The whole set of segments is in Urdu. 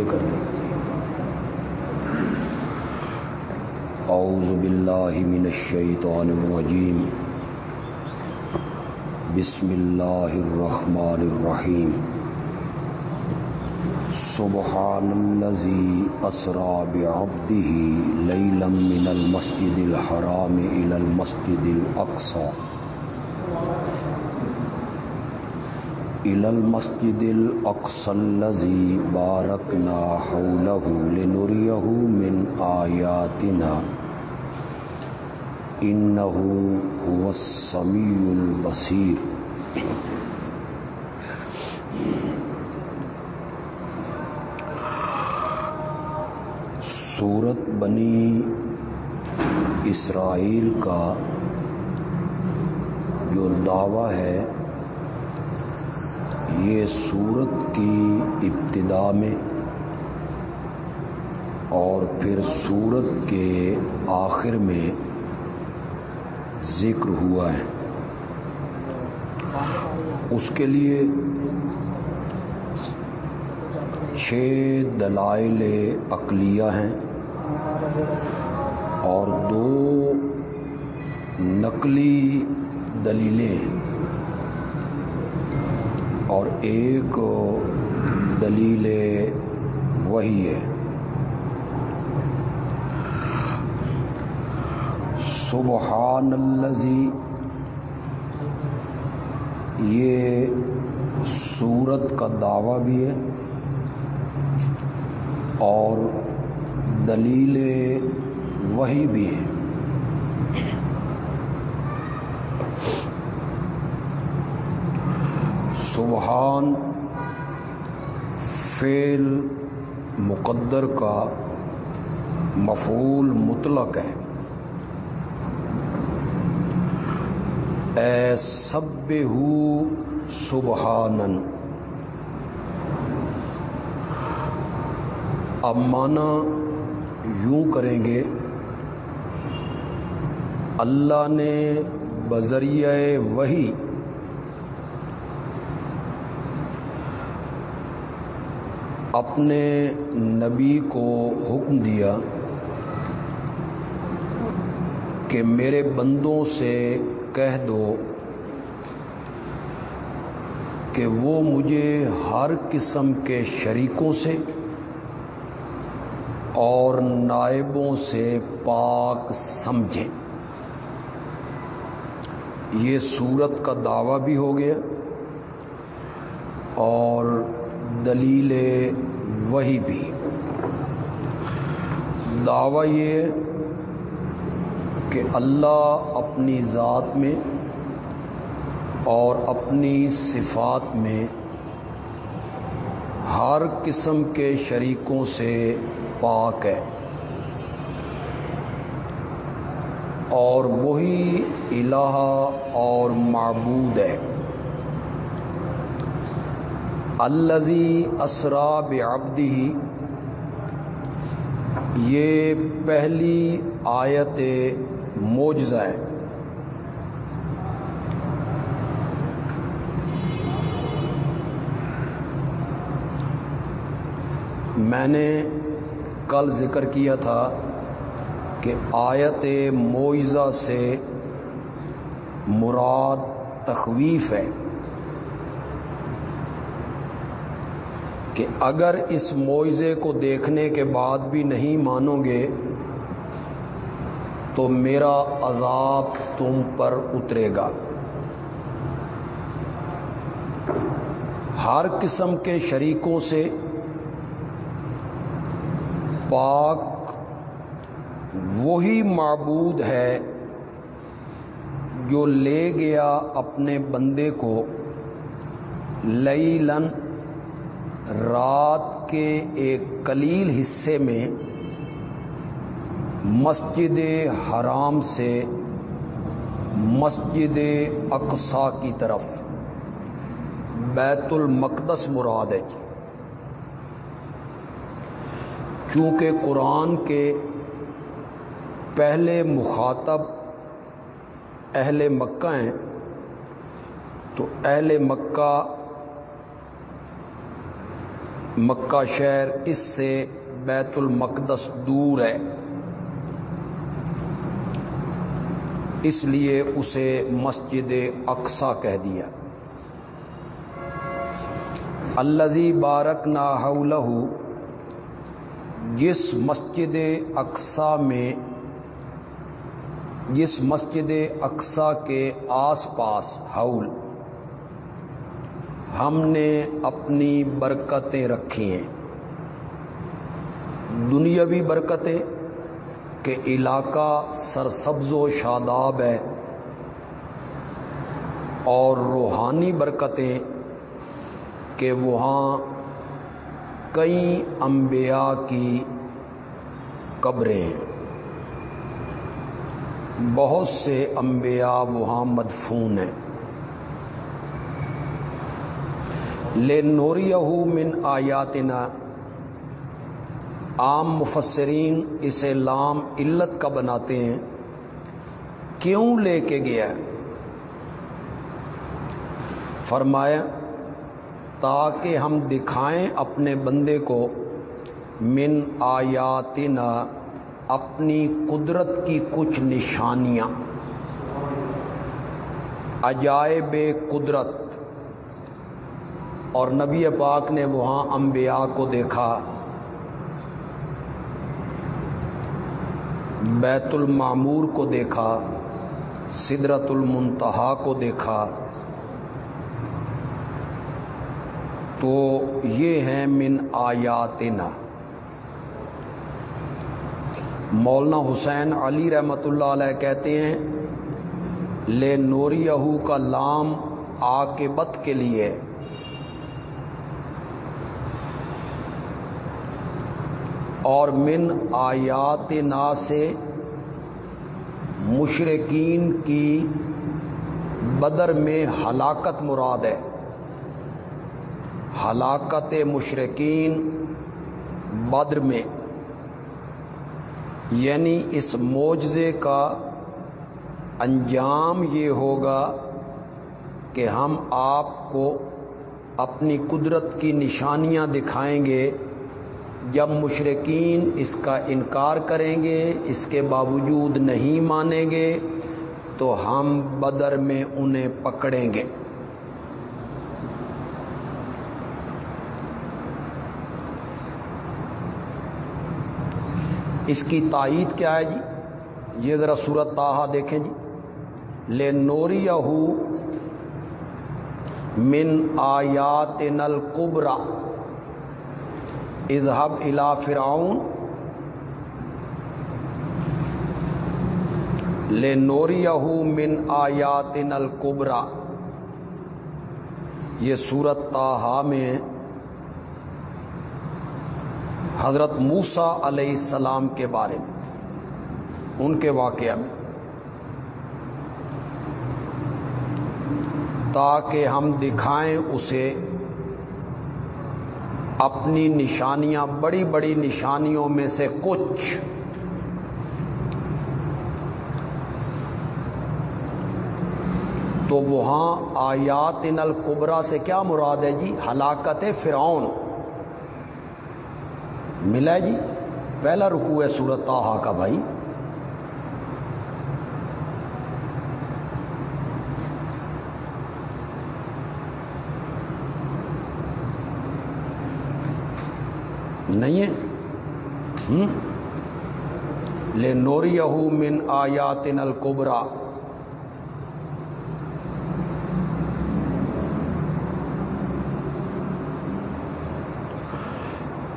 بند کر دینا اعوذ باللہ من الشیطان الرجیم۔ بسم اللہ الرحمن الرحیم۔ سبحان الذي اسرا بعبده ليلا من المسجد الحرام الى المسجد الاقصى الى المسجد الاقصى الذي باركنا حوله لنريه من اياتنا انه هو السميع البصير. سورت بنی اسرائیل کا جو دعویٰ ہے یہ سورت کی ابتدا میں اور پھر سورت کے آخر میں ذکر ہوا ہے۔ اس کے لیے چھ دلائل عقلیہ ہیں اور دو نقلی دلیلیں اور ایک دلیل وہی ہے۔ سبحان الزی یہ سورت کا دعویٰ بھی ہے اور دلیل وہی بھی ہے۔ سبحان فعل مقدر کا مفول مطلق ہے۔ اے سب سبحانن۔ اب مانا یوں کریں گے، اللہ نے بذریعہ وہی اپنے نبی کو حکم دیا کہ میرے بندوں سے کہہ دو کہ وہ مجھے ہر قسم کے شریکوں سے اور نائبوں سے پاک سمجھیں۔ یہ صورت کا دعویٰ بھی ہو گیا اور دلیل وہی بھی۔ دعویٰ یہ کہ اللہ اپنی ذات میں اور اپنی صفات میں ہر قسم کے شریکوں سے پاک ہے۔ اور وہی الہ اور معبود ہے۔ الزی اسرا بعبدی یہ پہلی آیت موجزہ ہے۔ میں نے کل ذکر کیا تھا کہ آیت معیزہ سے مراد تخویف ہے۔ کہ اگر اس معیزے کو دیکھنے کے بعد بھی نہیں مانو گے، تو میرا عذاب تم پر اترے گا۔ ہر قسم کے شریکوں سے پاک وہی معبود ہے جو لے گیا اپنے بندے کو لئی لن رات کے ایک کلیل حصے میں مسجد حرام سے مسجد اقسا کی طرف بیت المقدس مراد ہے جی۔ چونکہ قرآن کے پہلے مخاطب اہل مکہ ہیں، تو اہل مکہ مکہ شہر اس سے بیت المقدس دور ہے۔ اس لیے اسے مسجد اقسا کہہ دیا۔ الزی بارک نا جس مسجد اقسا میں، جس مسجد اقسا کے آس پاس حول ہم نے اپنی برکتیں رکھی ہیں۔ دنیاوی برکتیں کہ علاقہ سرسبز و شاداب ہے۔ اور روحانی برکتیں کہ وہاں کئی انبیاء کی قبریں ہیں۔ بہت سے انبیاء وہاں مدفون ہیں۔ لے نوری من آیاتنا عام مفسرین اسے لام علت کا بناتے ہیں۔ کیوں لے کے گیا؟ فرمایا، تاکہ ہم دکھائیں اپنے بندے کو، من آیاتنا اپنی قدرت کی کچھ نشانیاں۔ عجائب قدرت اور نبی پاک نے وہاں انبیاء کو دیکھا۔ بیت المعمور کو دیکھا سدرت المنتہا کو دیکھا۔ تو یہ ہیں من آیاتنا۔ مولانا حسین علی رحمت اللہ علیہ کہتے ہیں، لے نوری کا لام آ کے کے لیے۔ اور من آیات نا سے مشرقین کی بدر میں ہلاکت مراد ہے۔ ہلاکت مشرقین بدر میں۔ یعنی اس معجزے کا انجام یہ ہوگا کہ ہم آپ کو اپنی قدرت کی نشانیاں دکھائیں گے۔ جب مشرقین اس کا انکار کریں گے، اس کے باوجود نہیں مانیں گے، تو ہم بدر میں انہیں پکڑیں گے۔ اس کی تائید کیا ہے جی؟ یہ ذرا صورت تاہا دیکھیں جی۔ لے نوری من آیات نل اظہب الا فراؤن لے نوری من آیات نل یہ سورت تاہا میں حضرت موسا علیہ السلام کے بارے میں، ان کے واقعہ میں۔ تاکہ ہم دکھائیں اسے اپنی نشانیاں، بڑی بڑی نشانیوں میں سے کچھ۔ تو وہاں آیات نل سے کیا مراد ہے جی؟ ہلاکت فرعون۔ ملا جی پہلا رکو ہے سورت آہا کا بھائی۔ نہیں ہے؟ لے نوری من آیات نل کوبرا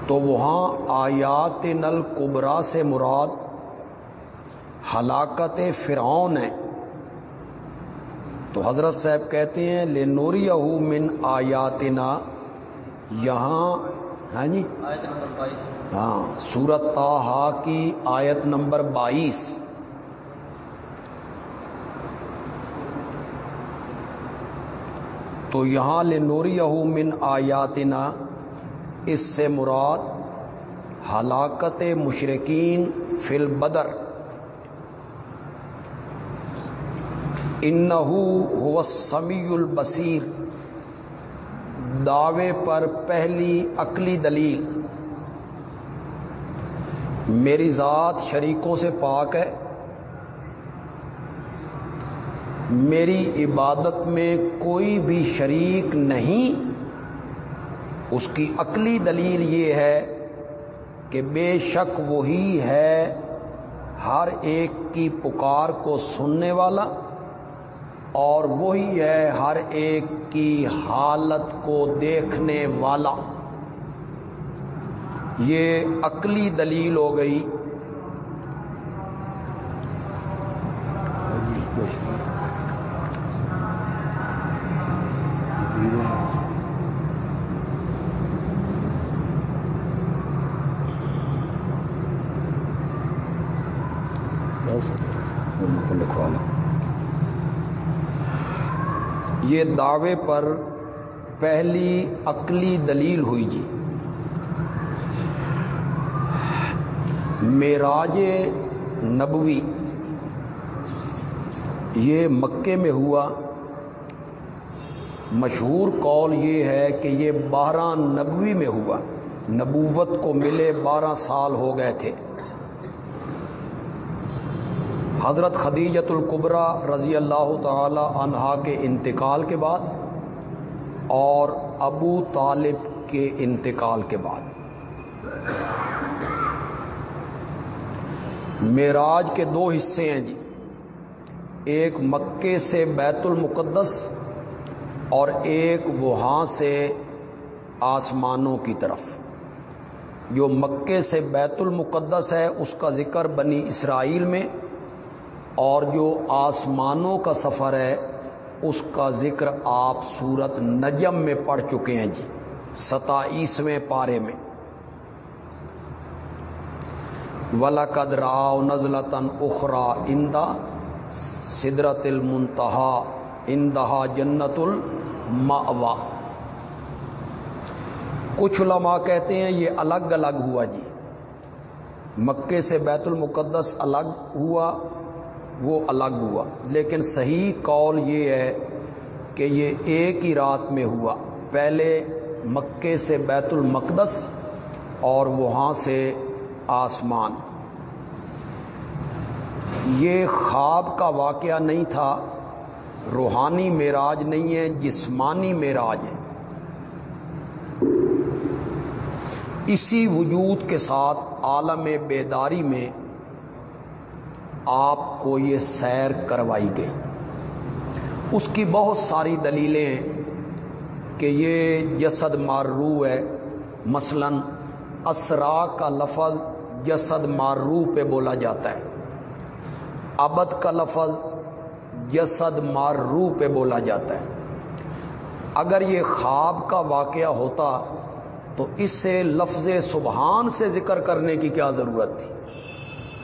تو وہاں آیات نل کبرا سے مراد ہلاکت فرعون ہے۔ تو حضرت صاحب کہتے ہیں لے نوری من آیاتنا، یہاں ہاں جی؟ ہاں سورت تاہا کی آیت نمبر بائیس۔ تو یہاں لے نوری من آیاتنا، اس سے مراد ہلاکت مشرقین فل بدر انہو ہو سمیع البصیر۔ دعوے پر پہلی عقلی دلیل۔ میری ذات شریکوں سے پاک ہے۔ میری عبادت میں کوئی بھی شریک نہیں۔ اس کی عقلی دلیل یہ ہے کہ بے شک وہی ہے ہر ایک کی پکار کو سننے والا۔ اور وہی ہے ہر ایک کی حالت کو دیکھنے والا۔ یہ عقلی دلیل ہو گئی لکھوا لو دعوے پر پہلی عقلی دلیل ہوئی جی۔ میراج نبوی یہ مکے میں ہوا۔ مشہور قول یہ ہے کہ یہ بارہ نبوی میں ہوا۔ نبوت کو ملے بارہ سال ہو گئے تھے۔ حضرت خدیجت القبرا رضی اللہ تعالی عنہا کے انتقال کے بعد اور ابو طالب کے انتقال کے بعد۔ معراج کے دو حصے ہیں جی۔ ایک مکے سے بیت المقدس اور ایک وہاں سے آسمانوں کی طرف۔ جو مکے سے بیت المقدس ہے، اس کا ذکر بنی اسرائیل میں اور جو آسمانوں کا سفر ہے، اس کا ذکر آپ سورت نجم میں پڑھ چکے ہیں جی ستائیسویں پارے میں۔ ولاقد راؤ نزلتن اخرا اندا سدرت المنتہا اندہا جنت الماوا کچھ علماء کہتے ہیں یہ الگ الگ ہوا جی۔ مکے سے بیت المقدس الگ ہوا وہ الگ ہوا۔ لیکن صحیح قول یہ ہے کہ یہ ایک ہی رات میں ہوا۔ پہلے مکے سے بیت المقدس اور وہاں سے آسمان۔ یہ خواب کا واقعہ نہیں تھا۔ روحانی معراج نہیں ہے، جسمانی معراج ہے۔ اسی وجود کے ساتھ عالم بیداری میں آپ کو یہ سیر کروائی گئی۔ اس کی بہت ساری دلیلیں کہ یہ جسد مارو ہے۔ مثلا اسرا کا لفظ جسد مارو پہ بولا جاتا ہے۔ ابد کا لفظ جسد مارو پہ بولا جاتا ہے۔ اگر یہ خواب کا واقعہ ہوتا تو اس سے لفظ سبحان سے ذکر کرنے کی کیا ضرورت تھی؟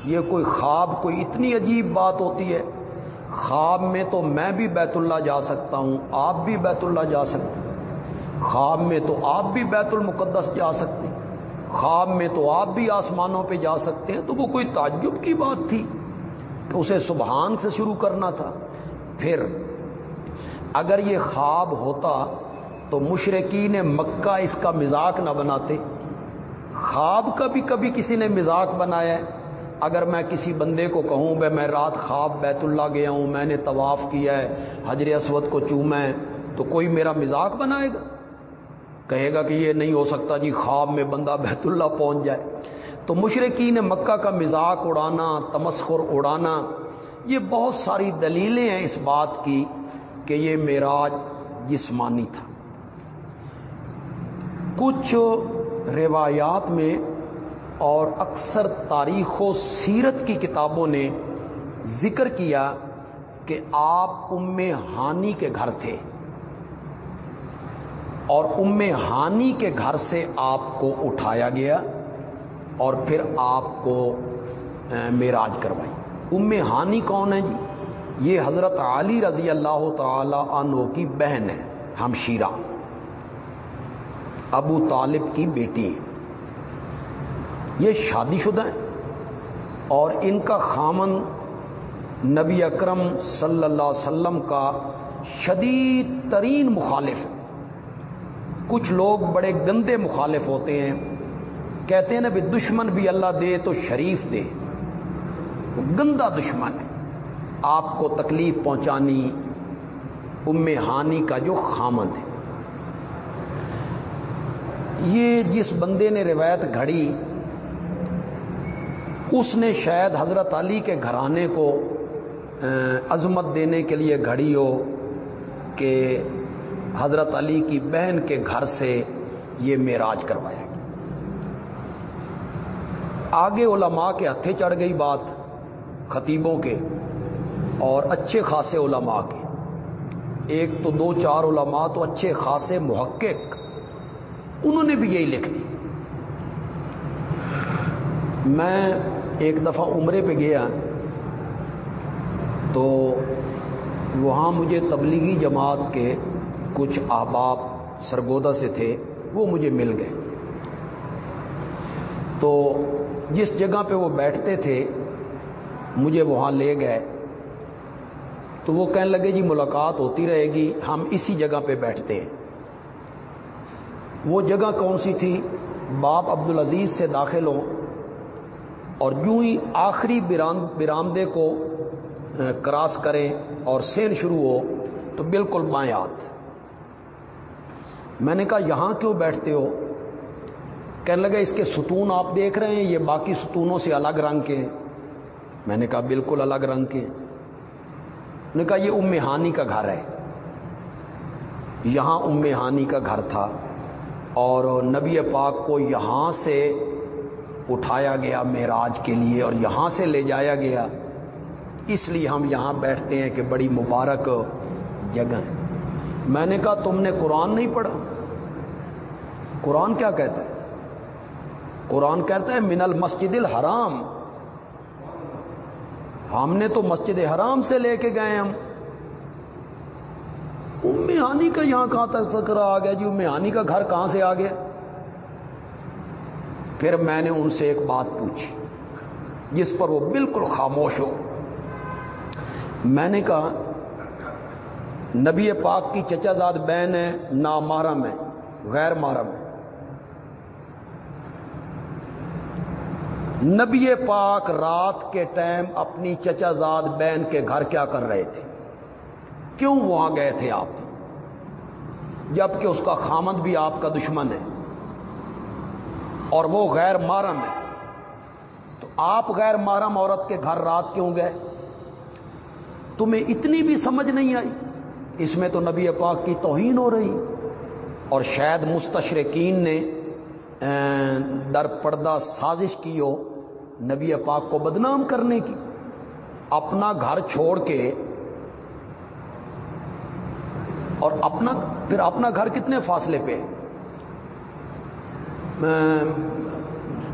یہ کوئی خواب، کوئی اتنی عجیب بات ہوتی ہے۔ خواب میں تو میں بھی بیت اللہ جا سکتا ہوں، آپ بھی بیت اللہ جا سکتے ہیں۔ خواب میں تو آپ بھی بیت المقدس جا سکتے ہیں۔ خواب میں تو آپ بھی آسمانوں پہ جا سکتے ہیں۔ تو وہ کوئی تعجب کی بات تھی کہ اسے سبحان سے شروع کرنا تھا۔ پھر اگر یہ خواب ہوتا تو مشرقین مکہ اس کا مزاق نہ بناتے۔ خواب کا بھی کبھی کسی نے مزاق بنایا ہے۔ اگر میں کسی بندے کو کہوں بھائی میں رات خواب بیت اللہ گیا ہوں، میں نے طواف کیا ہے، حجر اسود کو چوما ہے تو کوئی میرا مزاق بنائے گا؟ کہے گا کہ یہ نہیں ہو سکتا جی خواب میں بندہ بیت اللہ پہنچ جائے۔ تو مشرقین مکہ کا مزاق اڑانا، تمسخر اڑانا، یہ بہت ساری دلیلیں ہیں اس بات کی کہ یہ معراج جسمانی تھا۔ کچھ روایات میں اور اکثر تاریخ و سیرت کی کتابوں نے ذکر کیا کہ آپ ام ہانی کے گھر تھے۔ اور ام ہانی کے گھر سے آپ کو اٹھایا گیا اور پھر آپ کو معراج کروائی۔ ام ہانی کون ہے جی؟ یہ حضرت علی رضی اللہ تعالی عنہ کی بہن ہے ہم شیرہ ابو طالب کی بیٹی۔ ہے یہ شادی شدہ ہیں اور ان کا خامن نبی اکرم صلی اللہ علیہ وسلم کا شدید ترین مخالف ہے۔ کچھ لوگ بڑے گندے مخالف ہوتے ہیں۔ کہتے ہیں نا بھی دشمن بھی اللہ دے تو شریف دے۔ گندا دشمن ہے۔ آپ کو تکلیف پہنچانی ام ہانی کا جو خامند ہے۔ یہ جس بندے نے روایت گھڑی اس نے شاید حضرت علی کے گھرانے کو عظمت دینے کے لیے گھڑی ہو کہ حضرت علی کی بہن کے گھر سے یہ میراج کروایا گیا۔ آگے علماء کے ہتھے چڑھ گئی بات خطیبوں کے اور اچھے خاصے علماء کے۔ ایک تو دو چار علماء تو اچھے خاصے محقق، انہوں نے بھی یہی لکھ دی۔ میں ایک دفعہ عمرے پہ گیا تو وہاں مجھے تبلیغی جماعت کے کچھ احباب سرگودا سے تھے، وہ مجھے مل گئے۔ تو جس جگہ پہ وہ بیٹھتے تھے، مجھے وہاں لے گئے۔ تو وہ کہنے لگے جی ملاقات ہوتی رہے گی، ہم اسی جگہ پہ بیٹھتے ہیں۔ وہ جگہ کون سی تھی؟ باپ عبد العزیز سے داخل ہوں۔ اور یوں ہی آخری برامدے کو کراس کریں اور سین شروع ہو، تو بالکل بائیں ہاتھ۔ میں نے کہا، یہاں کیوں بیٹھتے ہو؟ کہنے لگا اس کے ستون آپ دیکھ رہے ہیں، یہ باقی ستونوں سے الگ رنگ کے میں نے کہا، بالکل الگ رنگ کے نے کہا، یہ ام ہانی کا گھر ہے۔ یہاں ام ہانی کا گھر تھا اور نبی پاک کو یہاں سے اٹھایا گیا معراج کے لیے اور یہاں سے لے جایا گیا۔ اس لیے ہم یہاں بیٹھتے ہیں کہ بڑی مبارک جگہ ہے۔ میں نے کہا، تم نے قرآن نہیں پڑھا؟ قرآن کیا کہتا ہے؟ قرآن کہتا ہے من المسجد الحرام ہم نے تو مسجد حرام سے لے کے گئے ہم۔ امی ہانی کا یہاں کہاں تک ذکر آ گیا جی؟ امی ہانی کا گھر کہاں سے آ گیا؟ پھر میں نے ان سے ایک بات پوچھی، جس پر وہ بالکل خاموش ہو۔ میں نے کہا، نبی پاک کی چچا زاد بہن ہے نامارم ہے، غیر مارم ہے۔ نبی پاک رات کے ٹائم اپنی چچا زاد بہن کے گھر کیا کر رہے تھے؟ کیوں وہاں گئے تھے آپ؟ جبکہ اس کا خامد بھی آپ کا دشمن ہے۔ اور وہ غیر محرم ہے۔ تو آپ غیر محرم عورت کے گھر رات کیوں گئے؟ تمہیں اتنی بھی سمجھ نہیں آئی۔ اس میں تو نبی پاک کی توہین ہو رہی۔ اور شاید مستشرقین نے در پردہ سازش کی ہو نبی پاک کو بدنام کرنے کی۔ اپنا گھر چھوڑ کے اور اپنا، پھر اپنا گھر کتنے فاصلے پہ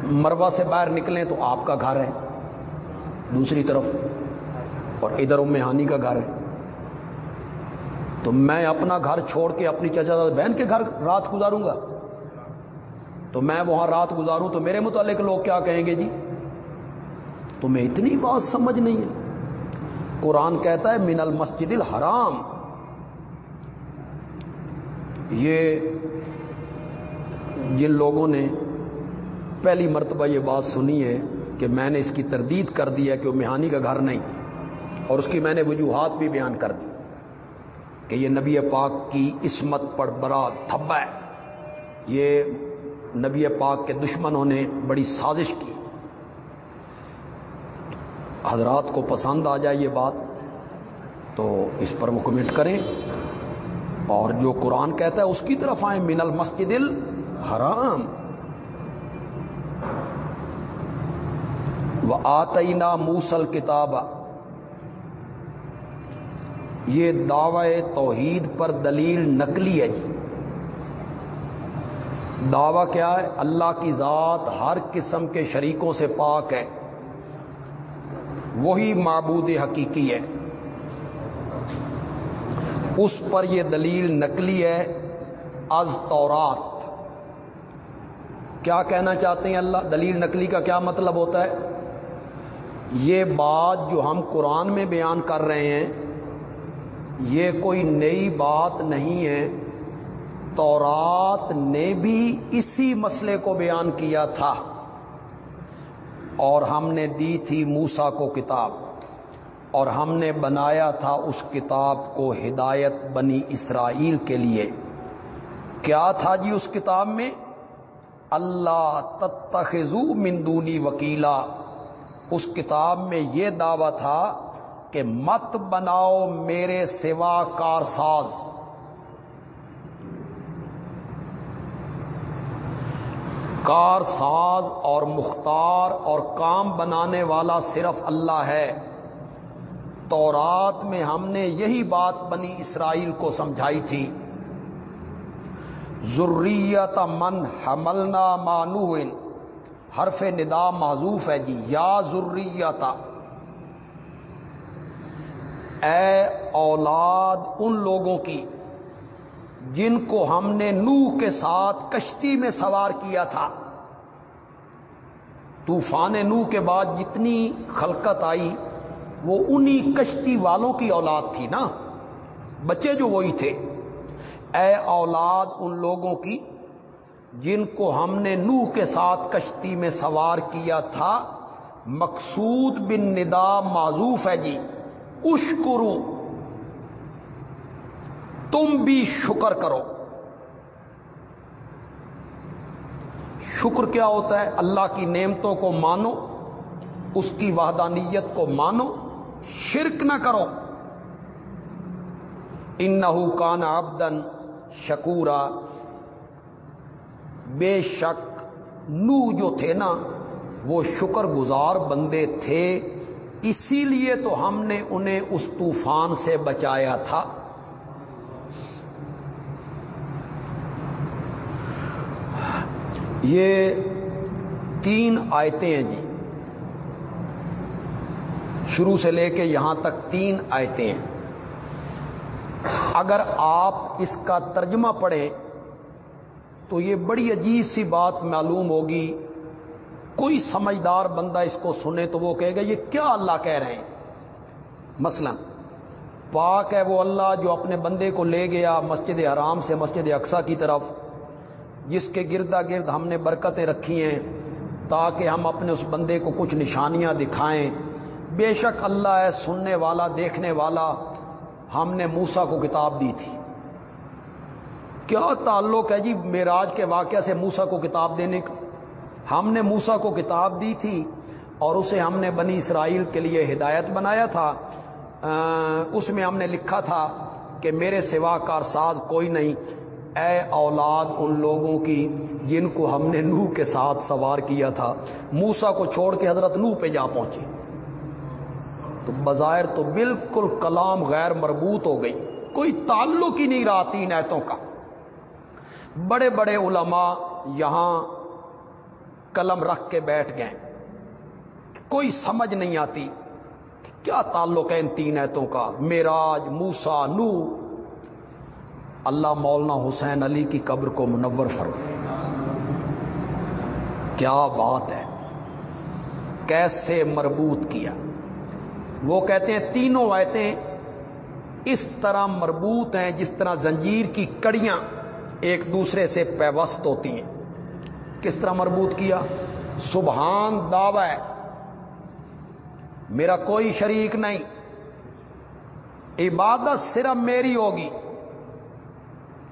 مروا سے باہر نکلیں تو آپ کا گھر ہے، دوسری طرف، اور ادھر ام ہانی کا گھر ہے۔ تو میں اپنا گھر چھوڑ کے اپنی چچا بہن کے گھر رات گزاروں گا۔ تو میں وہاں رات گزاروں تو میرے متعلق لوگ کیا کہیں گے جی؟ تمہیں اتنی بات سمجھ نہیں ہے۔ قرآن کہتا ہے، من المسجد الحرام. یہ جن لوگوں نے پہلی مرتبہ یہ بات سنی ہے کہ میں نے اس کی تردید کر دی ہے کہ وہ مہانی کا گھر نہیں اور اس کی میں نے وجوہات بھی بیان کر دی کہ یہ نبی پاک کی عصمت پر بڑا تھبا ہے۔ یہ نبی پاک کے دشمنوں نے بڑی سازش کی۔ حضرات کو پسند آ جائے یہ بات تو اس پر وہ کمنٹ کریں اور جو قرآن کہتا ہے اس کی طرف آئیں۔ من المسجد الحرام وہ آتئینہ موسل کتاب یہ دعوی توحید پر دلیل نقلی ہے جی. دعویٰ کیا ہے؟ اللہ کی ذات ہر قسم کے شریکوں سے پاک ہے. وہی معبود حقیقی ہے. اس پر یہ دلیل نقلی ہے از تورات. کیا کہنا چاہتے ہیں اللہ؟ دلیل نقلی کا کیا مطلب ہوتا ہے؟ یہ بات جو ہم قرآن میں بیان کر رہے ہیں، یہ کوئی نئی بات نہیں ہے۔ تورات نے بھی اسی مسئلے کو بیان کیا تھا۔ اور ہم نے دی تھی موسا کو کتاب۔ اور ہم نے بنایا تھا اس کتاب کو ہدایت بنی اسرائیل کے لیے۔ کیا تھا جی اس کتاب میں؟ اللہ تتخذو مندونی وکیلا۔ اس کتاب میں یہ دعویٰ تھا کہ مت بناؤ میرے سوا کارساز۔ کار ساز اور مختار اور کام بنانے والا صرف اللہ ہے۔ تورات میں ہم نے یہی بات بنی اسرائیل کو سمجھائی تھی۔ ضروریت من حملنا مانو حرف ندا معذوف ہے جی۔ یا ضروریت اے اولاد ان لوگوں کی جن کو ہم نے نوح کے ساتھ کشتی میں سوار کیا تھا۔ طوفان نوح کے بعد جتنی خلقت آئی، وہ انہی کشتی والوں کی اولاد تھی نا۔ بچے جو وہی تھے۔ اے اولاد ان لوگوں کی جن کو ہم نے نوح کے ساتھ کشتی میں سوار کیا تھا، مقصود بن ندا معذوف ہے جی اشکرو، تم بھی شکر کرو۔ شکر کیا ہوتا ہے؟ اللہ کی نعمتوں کو مانو، اس کی وحدانیت کو مانو، شرک نہ کرو۔ ان کان آبدن شکورا، بے شک نو جو تھے نا، وہ شکر گزار بندے تھے۔ اسی لیے تو ہم نے انہیں اس طوفان سے بچایا تھا۔ یہ تین آیتیں ہیں جی۔ شروع سے لے کے یہاں تک تین آیتیں ہیں۔ اگر آپ اس کا ترجمہ پڑھیں تو یہ بڑی عجیب سی بات معلوم ہوگی۔ کوئی سمجھدار بندہ اس کو سنے تو وہ کہے گا، یہ کیا اللہ کہہ رہے ہیں؟ مثلا، پاک ہے وہ اللہ جو اپنے بندے کو لے گیا مسجد حرام سے مسجد اقسا کی طرف، جس کے گردا گرد ہم نے برکتیں رکھی ہیں تاکہ ہم اپنے اس بندے کو کچھ نشانیاں دکھائیں۔ بے شک اللہ ہے سننے والا، دیکھنے والا ہم نے موسا کو کتاب دی تھی۔ کیا تعلق ہے جی میراج کے واقعہ سے موسا کو کتاب دینے کا؟ ہم نے موسا کو کتاب دی تھی اور اسے ہم نے بنی اسرائیل کے لیے ہدایت بنایا تھا۔ اس میں ہم نے لکھا تھا کہ میرے سوا کار ساز کوئی نہیں۔ اے اولاد ان لوگوں کی جن کو ہم نے نوح کے ساتھ سوار کیا تھا۔ موسا کو چھوڑ کے حضرت نوح پہ جا پہنچے۔ تو بظاہر تو بالکل کلام غیر مربوط ہو گئی۔ کوئی تعلق ہی نہیں رہا تین ایتوں کا۔ بڑے بڑے علماء یہاں قلم رکھ کے بیٹھ گئے کوئی سمجھ نہیں آتی کیا تعلق ہے ان تین ایتوں کا۔ میراج موسا نو اللہ مولانا حسین علی کی قبر کو منور فرما۔ کیا بات ہے۔ کیسے مربوط کیا۔ وہ کہتے ہیں تینوں آیتیں اس طرح مربوط ہیں جس طرح زنجیر کی کڑیاں ایک دوسرے سے پیوست ہوتی ہیں۔ کس طرح مربوط کیا؟ سبحان دعوی۔ میرا کوئی شریک نہیں۔ عبادت صرف میری ہوگی۔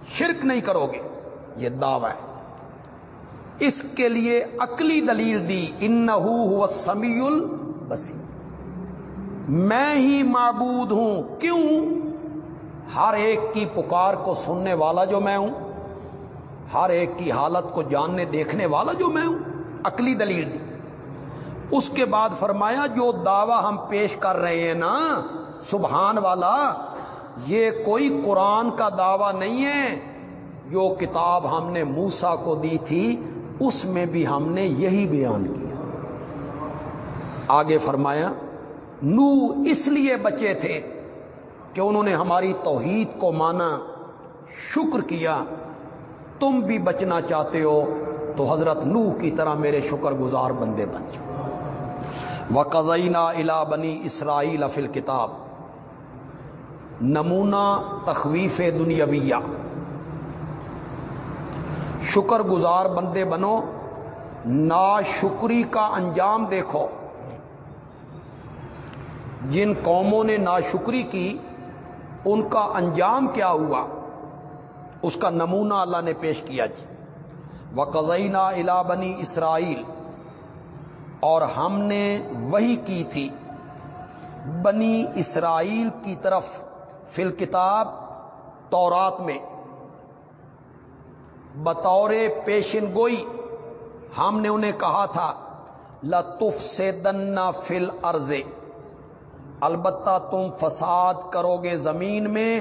شرک نہیں کرو گے۔ یہ دعوی۔ ہے اس کے لیے عقلی دلیل دی۔ ان سمیع البسی میں ہی معبود ہوں۔ کیوں؟ ہر ایک کی پکار کو سننے والا جو میں ہوں، ہر ایک کی حالت کو جاننے، دیکھنے والا جو میں ہوں، عقلی دلیل دی۔ اس کے بعد فرمایا، جو دعوی ہم پیش کر رہے ہیں نا، سبحان والا، یہ کوئی قرآن کا دعویٰ نہیں ہے۔ جو کتاب ہم نے موسا کو دی تھی، اس میں بھی ہم نے یہی بیان کیا۔ آگے فرمایا نو اس لیے بچے تھے کہ انہوں نے ہماری توحید کو مانا، شکر کیا۔ تم بھی بچنا چاہتے ہو تو حضرت نو کی طرح میرے شکر گزار بندے بن جاؤ۔ وقزینہ الا بنی اسرائیل افل کتاب نمونہ تخویف دنیاویہ۔ شکر گزار بندے بنو نا شکری کا انجام دیکھو۔ جن قوموں نے ناشکری کی، ان کا انجام کیا ہوا؟ اس کا نمونہ اللہ نے پیش کیا جی۔ وہ قزینہ الا بنی اسرائیل اور ہم نے وہی کی تھی۔ بنی اسرائیل کی طرف فل کتاب تورات میں۔ بطور پیشن گوئی، ہم نے انہیں کہا تھا لطف سے دنا فل ارضے البتہ تم فساد کرو گے زمین میں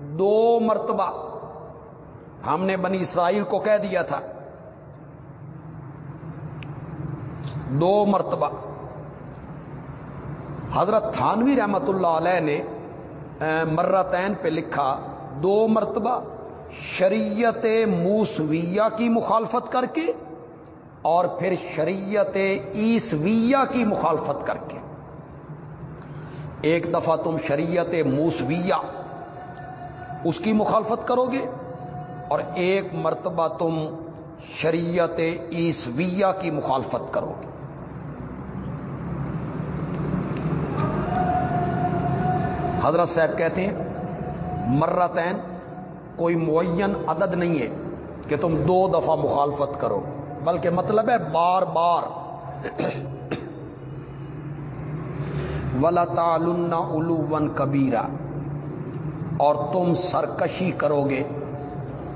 دو مرتبہ۔ ہم نے بنی اسرائیل کو کہہ دیا تھا۔ دو مرتبہ۔ حضرت تھانوی رحمت اللہ علیہ نے مرتین پہ لکھا، دو مرتبہ شریعت موسویہ کی مخالفت کر کے اور پھر شریعت عیسویہ کی مخالفت کر کے۔ ایک دفعہ تم شریعت موسویہ اس کی مخالفت کرو گے اور ایک مرتبہ تم شریعت عیسویہ کی مخالفت کرو گے۔ حضرت صاحب کہتے ہیں، مرتین کوئی معین عدد نہیں ہے کہ تم دو دفعہ مخالفت کرو، بلکہ مطلب ہے بار بار۔ ولا تعلن الون کبیرا اور تم سرکشی کرو گے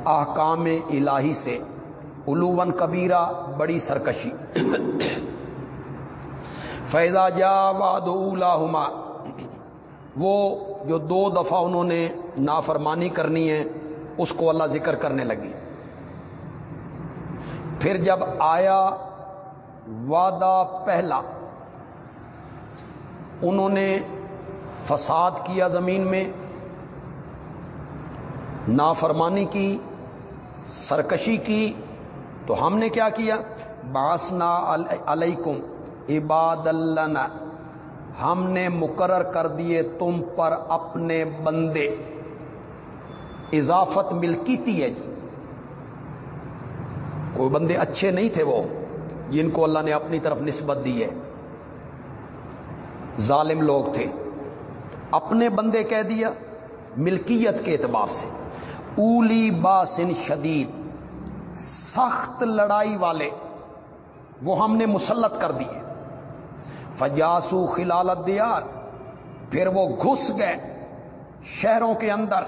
احکام الہی سے۔ الون کبیرا بڑی سرکشی۔ فیضا جا واد وہ جو دو دفعہ انہوں نے نافرمانی کرنی ہے، اس کو اللہ ذکر کرنے لگی۔ پھر جب آیا وعدہ پہلا انہوں نے فساد کیا زمین میں، نافرمانی کی، سرکشی کی، تو ہم نے کیا کیا؟ باسنا علیکم عباد اللہ ہم نے مقرر کر دیے تم پر اپنے بندے۔ اضافت ملکیتی ہے جی۔ کوئی بندے اچھے نہیں تھے وہ، جن کو اللہ نے اپنی طرف نسبت دی ہے۔ ظالم لوگ تھے۔ اپنے بندے کہہ دیا ملکیت کے اعتبار سے۔ اولی باسن شدید، سخت لڑائی والے، وہ ہم نے مسلط کر دیے فجاسو خلالت دیار پھر وہ گھس گئے شہروں کے اندر۔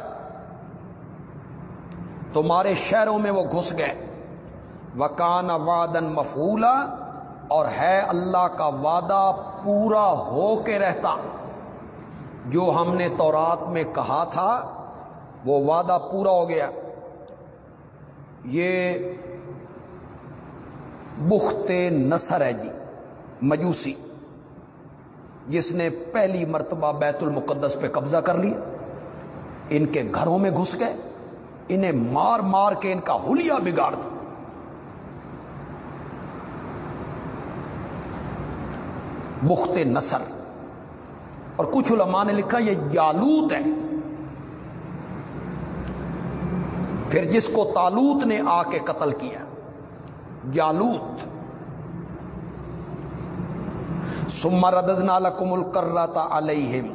تمہارے شہروں میں وہ گھس گئے۔ وکان وادن مفولا اور ہے اللہ کا وعدہ پورا ہو کے رہتا۔ جو ہم نے تورات میں کہا تھا، وہ وعدہ پورا ہو گیا۔ یہ بخت نصر ہے جی مجوسی، جس نے پہلی مرتبہ بیت المقدس پہ قبضہ کر لیا۔ ان کے گھروں میں گھس گئے، انہیں مار مار کے ان کا ہولیا بگاڑ دیا۔ مخت نصر۔ اور کچھ علماء نے لکھا یہ جالوت ہے۔ پھر جس کو تالوت نے آ کے قتل کیا جالوت سما سمر نالکم الکرتا علیہم۔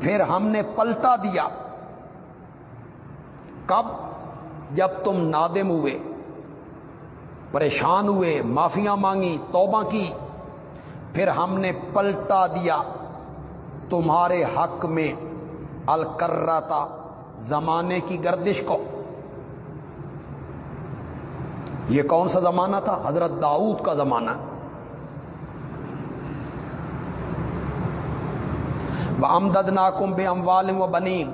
پھر ہم نے پلٹا دیا۔ کب؟ جب تم نادم ہوئے، پریشان ہوئے، معافیاں مانگی، توبہ کی۔ پھر ہم نے پلٹا دیا۔ تمہارے حق میں الکرتا زمانے کی گردش کو۔ یہ کون سا زمانہ تھا؟ حضرت داؤد کا زمانہ۔ امدد ناکم بے ام والم و بنیم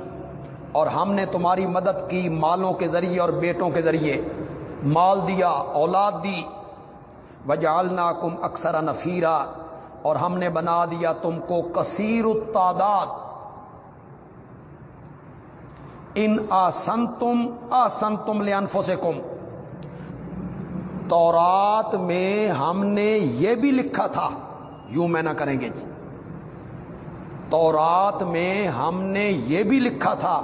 اور ہم نے تمہاری مدد کی مالوں کے ذریعے اور بیٹوں کے ذریعے۔ مال دیا، اولاد دی۔ وجال ناکم اکثر نفیرا اور ہم نے بنا دیا تم کو کثیر التعداد۔ ان آسن تم آسن تم لے سے کم تورات میں ہم نے یہ بھی لکھا تھا۔ یوں میں نہ کریں گے جی۔ تورات میں ہم نے یہ بھی لکھا تھا۔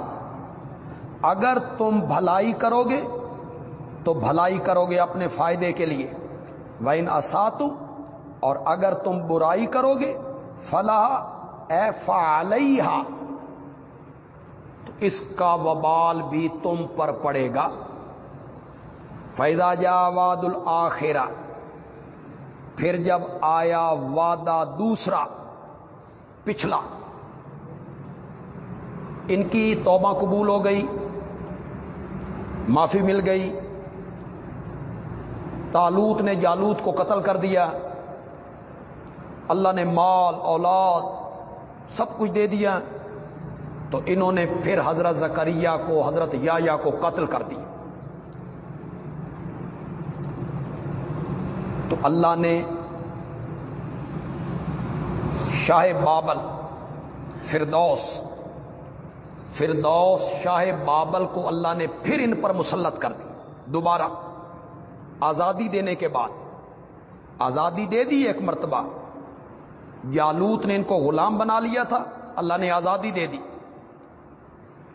اگر تم بھلائی کرو گے تو بھلائی کرو گے اپنے فائدے کے لیے۔ وین اساتو اور اگر تم برائی کرو گے فلاح اے فعلیہ تو اس کا وبال بھی تم پر پڑے گا۔ فیدا جا واد الآخرہ پھر جب آیا وعدہ دوسرا، پچھلا، ان کی توبہ قبول ہو گئی، معافی مل گئی، تالوت نے جالوت کو قتل کر دیا۔ اللہ نے مال، اولاد، سب کچھ دے دیا۔ تو انہوں نے پھر حضرت زکریہ کو، حضرت یا کو قتل کر دیا۔ تو اللہ نے شاہ بابل، فردوس فردوس شاہ بابل کو اللہ نے پھر ان پر مسلط کر دی دوبارہ آزادی دینے کے بعد، آزادی دے دی ایک مرتبہ۔ جالوت نے ان کو غلام بنا لیا تھا، اللہ نے آزادی دے دی۔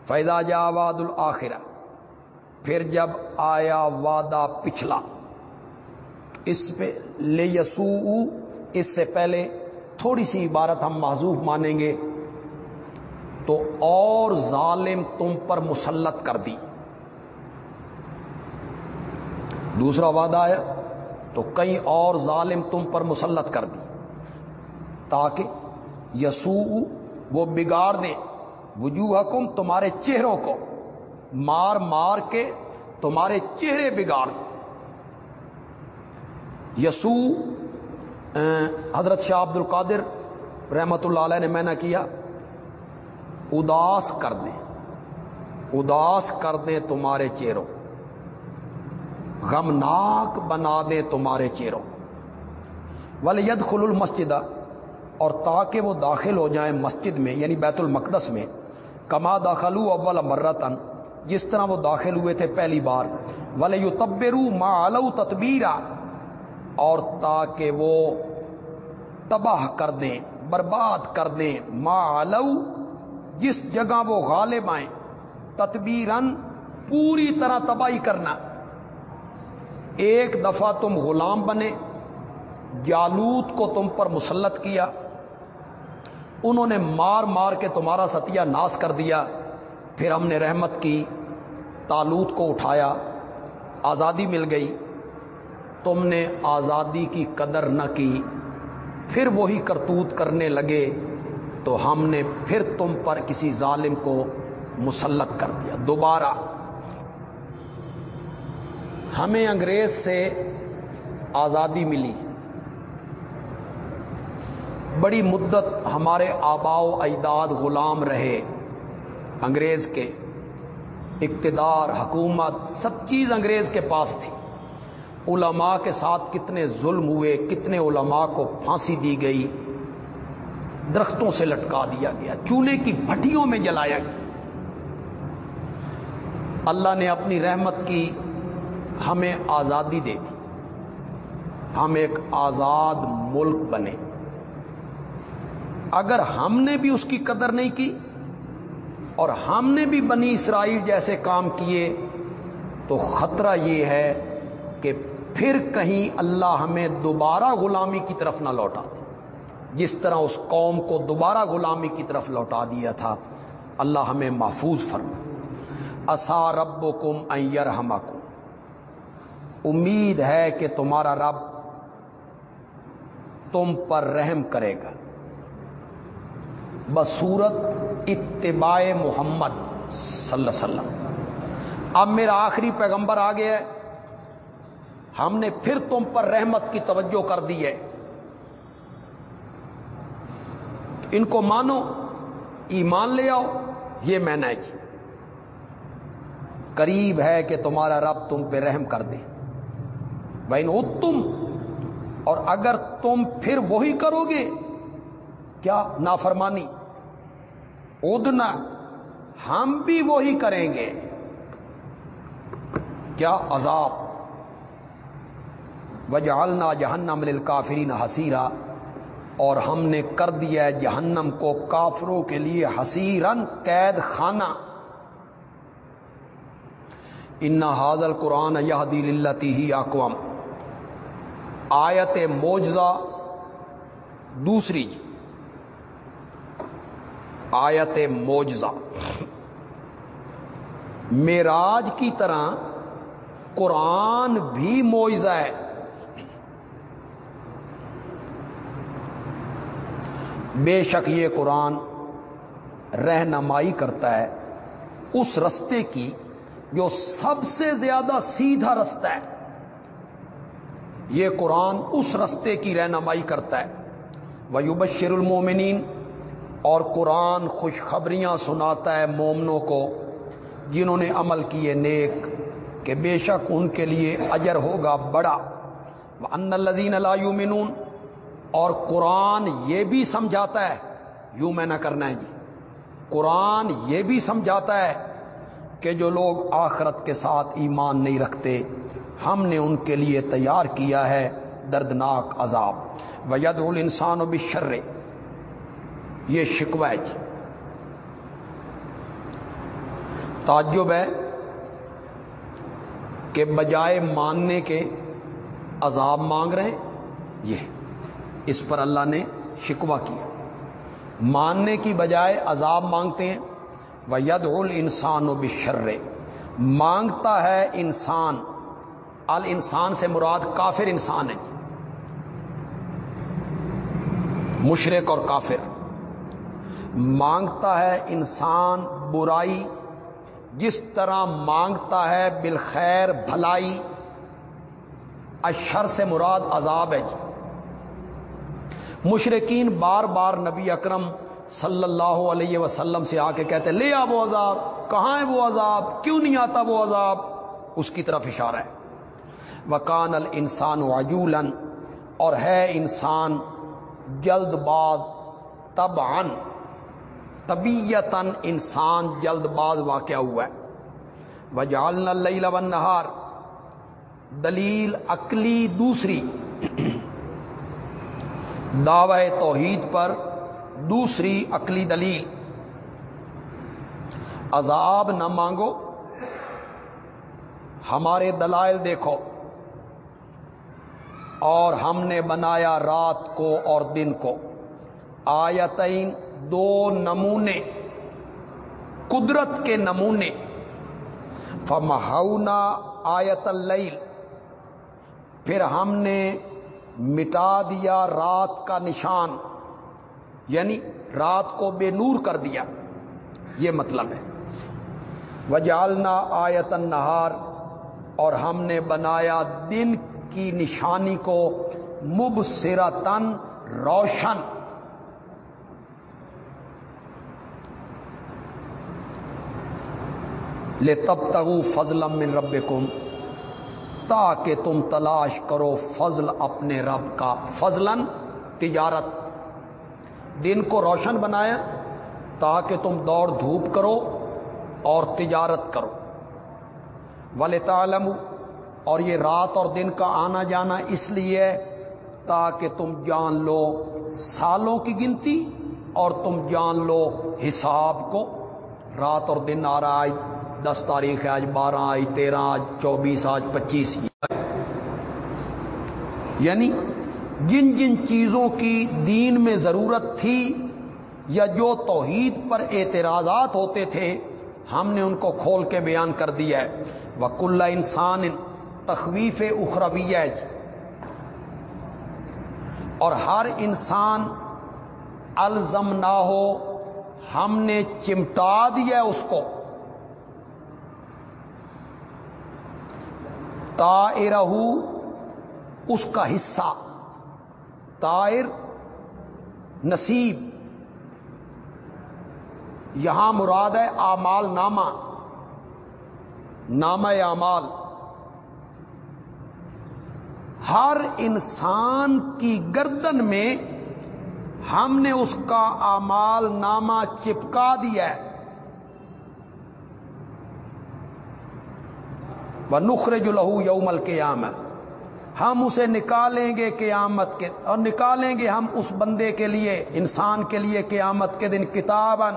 فیضا جا واد الآخرہ پھر جب آیا وعدہ پچھلا، اس پہ لے یسو اس سے پہلے تھوڑی سی عبارت ہم معذوف مانیں گے، تو اور ظالم تم پر مسلط کر دی۔ دوسرا وعدہ آیا، تو کئی اور ظالم تم پر مسلط کر دی۔ تاکہ یسو وہ بگاڑ دیں وجوہ کم تمہارے چہروں کو مار مار کے تمہارے چہرے بگاڑ یسو حضرت شاہ عبد القادر رحمت اللہ علیہ نے میں نے کیا، اداس کر دیں، اداس کر دیں تمہارے چہروں، غمناک بنا دیں تمہارے چہروں ول ید خل المسجد اور تاکہ وہ داخل ہو جائیں مسجد میں یعنی بیت المقدس میں۔ کما داخلو اول مرتن، جس طرح وہ داخل ہوئے تھے پہلی بار۔ ول یو تبرو ما علو تتبیرا اور تاکہ وہ تباہ کر دیں، برباد کر دیں۔ ما علو جس جگہ وہ غالب آئیں۔ تتبیرن پوری طرح تباہی کرنا۔ ایک دفعہ تم غلام بنے، جالوت کو تم پر مسلط کیا۔ انہوں نے مار مار کے تمہارا ستیہ ناس کر دیا۔ پھر ہم نے رحمت کی، تالوت کو اٹھایا، آزادی مل گئی۔ تم نے آزادی کی قدر نہ کی، پھر وہی کرتوت کرنے لگے۔ تو ہم نے پھر تم پر کسی ظالم کو مسلط کر دیا۔ دوبارہ۔ ہمیں انگریز سے آزادی ملی۔ بڑی مدت ہمارے آبا و اجداد غلام رہے۔ انگریز کے اقتدار، حکومت سب چیز انگریز کے پاس تھی۔ علماء کے ساتھ کتنے ظلم ہوئے، کتنے علماء کو پھانسی دی گئی، درختوں سے لٹکا دیا گیا، چولہے کی بھٹیوں میں جلایا گیا۔ اللہ نے اپنی رحمت کی، ہمیں آزادی دے دی۔ ہم ایک آزاد ملک بنے۔ اگر ہم نے بھی اس کی قدر نہیں کی اور ہم نے بھی بنی اسرائیل جیسے کام کیے، تو خطرہ یہ ہے کہ پھر کہیں اللہ ہمیں دوبارہ غلامی کی طرف نہ لوٹا دے۔ جس طرح اس قوم کو دوبارہ غلامی کی طرف لوٹا دیا تھا، اللہ ہمیں محفوظ فرما۔ اصا رب کم ایئر امید ہے کہ تمہارا رب تم پر رحم کرے گا۔ بصورت اتباع محمد صلی اللہ علیہ وسلم۔ اب میرا آخری پیغمبر آ گیا ہے۔ ہم نے پھر تم پر رحمت کی توجہ کر دی ہے۔ ان کو مانو، ایمان لے آؤ، یہ میں نے جی قریب ہے کہ تمہارا رب تم پہ رحم کر دے۔ بھائی نو تم اور اگر تم پھر وہی کرو گے، کیا نافرمانی؟ ادنا، ہم بھی وہی کریں گے۔ کیا عذاب۔ وجالنا جہنم للکافرین حسیرا اور ہم نے کر دیا ہے جہنم کو کافروں کے لیے حسیرن قید خانہ ان حاضل قرآن یہ دل ہی اقوام آیت موجزہ دوسری۔ جی آیت موجزہ میراج کی طرح قرآن بھی موجزہ ہے۔ بے شک یہ قرآن رہنمائی کرتا ہے۔ اس رستے کی جو سب سے زیادہ سیدھا رستہ ہے۔ یہ قرآن اس رستے کی رہنمائی کرتا ہے۔ وہ یوبشر المومنین اور قرآن خوشخبریاں سناتا ہے مومنوں کو، جنہوں نے عمل کیے نیک، کہ بے شک ان کے لیے اجر ہوگا بڑا۔ ان الزین یومنون اور قرآن یہ بھی سمجھاتا ہے، یوں میں نہ کرنا ہے جی۔ قرآن یہ بھی سمجھاتا ہے کہ جو لوگ آخرت کے ساتھ ایمان نہیں رکھتے، ہم نے ان کے لیے تیار کیا ہے دردناک عذاب۔ وید انسان و بشر یہ شکوہ ہے جی۔ تعجب ہے کہ بجائے ماننے کے عذاب مانگ رہے ہیں، یہ اس پر اللہ نے شکوہ کیا۔ ماننے کی بجائے عذاب مانگتے ہیں وہ ید انسان و بشرے مانگتا ہے انسان ال انسان سے مراد کافر انسان ہے جی۔ مشرق اور کافر۔ مانگتا ہے انسان برائی، جس طرح مانگتا ہے بالخیر بھلائی، اشر سے مراد عذاب ہے جی۔ مشرقین بار بار نبی اکرم صلی اللہ علیہ وسلم سے آ کے کہتے لے آ وہ عذاب، کہاں ہے وہ عذاب؟ کیوں نہیں آتا وہ عذاب؟ اس کی طرف اشارہ ہے۔ وکان ال انسان اور ہے انسان جلد باز تب ان طبیتن انسان جلد باز واقع ہوا ہے۔ وجالن اللہ نہار دلیل عقلی دوسری۔ دعوی توحید پر دوسری عقلی دلیل۔ عذاب نہ مانگو، ہمارے دلائل دیکھو۔ اور ہم نے بنایا رات کو اور دن کو۔ آیتین دو نمونے، قدرت کے نمونے۔ فمہونا آیت اللیل۔ پھر ہم نے مٹا دیا رات کا نشان یعنی رات کو بے نور کر دیا۔ یہ مطلب ہے۔ وجالنا آیت نہار اور ہم نے بنایا دن کی نشانی کو مب روشن۔ لے تب تگو فضلم من رب تاکہ تم تلاش کرو فضل اپنے رب کا۔ فضلن تجارت۔ دن کو روشن بنایا تاکہ تم دوڑ دھوپ کرو اور تجارت کرو۔ ول تعلم اور یہ رات اور دن کا آنا جانا اس لیے تاکہ تم جان لو سالوں کی گنتی اور تم جان لو حساب کو۔ رات اور دن آ رہا ہے دس تاریخ ہے، آج بارہ، آج تیرہ، آج چوبیس، آج پچیس۔ یعنی جن جن چیزوں کی دین میں ضرورت تھی یا جو توحید پر اعتراضات ہوتے تھے، ہم نے ان کو کھول کے بیان کر دیا ہے۔ وک اللہ انسان تخویف اخرویہ جی اور ہر انسان الزم نہ ہو، ہم نے چمٹا دیا اس کو۔ تائرہ اس کا حصہ۔ تائر نصیب۔ یہاں مراد ہے آمال نامہ۔ نامہ اعمال۔ ہر انسان کی گردن میں ہم نے اس کا آمال نامہ چپکا دیا ہے۔ وہ نخرے جو لہو یوم ہم اسے نکالیں گے قیامت کے اور نکالیں گے ہم اس بندے کے لیے، انسان کے لیے قیامت کے دن کتابن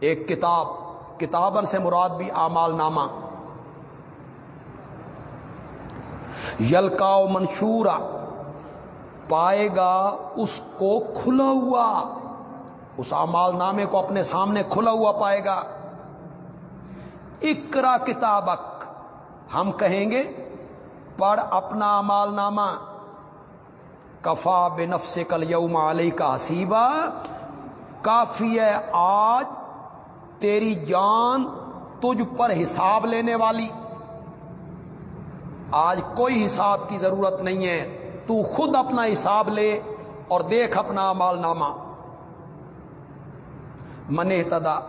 ایک کتاب کتابن سے مراد بھی آمال نامہ۔ یلکاؤ منشورا، پائے گا اس کو کھلا ہوا۔ اس آمال نامے کو اپنے سامنے کھلا ہوا پائے گا۔ اکرا کتابک۔ ہم کہیں گے، پڑھ اپنا امال نامہ کفا بے نفس کل یوم علی کا حسیبہ کافی ہے آج تیری جان تجھ پر حساب لینے والی۔ آج کوئی حساب کی ضرورت نہیں ہے۔ تو خود اپنا حساب لے اور دیکھ اپنا مال نامہ من اہتدا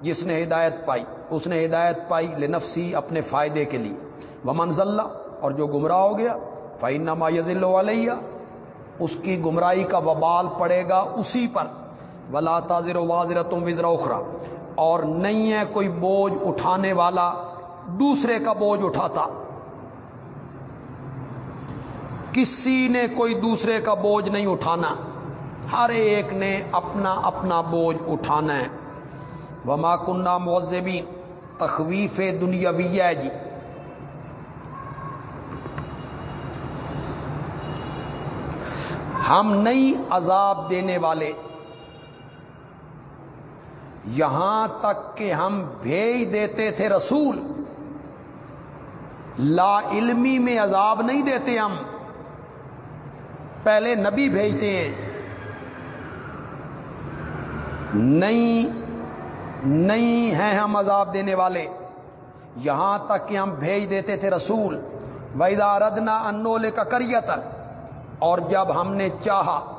جس نے ہدایت پائی۔ اس نے ہدایت پائی لنفسی اپنے فائدے کے لیے۔ وہ منزلہ اور جو گمراہ ہو گیا فائن نما یزل علیہ اس کی گمراہی کا وبال پڑے گا اسی پر۔ ولا تاضر و واضر تم وزرا اخرا اور نہیں ہے کوئی بوجھ اٹھانے والا، دوسرے کا بوجھ اٹھاتا۔ کسی نے کوئی دوسرے کا بوجھ نہیں اٹھانا۔ ہر ایک نے اپنا اپنا بوجھ اٹھانا ہے۔ وما کنہ معذبین تخویف دنیاوی ہے جی۔ ہم نہیں عذاب دینے والے۔ یہاں تک کہ ہم بھیج دیتے تھے رسول۔ لا علمی میں عذاب نہیں دیتے ہم۔ پہلے نبی بھیجتے ہیں۔ نہیں نہیں ہیں ہم عذاب دینے والے۔ یہاں تک کہ ہم بھیج دیتے تھے رسول ویدا ردنا انولے کا کریتن اور جب ہم نے چاہا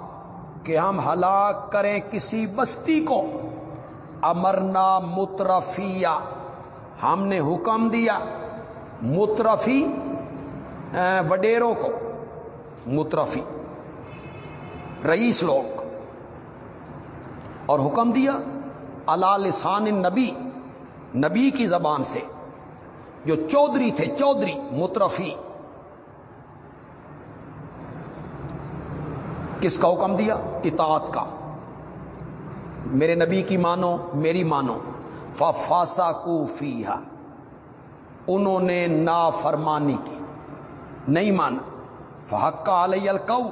کہ ہم ہلاک کریں کسی بستی کو، امرنا مترفیا ہم نے حکم دیا مترفی وڈیروں کو۔ مترفی، رئیس لوگ۔ اور حکم دیا اللہ لسان نبی نبی کی زبان سے، جو چودھری تھے، چودھری، مترفی۔ کس کا حکم دیا؟ اطاعت کا۔ میرے نبی کی مانو، میری مانو۔ فاسا کو فی انہوں نے نا فرمانی کی۔ نہیں مانا۔ فحقہ علیہ القول۔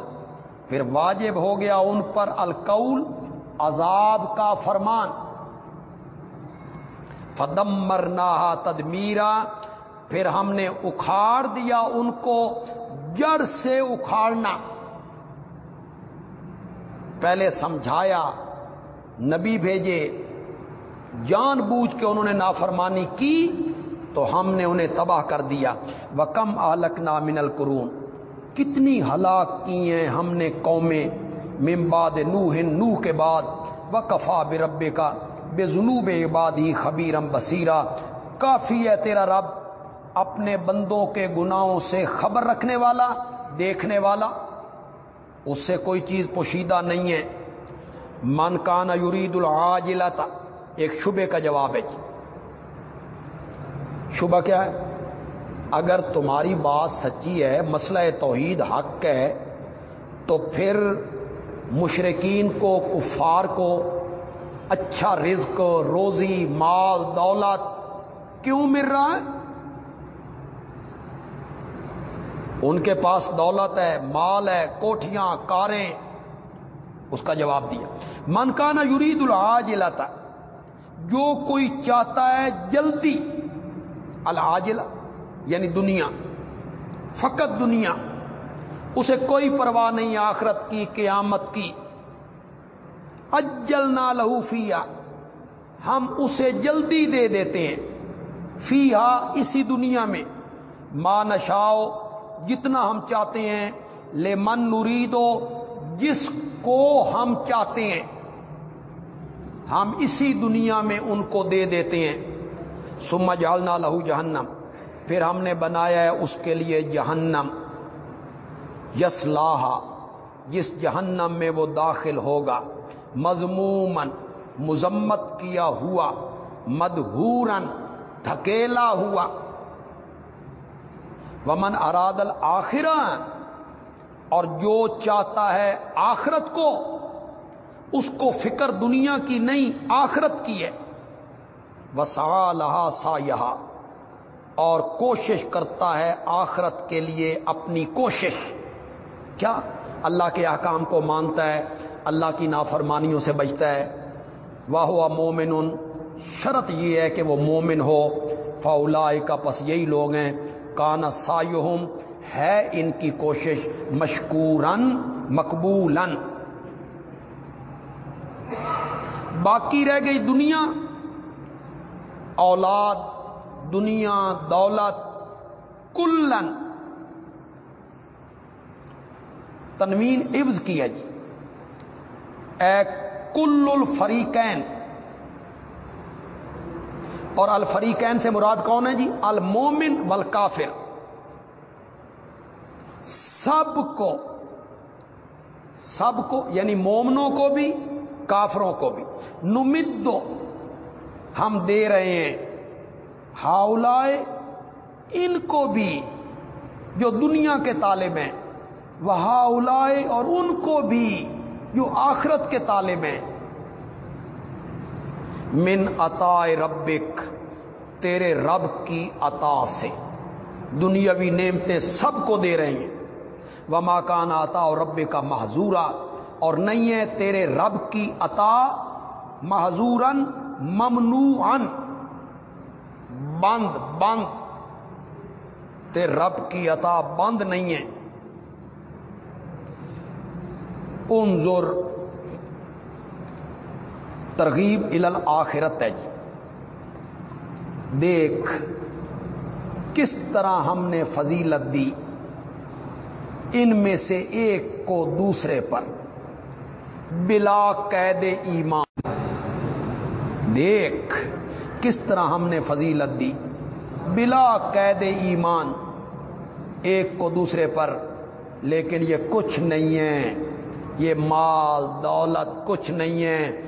پھر واجب ہو گیا ان پر القول، عذاب کا فرمان۔ فدم مرنا تدمیرا، پھر ہم نے اکھاڑ دیا ان کو جڑ سے اکھاڑنا۔ پہلے سمجھایا، نبی بھیجے، جان بوجھ کے انہوں نے نافرمانی کی تو ہم نے انہیں تباہ کر دیا۔ وہ کم آلک نامن القرون۔ کتنی ہلاک کی ہیں ہم نے قومیں۔ ممباد نوح نوح کے بعد۔ و کفا بے رب کا بے جنوب عباد ہی خبیرم بصیرہ، کافی ہے تیرا رب، اپنے بندوں کے گناہوں سے خبر رکھنے والا، دیکھنے والا، اس سے کوئی چیز پوشیدہ نہیں ہے۔ من کان یرید العاجلتا ایک شبے کا جواب ہے جی۔ شبہ کیا ہے؟ اگر تمہاری بات سچی ہے، مسئلہ توحید حق ہے، تو پھر مشرقین کو، کفار کو اچھا رزق، روزی، مال، دولت کیوں مل رہا ہے؟ ان کے پاس دولت ہے، مال ہے، کوٹھیاں، کاریں۔ اس کا جواب دیا۔ من کا نا یورید جو کوئی چاہتا ہے جلدی، العاجلہ یعنی دنیا، فقط دنیا، اسے کوئی پرواہ نہیں آخرت کی، قیامت کی۔ اجل نہ لہوفیا ہم اسے جلدی دے دیتے ہیں۔ فی اسی دنیا میں۔ ماں نشاؤ، جتنا ہم چاہتے ہیں۔ لے من نوری دو جس کو ہم چاہتے ہیں۔ ہم اسی دنیا میں ان کو دے دیتے ہیں۔ سما جالنا لہو جہنم۔ پھر ہم نے بنایا ہے اس کے لیے جہنم۔ یس جس جہنم میں وہ داخل ہوگا۔ مضمومن مذمت کیا ہوا مدہورن تھکیلا ہوا۔ ومن اراد آخر اور جو چاہتا ہے آخرت کو، اس کو فکر دنیا کی نہیں، آخرت کی ہے۔ وسا لہا سا اور کوشش کرتا ہے آخرت کے لیے اپنی کوشش۔ کیا؟ اللہ کے احکام کو مانتا ہے۔ اللہ کی نافرمانیوں سے بچتا ہے۔ واہ ہوا مومن شرط یہ ہے کہ وہ مومن ہو۔ فولا کا پس یہی لوگ ہیں۔ کانا سایہم ہے ان کی کوشش مشکورن مقبولن باقی رہ گئی دنیا۔ اولاد، دنیا، دولت۔ کلن۔ تنوین عبز کی ہے جی۔ اے کل الفریقین۔ اور الفریقین سے مراد کون ہے جی؟ المومن والکافر۔ سب کو سب کو یعنی مومنوں کو بھی، کافروں کو بھی۔ نمدو ہم دے رہے ہیں۔ ہاؤلائے، ان کو بھی، جو دنیا کے طالب ہیں۔ وہ ہاؤلائے اور ان کو بھی۔ جو آخرت کے طالب ہیں۔ من عطا ربک، تیرے رب کی عطا سے۔ دنیاوی نعمتیں سب کو دے رہے ہیں۔ وہ ماکان آتا اور رب کا محضورہ اور نہیں ہے تیرے رب کی عطا محضورن ممنوع بند بند۔ تیرے رب کی عطا بند نہیں ہے۔ انظر، ترغیب ال آخرت ہے جی۔ دیکھ، کس طرح ہم نے فضیلت دی ان میں سے ایک کو دوسرے پر۔ بلا قید ایمان۔ دیکھ، کس طرح ہم نے فضیلت دی۔ بلا قید ایمان۔ ایک کو دوسرے پر، لیکن یہ کچھ نہیں ہے۔ یہ مال دولت کچھ نہیں ہے۔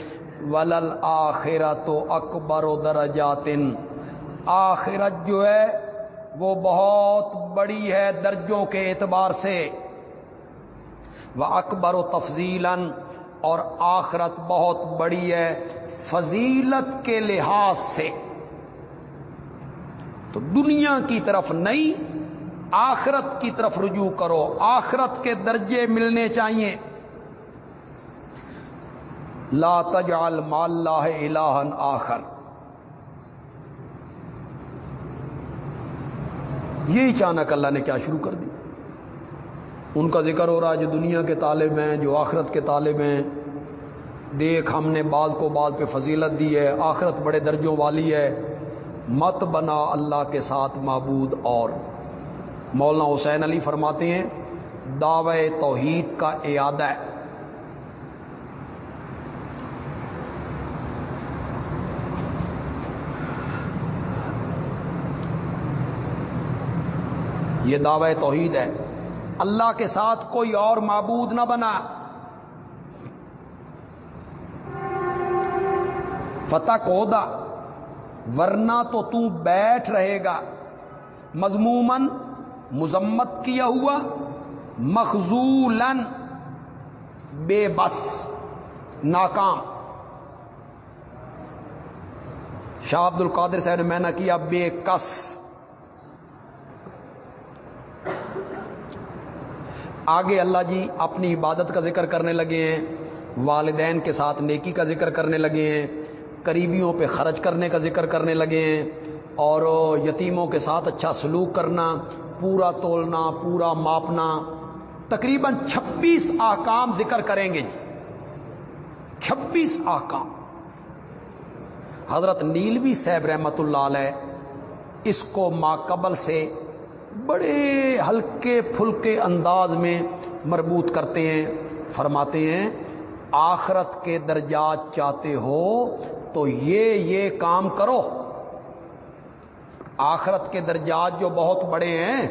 ولل آخرت و اکبر و درجاتن آخرت جو ہے وہ بہت بڑی ہے درجوں کے اعتبار سے۔ وہ اکبر و تفضیل اور آخرت بہت بڑی ہے فضیلت کے لحاظ سے۔ تو دنیا کی طرف نہیں، آخرت کی طرف رجوع کرو۔ آخرت کے درجے ملنے چاہیے۔ لا تجعل مال اللہ الہن آخر۔ یہ اچانک اللہ نے کیا شروع کر دی۔ ان کا ذکر ہو رہا جو دنیا کے طالب ہیں، جو آخرت کے طالب ہیں۔ دیکھ، ہم نے بعض کو بعض پہ فضیلت دی ہے، آخرت بڑے درجوں والی ہے۔ مت بنا اللہ کے ساتھ معبود اور۔ مولانا حسین علی فرماتے ہیں دعوے توحید کا اعادہ ہے۔ یہ دعوی توحید ہے۔ اللہ کے ساتھ کوئی اور معبود نہ بنا۔ فتح کودا ورنہ تو تو بیٹھ رہے گا۔ مضمومن مذمت کیا ہوا۔ مخزولن بے بس۔ ناکام۔ شاہ عبد القادر صاحب نے میں نے کیا بے کس۔ آگے اللہ جی اپنی عبادت کا ذکر کرنے لگے ہیں، والدین کے ساتھ نیکی کا ذکر کرنے لگے ہیں، قریبیوں پہ خرچ کرنے کا ذکر کرنے لگے ہیں، اور یتیموں کے ساتھ اچھا سلوک کرنا، پورا تولنا، پورا ماپنا، تقریباً چھبیس آکام ذکر کریں گے جی۔ چھبیس آکام۔ حضرت نیلوی صاحب رحمت اللہ علیہ اس کو ماقبل سے بڑے ہلکے پھلکے انداز میں مربوط کرتے ہیں، فرماتے ہیں، آخرت کے درجات چاہتے ہو تو یہ یہ کام کرو۔ آخرت کے درجات جو بہت بڑے ہیں،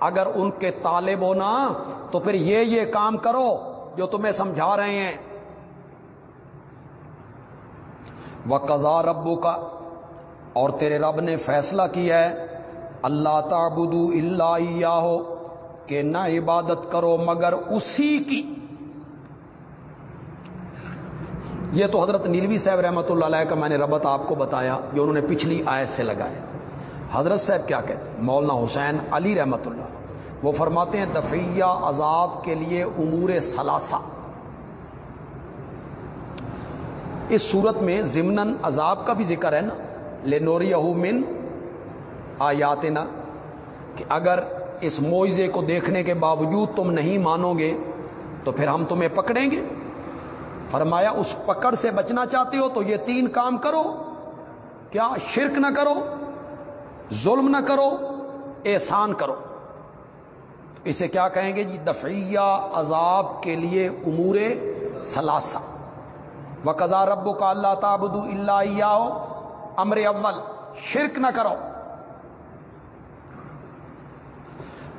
اگر ان کے طالب ہونا تو پھر یہ یہ کام کرو جو تمہیں سمجھا رہے ہیں۔ وہ قزا ربو کا اور تیرے رب نے فیصلہ کیا ہے۔ اللہ تعبدو اللہ ہو کہ نہ عبادت کرو مگر اسی کی۔ یہ تو حضرت نیلوی صاحب رحمۃ اللہ علیہ کا میں نے ربط آپ کو بتایا، جو انہوں نے پچھلی آیت سے لگائے۔ حضرت صاحب کیا کہتے ہیں؟ مولانا حسین علی رحمت اللہ۔ وہ فرماتے ہیں، دفعیہ عذاب کے لیے امور ثلاثہ۔ اس صورت میں ضمن عذاب کا بھی ذکر ہے نا لینوری من آیات نا کہ اگر اس معیزے کو دیکھنے کے باوجود تم نہیں مانو گے تو پھر ہم تمہیں پکڑیں گے۔ فرمایا، اس پکڑ سے بچنا چاہتے ہو تو یہ تین کام کرو۔ کیا شرک نہ کرو، ظلم نہ کرو، احسان کرو۔ اسے کیا کہیں گے جی؟ دفعیہ عذاب کے لیے امور سلاسا و قزا رب کا اللہ تعبد اللہ ہو امر اول، شرک نہ کرو۔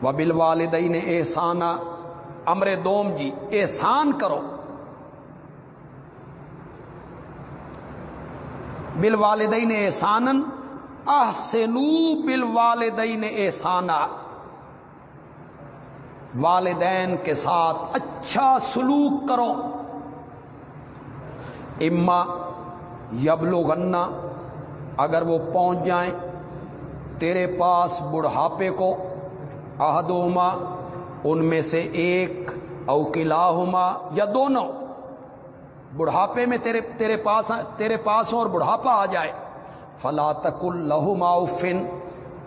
و بل والدین احسانہ امر دوم جی احسان کرو۔ بل والدین احسانن احسنو بل والدین احسانہ والدین کے ساتھ اچھا سلوک کرو۔ اما یبلو غنا اگر وہ پہنچ جائیں تیرے پاس بڑھاپے کو احدوما ان میں سے ایک اوکلاہما یا دونوں۔ بڑھاپے میں تیرے تیرے پاس تیرے پاس ہوں اور بڑھاپا آ جائے۔ فلا تک الہما افن،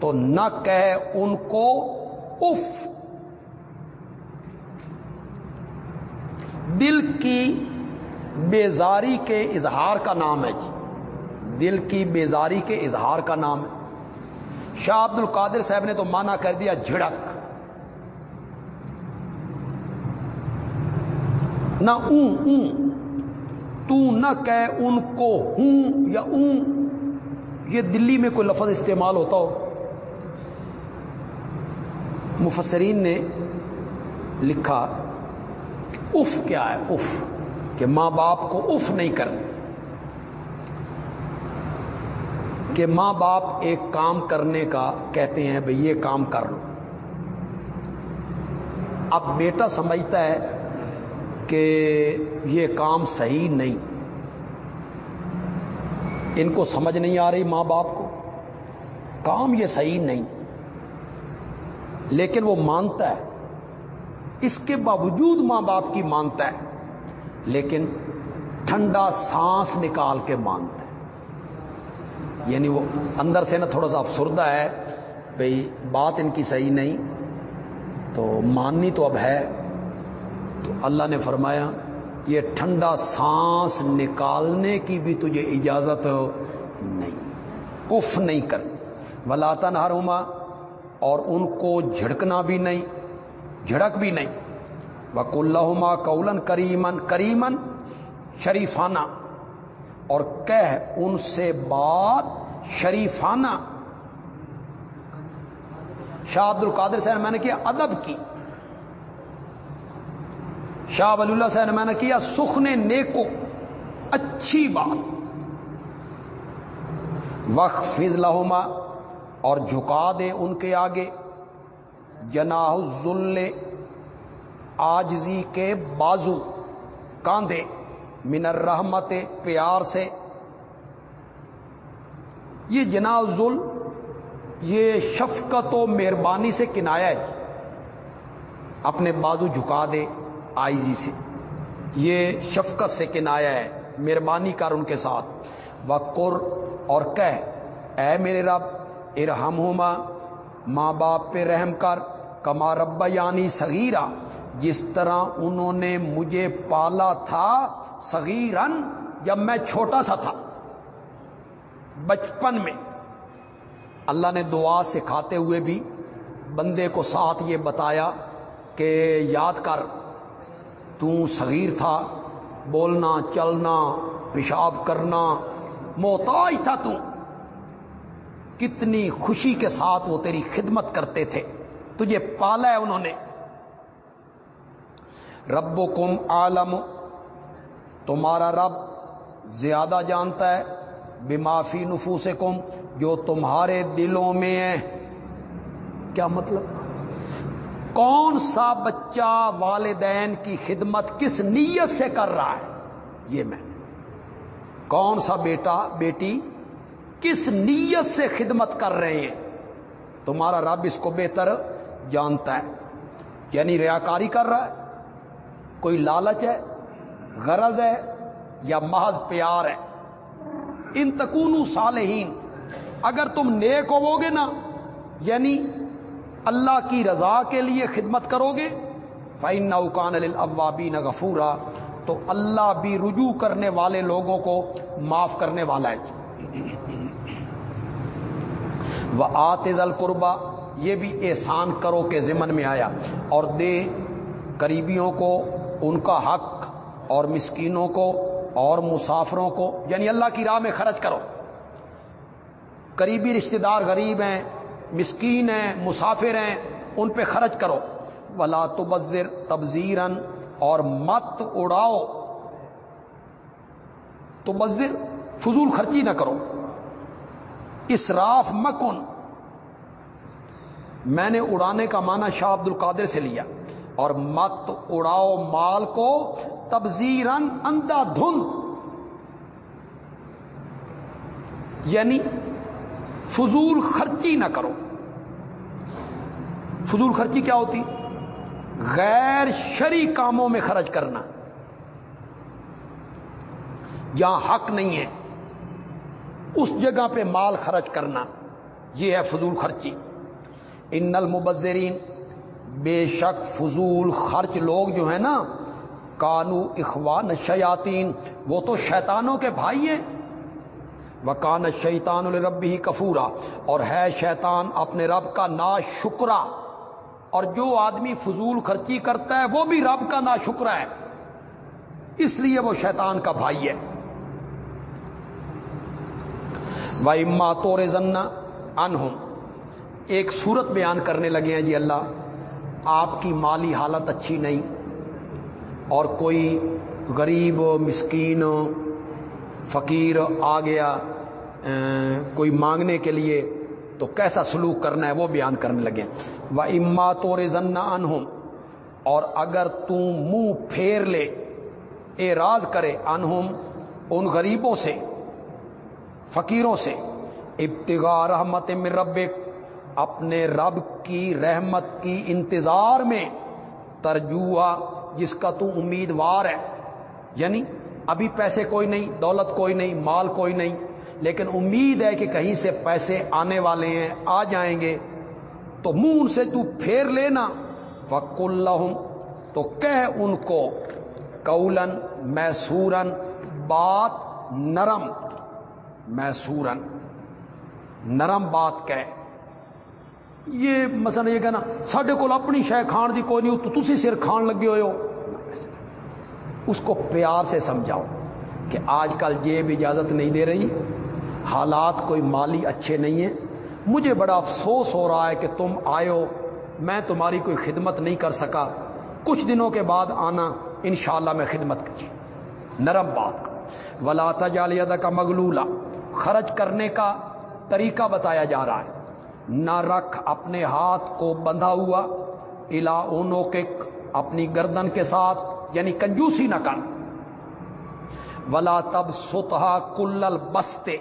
تو نہ کہ ان کو اف۔ دل کی بیزاری کے اظہار کا نام ہے جی۔ دل کی بیزاری کے اظہار کا نام ہے۔ شاہ عبد القادر صاحب نے تو مانا کر دیا جھڑک۔ نہ اون اون تو نہ کہ ان کو ہوں یا اون یہ دلی میں کوئی لفظ استعمال ہوتا ہو۔ مفسرین نے لکھا اف کیا ہے اف کہ ماں باپ کو اف نہیں کرنا۔ کہ ماں باپ ایک کام کرنے کا کہتے ہیں بھئی یہ کام کر لو۔ اب بیٹا سمجھتا ہے کہ یہ کام صحیح نہیں۔ ان کو سمجھ نہیں آ رہی ماں باپ کو۔ کام یہ صحیح نہیں۔ لیکن وہ مانتا ہے۔ اس کے باوجود ماں باپ کی مانتا ہے۔ لیکن ٹھنڈا سانس نکال کے مانتا ہے۔ یعنی وہ اندر سے نا تھوڑا سا افسردہ ہے، بھئی بات ان کی صحیح نہیں۔ تو ماننی تو اب ہے۔ تو اللہ نے فرمایا، یہ ٹھنڈا سانس نکالنے کی بھی تجھے اجازت نہیں۔ اف نہیں کر۔ ولاتا نہاروما اور ان کو جھڑکنا بھی نہیں، جھڑک بھی نہیں۔ وک اللہ کولن کریمن کریمن شریفانہ۔ اور کہہ ان سے بات شریفانہ۔ شاہ عبد القادر صاحب میں نے کیا ادب کی۔ شاہ ولی اللہ صاحب نے میں نے کیا سخن نیکو اچھی بات۔ وق فض لہما اور جھکا دے ان کے آگے۔ جناح ذل آجزی کے بازو کاندھے۔ من الرحمت، پیار سے۔ یہ جنا ذل یہ شفقت و مہربانی سے کنایا ہے۔ اپنے بازو جھکا دے آئزی سے۔ یہ شفقت سے کنایا ہے، مہربانی کر ان کے ساتھ۔ وقر اور کہہ، اے میرے رب، ارحم ہوما، ماں باپ پہ رحم کر، کما رب یعنی صغیرہ۔ جس طرح انہوں نے مجھے پالا تھا صغیرن جب میں چھوٹا سا تھا، بچپن میں۔ اللہ نے دعا سکھاتے ہوئے بھی بندے کو ساتھ یہ بتایا کہ یاد کر تو صغیر تھا، بولنا، چلنا، پیشاب کرنا، محتاج تھا تو کتنی خوشی کے ساتھ وہ تیری خدمت کرتے تھے۔ تجھے پالا ہے انہوں نے۔ رب کم عالم، تمہارا رب زیادہ جانتا ہے بمافی نفوس کم جو تمہارے دلوں میں ہے۔ کیا مطلب؟ کون سا بچہ والدین کی خدمت کس نیت سے کر رہا ہے؟ یہ میں۔ کون سا بیٹا، بیٹی کس نیت سے خدمت کر رہے ہیں؟ تمہارا رب اس کو بہتر جانتا ہے یعنی ریاکاری کر رہا ہے۔ کوئی لالچ ہے، غرض ہے یا محض پیار ہے۔ ان تکون صالحین، اگر تم نیک ہوو گے نا یعنی اللہ کی رضا کے لیے خدمت کرو گے فائن اوکان الوابین غفورا۔ تو اللہ بھی رجوع کرنے والے لوگوں کو معاف کرنے والا ہے۔ وہ آتز القربا یہ بھی احسان کرو کہ ضمن میں آیا۔ اور دے، قریبیوں کو ان کا حق اور مسکینوں کو اور مسافروں کو یعنی اللہ کی راہ میں خرچ کرو۔ قریبی رشتہ دار غریب ہیں، مسکین ہیں، مسافر ہیں، ان پہ خرچ کرو۔ ولا تبذر تبزیرن اور مت اڑاؤ۔ تبذر، فضول خرچی نہ کرو۔ اسراف مکن۔ میں نے اڑانے کا معنی شاہ عبد القادر سے لیا۔ اور مت اڑاؤ مال کو تبزیرن اندھا دھند۔ یعنی فضول خرچی نہ کرو۔ فضول خرچی کیا ہوتی؟ غیر شری کاموں میں خرچ کرنا۔ جہاں حق نہیں ہے، اس جگہ پہ مال خرچ کرنا، یہ ہے فضول خرچی۔ ان المبذرین بے شک فضول خرچ لوگ جو ہیں نا، کانو اخوان شیاتین وہ تو شیطانوں کے بھائی ہیں۔ وہ کان شیطان الرب ہی کفورا، اور ہے شیطان اپنے رب کا نا شکرا اور جو آدمی فضول خرچی کرتا ہے، وہ بھی رب کا نا شکرا ہے۔ اس لیے وہ شیطان کا بھائی ہے۔ وہ اما تو رزنا انہم ایک صورت بیان کرنے لگے ہیں جی اللہ۔ آپ کی مالی حالت اچھی نہیں اور کوئی غریب، مسکین، فقیر آ گیا کوئی مانگنے کے لیے تو کیسا سلوک کرنا ہے وہ بیان کرنے لگے۔ وہ اما تو رزنا انہم اور اگر تم منہ پھیر لے اے راز کرے انہم ان غریبوں سے، فقیروں سے ابتغا رحمت من ربک اپنے رب کی رحمت کی انتظار میں ترجوہ، جس کا تو امیدوار ہے۔ یعنی ابھی پیسے کوئی نہیں، دولت کوئی نہیں، مال کوئی نہیں، لیکن امید ہے کہ کہیں سے پیسے آنے والے ہیں، آ جائیں گے۔ تو منہ سے تو پھیر لینا۔ فک اللہ تو کہہ ان کو کولن میسورن بات نرم میسورن نرم بات کہہ۔ یہ مسئلہ یہ کہنا سڈے کو اپنی شہ کھان دی کوئی نہیں تو تھی سر کھان لگے ہوئے ہو۔ اس کو پیار سے سمجھاؤ کہ آج کل جیب اجازت نہیں دے رہی، حالات کوئی مالی اچھے نہیں ہیں۔ مجھے بڑا افسوس ہو رہا ہے کہ تم آئے میں تمہاری کوئی خدمت نہیں کر سکا۔ کچھ دنوں کے بعد آنا، انشاءاللہ میں خدمت کی۔ نرم بات۔ کا ولا تجالیہ کا مغلولہ خرچ کرنے کا طریقہ بتایا جا رہا ہے۔ نہ رکھ اپنے ہاتھ کو بندھا ہوا، الا اونو کے اپنی گردن کے ساتھ یعنی کنجوسی نہ کر۔ ولا تب ستہا کلل بستے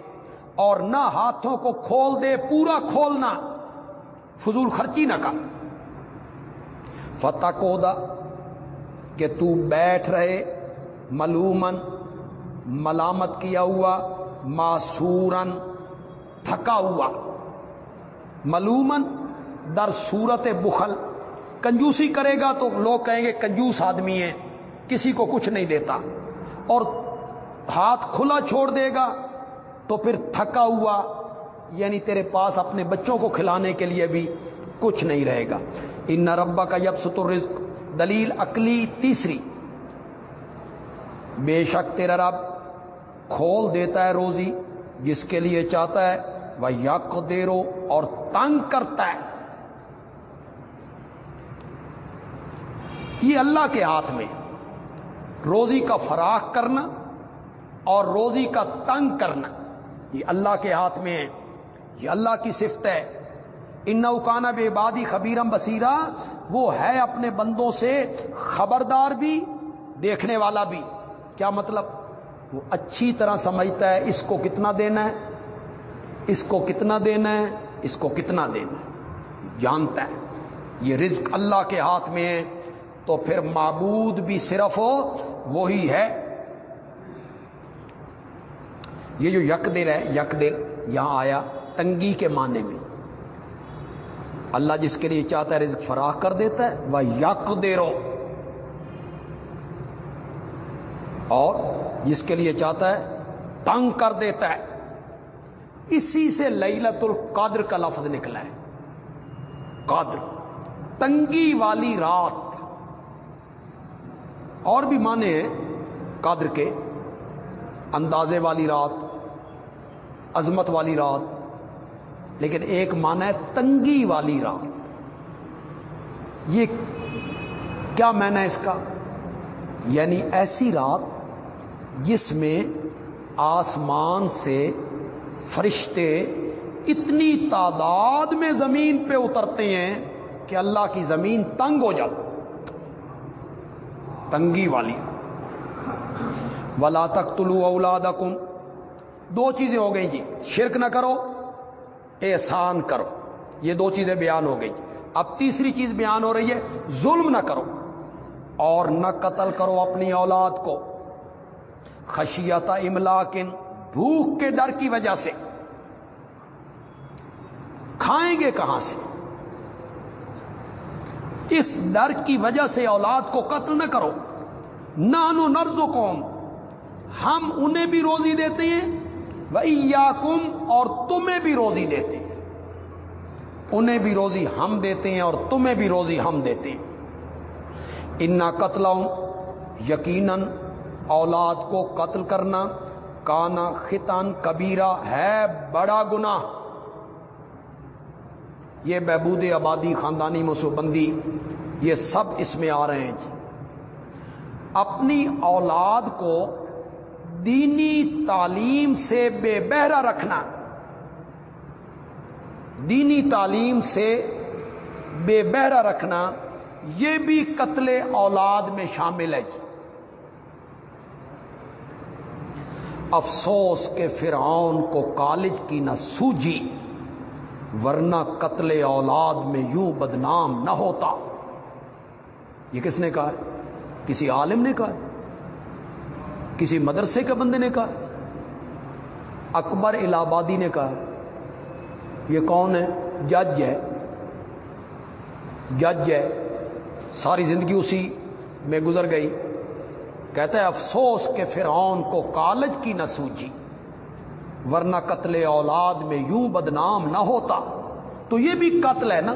اور نہ ہاتھوں کو کھول دے، پورا کھولنا۔ فضول خرچی نہ کر۔ فتح کو دا کہ تو بیٹھ رہے ملومن ملامت کیا ہوا معصورن تھکا ہوا۔ ملومن در صورت بخل۔ کنجوسی کرے گا تو لوگ کہیں گے کنجوس آدمی ہے، کسی کو کچھ نہیں دیتا۔ اور ہاتھ کھلا چھوڑ دے گا تو پھر تھکا ہوا یعنی تیرے پاس اپنے بچوں کو کھلانے کے لیے بھی کچھ نہیں رہے گا۔ ان ربا کا یب ستر رزق دلیل عقلی تیسری۔ بے شک تیرا رب کھول دیتا ہے روزی، جس کے لیے چاہتا ہے وہ یک دیرو اور تنگ کرتا ہے۔ یہ اللہ کے ہاتھ میں روزی کا فراخ کرنا اور روزی کا تنگ کرنا۔ یہ اللہ کے ہاتھ میں ہے۔ یہ اللہ کی صفت ہے۔ ان اوکانہ بے بادی خبیرم بصیرہ وہ ہے اپنے بندوں سے خبردار بھی، دیکھنے والا بھی۔ کیا مطلب؟ وہ اچھی طرح سمجھتا ہے، اس کو کتنا دینا ہے؟ اس کو کتنا دینا ہے؟ اس کو کتنا دینا ہے؟ جانتا ہے۔ یہ رزق اللہ کے ہاتھ میں ہے، تو پھر معبود بھی صرف ہو، وہی ہے۔ یہ جو یک دیر ہے، یک دیر یہاں آیا تنگی کے معنی میں۔ اللہ جس کے لیے چاہتا ہے رزق فراخ کر دیتا ہے، وہ یک دیرو اور جس کے لیے چاہتا ہے تنگ کر دیتا ہے۔ اسی سے لیلت القادر کا لفظ نکلا ہے۔ قادر تنگی والی رات۔ اور بھی مانے ہیں قادر کے۔ اندازے والی رات، عظمت والی رات۔ لیکن ایک مانا ہے تنگی والی رات۔ یہ کیا معنی ہے اس کا؟ یعنی ایسی رات جس میں آسمان سے فرشتے اتنی تعداد میں زمین پہ اترتے ہیں کہ اللہ کی زمین تنگ ہو جاتی تنگی والی۔ ولا تک طلوع اولاد دو چیزیں ہو گئی جی۔ شرک نہ کرو، احسان کرو۔ یہ دو چیزیں بیان ہو گئی جی۔ اب تیسری چیز بیان ہو رہی ہے، ظلم نہ کرو۔ اور نہ قتل کرو اپنی اولاد کو۔ خشیت املاکن۔ بھوک کے ڈر کی وجہ سے۔ کھائیں گے کہاں سے؟ اس ڈر کی وجہ سے اولاد کو قتل نہ کرو۔ نانو نرز و قوم ہم انہیں بھی روزی دیتے ہیں یا کم اور تمہیں بھی روزی دیتے ہیں۔ انہیں بھی روزی ہم دیتے ہیں اور تمہیں بھی روزی ہم دیتے ہیں۔ انا قتل یقیناً اولاد کو قتل کرنا کانا خطان کبیرہ ہے بڑا گنا یہ بہبود آبادی خاندانی مسوبندی یہ سب اس میں آ رہے ہیں جی۔ اپنی اولاد کو دینی تعلیم سے بے بہرا رکھنا۔ دینی تعلیم سے بے بہرا رکھنا، یہ بھی قتل اولاد میں شامل ہے جی۔ افسوس کے فرعون کو کالج کی نہ سوجی، ورنہ قتل اولاد میں یوں بدنام نہ ہوتا۔ یہ کس نے کہا ہے؟ کسی عالم نے کہا ہے؟ کسی مدرسے کے بندے نے کہا اکبر الہبادی نے کہا یہ کون ہے؟ جج ہے۔ جج ہے۔ ساری زندگی اسی میں گزر گئی۔ کہتا ہے، افسوس کے فرعون کو کالج کی نہ سوچی ورنہ قتل اولاد میں یوں بدنام نہ ہوتا۔ تو یہ بھی قتل ہے نا؟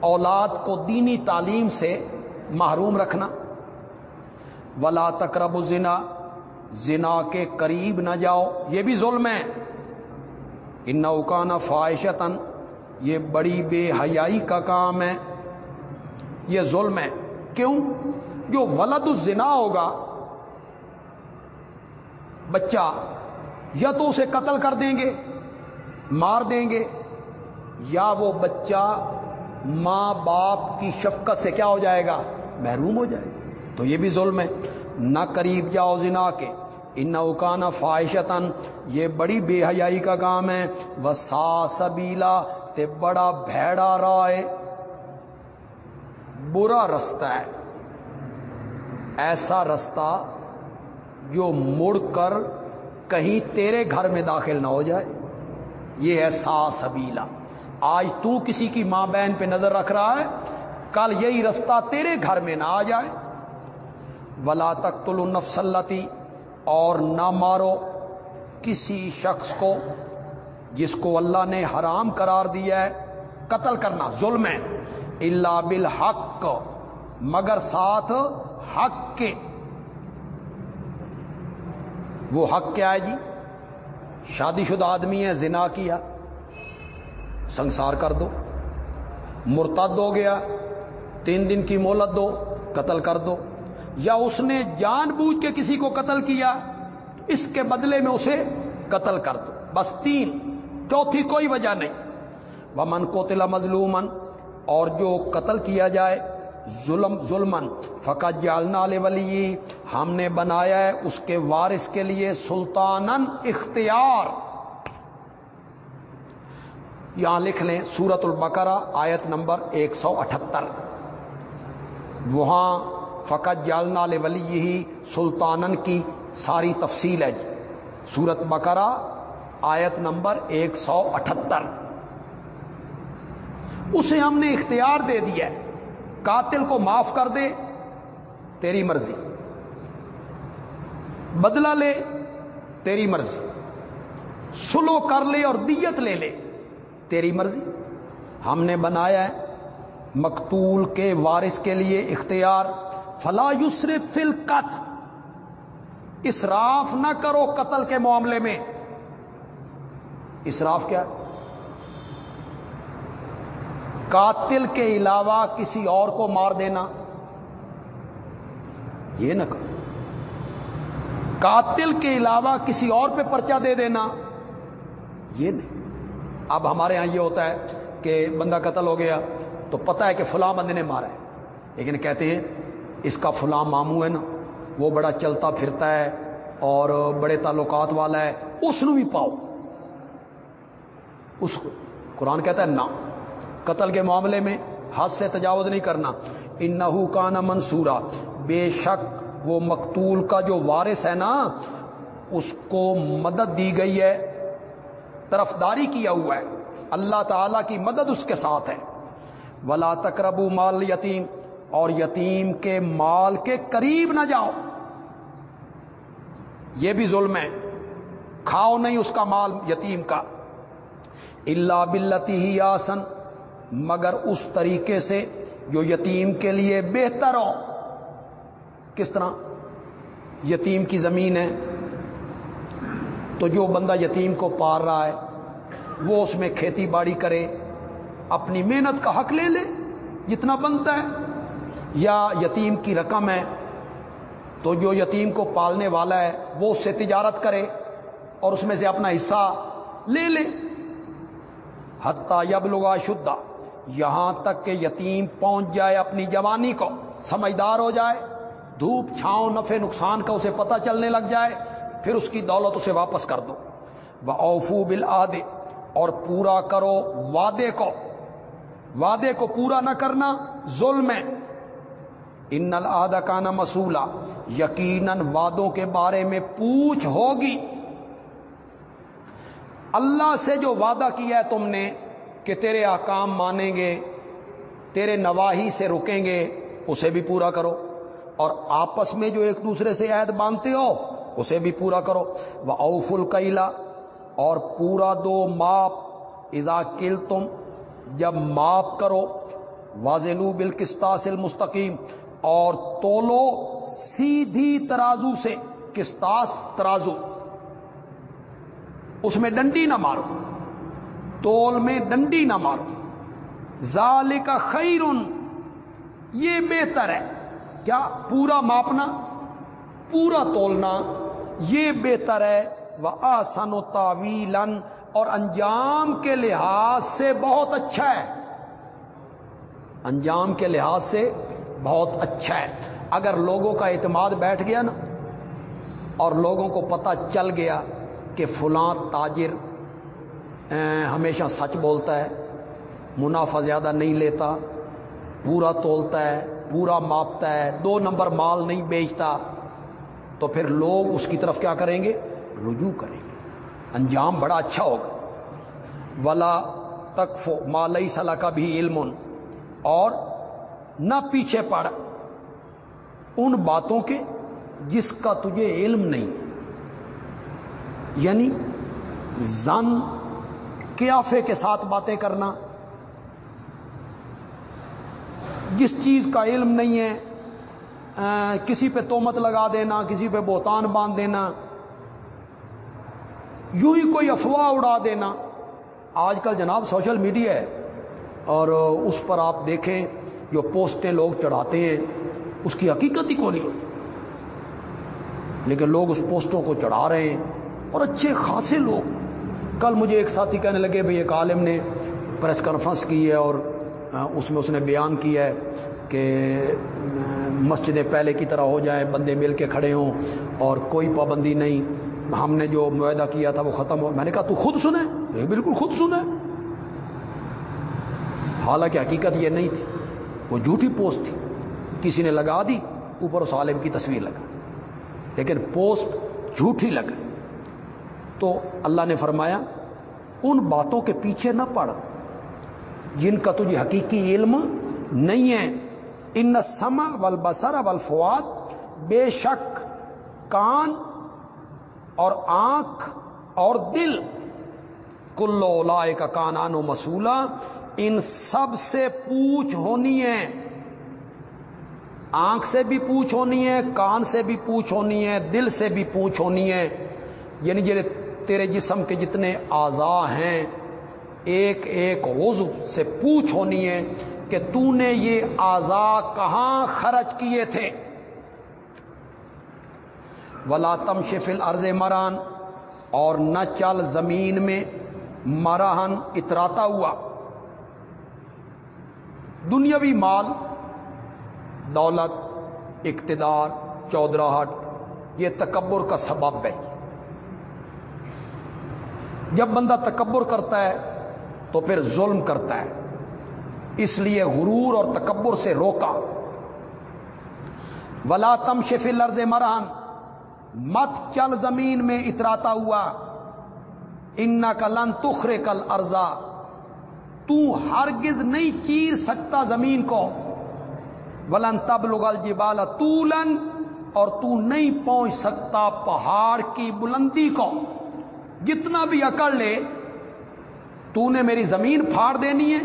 اولاد کو دینی تعلیم سے محروم رکھنا۔ ولا تقرب زنا زنا کے قریب نہ جاؤ۔ یہ بھی ظلم ہے۔ ان نوکان فائشتن یہ بڑی بے حیائی کا کام ہے۔ یہ ظلم ہے۔ کیوں؟ جو ولد الزنا ہوگا، بچہ یا تو اسے قتل کر دیں گے، مار دیں گے، یا وہ بچہ ماں باپ کی شفقت سے کیا ہو جائے گا؟ محروم ہو جائے گا۔ تو یہ بھی ظلم ہے۔ نہ قریب جاؤ زنا کے۔ ان اوکانا فائشتن یہ بڑی بے حیائی کا کام ہے۔ وہ سا سبیلا، تے بڑا بھیڑا رائے برا رستہ ہے۔ ایسا رستہ جو مڑ کر کہیں تیرے گھر میں داخل نہ ہو جائے۔ یہ ہے سا سبیلا۔ آج تو کسی کی ماں بہن پہ نظر رکھ رہا ہے۔ کل یہی رستہ تیرے گھر میں نہ آ جائے۔ ولا تک تل نفسلتی اور نہ مارو کسی شخص کو جس کو اللہ نے حرام قرار دیا ہے۔ قتل کرنا، ظلم ہے۔ اللہ بالحق۔ مگر ساتھ حق کے۔ وہ حق کیا ہے جی؟ شادی شدہ آدمی ہے، زنا کیا۔ سنسار کر دو۔ مرتد ہو گیا۔ تین دن کی مولت دو، قتل کر دو۔ یا اس نے جان بوجھ کے کسی کو قتل کیا، اس کے بدلے میں اسے قتل کر دو۔ بس تین۔ چوتھی کوئی وجہ نہیں۔ وہ من کو تلا مظلومن اور جو قتل کیا جائے ظلم ظلمن فقط جالنا ولی ہم نے بنایا ہے اس کے وارث کے لیے سلطانن اختیار۔ یہاں لکھ لیں سورت البقرہ، آیت نمبر ایک سو اٹھتر۔ وہاں فقط جالنا ولی سلطانن کی ساری تفصیل ہے جی۔ سورت بقرہ، آیت نمبر ایک سو اٹھتر۔ اسے ہم نے اختیار دے دیا ہے۔ قاتل کو معاف کر دے، تیری مرضی۔ بدلہ لے، تیری مرضی۔ سلو کر لے اور دیت لے لے، تیری مرضی۔ ہم نے بنایا ہے مقتول کے وارث کے لیے اختیار۔ فلا یسر فل قت اسراف نہ کرو قتل کے معاملے میں۔ اسراف کیا قاتل کے علاوہ کسی اور کو مار دینا یہ نہ کرو۔ قاتل کے علاوہ کسی اور پہ پرچہ دے دینا یہ نہیں۔ اب ہمارے یہاں یہ ہوتا ہے کہ بندہ قتل ہو گیا تو پتہ ہے کہ فلاں بندے نے مارا ہے۔ لیکن کہتے ہیں اس کا فلاں ماموں ہے نا، وہ بڑا چلتا پھرتا ہے اور بڑے تعلقات والا ہے، اس بھی پاؤ۔ اس کو قرآن کہتا ہے نہ قتل کے معاملے میں حد سے تجاوز نہیں کرنا۔ ان کا نہ منصورہ بے شک وہ مقتول کا جو وارث ہے نا، اس کو مدد دی گئی ہے، طرفداری کیا ہوا ہے۔ اللہ تعالی کی مدد اس کے ساتھ ہے۔ ولا تقربو مال یتیم اور یتیم کے مال کے قریب نہ جاؤ۔ یہ بھی ظلم ہے۔ کھاؤ نہیں اس کا مال یتیم کا۔ اللہ بلتی ہی آسن۔ مگر اس طریقے سے جو یتیم کے لیے بہتر ہو۔ کس طرح؟ یتیم کی زمین ہے، تو جو بندہ یتیم کو پار رہا ہے، وہ اس میں کھیتی باڑی کرے، اپنی محنت کا حق لے لے، جتنا بنتا ہے۔ یا یتیم کی رقم ہے، تو جو یتیم کو پالنے والا ہے، وہ اس سے تجارت کرے اور اس میں سے اپنا حصہ لے لے۔ حتہ یب لگا شدہ یہاں تک کہ یتیم پہنچ جائے اپنی جوانی کو، سمجھدار ہو جائے، دھوپ چھاؤں نفے نقصان کا اسے پتہ چلنے لگ جائے، پھر اس کی دولت اسے واپس کر دو۔ وہ اوفو بل اور پورا کرو وعدے کو۔ وعدے کو پورا نہ کرنا ظلم ہے۔ ان العدا کا نا مسولہ یقیناً وعدوں کے بارے میں پوچھ ہوگی۔ اللہ سے جو وعدہ کیا ہے تم نے کہ تیرے آکام مانیں گے، تیرے نواحی سے رکیں گے، اسے بھی پورا کرو۔ اور آپس میں جو ایک دوسرے سے عہد باندھتے ہو، اسے بھی پورا کرو۔ وہ اوف القیلا اور پورا دو ماپ۔ ازا کل تم جب ماپ کرو واضح بالکستاس المستقیم اور تولو سیدھی ترازو سے کستاس ترازو۔ اس میں ڈنڈی نہ مارو۔ تول میں ڈنڈی نہ مارو۔ ظال کا خیرن یہ بہتر ہے۔ کیا پورا ماپنا؟ پورا تولنا۔ یہ بہتر ہے۔ وہ آسن و تعویلن اور انجام کے لحاظ سے بہت اچھا ہے۔ انجام کے لحاظ سے بہت اچھا ہے۔ اگر لوگوں کا اعتماد بیٹھ گیا نا، اور لوگوں کو پتہ چل گیا کہ فلاں تاجر ہمیشہ سچ بولتا ہے، منافع زیادہ نہیں لیتا، پورا تولتا ہے، پورا ماپتا ہے، دو نمبر مال نہیں بیچتا، تو پھر لوگ اس کی طرف کیا کریں گے؟ رجوع کریں گے۔ انجام بڑا اچھا ہوگا۔ ولا تکفو مالئی صلاح کا بھی علم۔ اور نہ پیچھے پڑ ان باتوں کے جس کا تجھے علم نہیں۔ یعنی زن کیافے کے ساتھ باتیں کرنا۔ جس چیز کا علم نہیں ہے کسی پہ تومت لگا دینا، کسی پہ بوتان باندھ دینا، یوں ہی کوئی افواہ اڑا دینا۔ آج کل جناب سوشل میڈیا ہے اور اس پر آپ دیکھیں جو پوسٹیں لوگ چڑھاتے ہیں، اس کی حقیقت ہی کو نہیں ہوتی لیکن لوگ اس پوسٹوں کو چڑھا رہے ہیں اور اچھے خاصے لوگ۔ کل مجھے ایک ساتھی کہنے لگے بھائی ایک عالم نے پریس کانفرنس کی ہے اور اس میں اس نے بیان کیا ہے کہ مسجدیں پہلے کی طرح ہو جائیں، بندے مل کے کھڑے ہوں اور کوئی پابندی نہیں۔ ہم نے جو معاہدہ کیا تھا وہ ختم ہو۔ میں نے کہا، تو خود سنے؟ بالکل خود سنے۔ حالانکہ حقیقت یہ نہیں تھی۔ وہ جھوٹی پوسٹ تھی۔ کسی نے لگا دی، اوپر اس عالم کی تصویر لگا لیکن پوسٹ جھوٹی لگا۔ تو اللہ نے فرمایا، ان باتوں کے پیچھے نہ پڑ جن کا تجھے حقیقی علم نہیں ہے۔ ان سما ول بسر ول فواد بے شک کان اور آنکھ اور دل۔ کلو لائے کا کانان و مسولہ ان سب سے پوچھ ہونی ہے۔ آنکھ سے بھی پوچھ ہونی ہے، کان سے بھی پوچھ ہونی ہے، دل سے بھی پوچھ ہونی ہے۔ یعنی جڑے تیرے جسم کے جتنے اعضا ہیں، ایک ایک عضو سے پوچھ ہونی ہے کہ تو نے یہ اعضا کہاں خرچ کیے تھے؟ ولا تم شفل ارض مران اور نہ چل زمین میں مرہن اتراتا ہوا۔ دنیاوی مال، دولت، اقتدار، چودراہٹ، یہ تکبر کا سبب ہے۔ جب بندہ تکبر کرتا ہے تو پھر ظلم کرتا ہے۔ اس لیے غرور اور تکبر سے روکا۔ ولا تم شف لرز مران مت چل زمین میں اتراتا ہوا۔ ان کا لن تخرے کل ارزا تو ہرگز نہیں چیر سکتا زمین کو۔ ولن تب لگل جبال تولن اور تو نہیں پہنچ سکتا پہاڑ کی بلندی کو۔ جتنا بھی اکڑ لے تو نے میری زمین پھاڑ دینی ہے،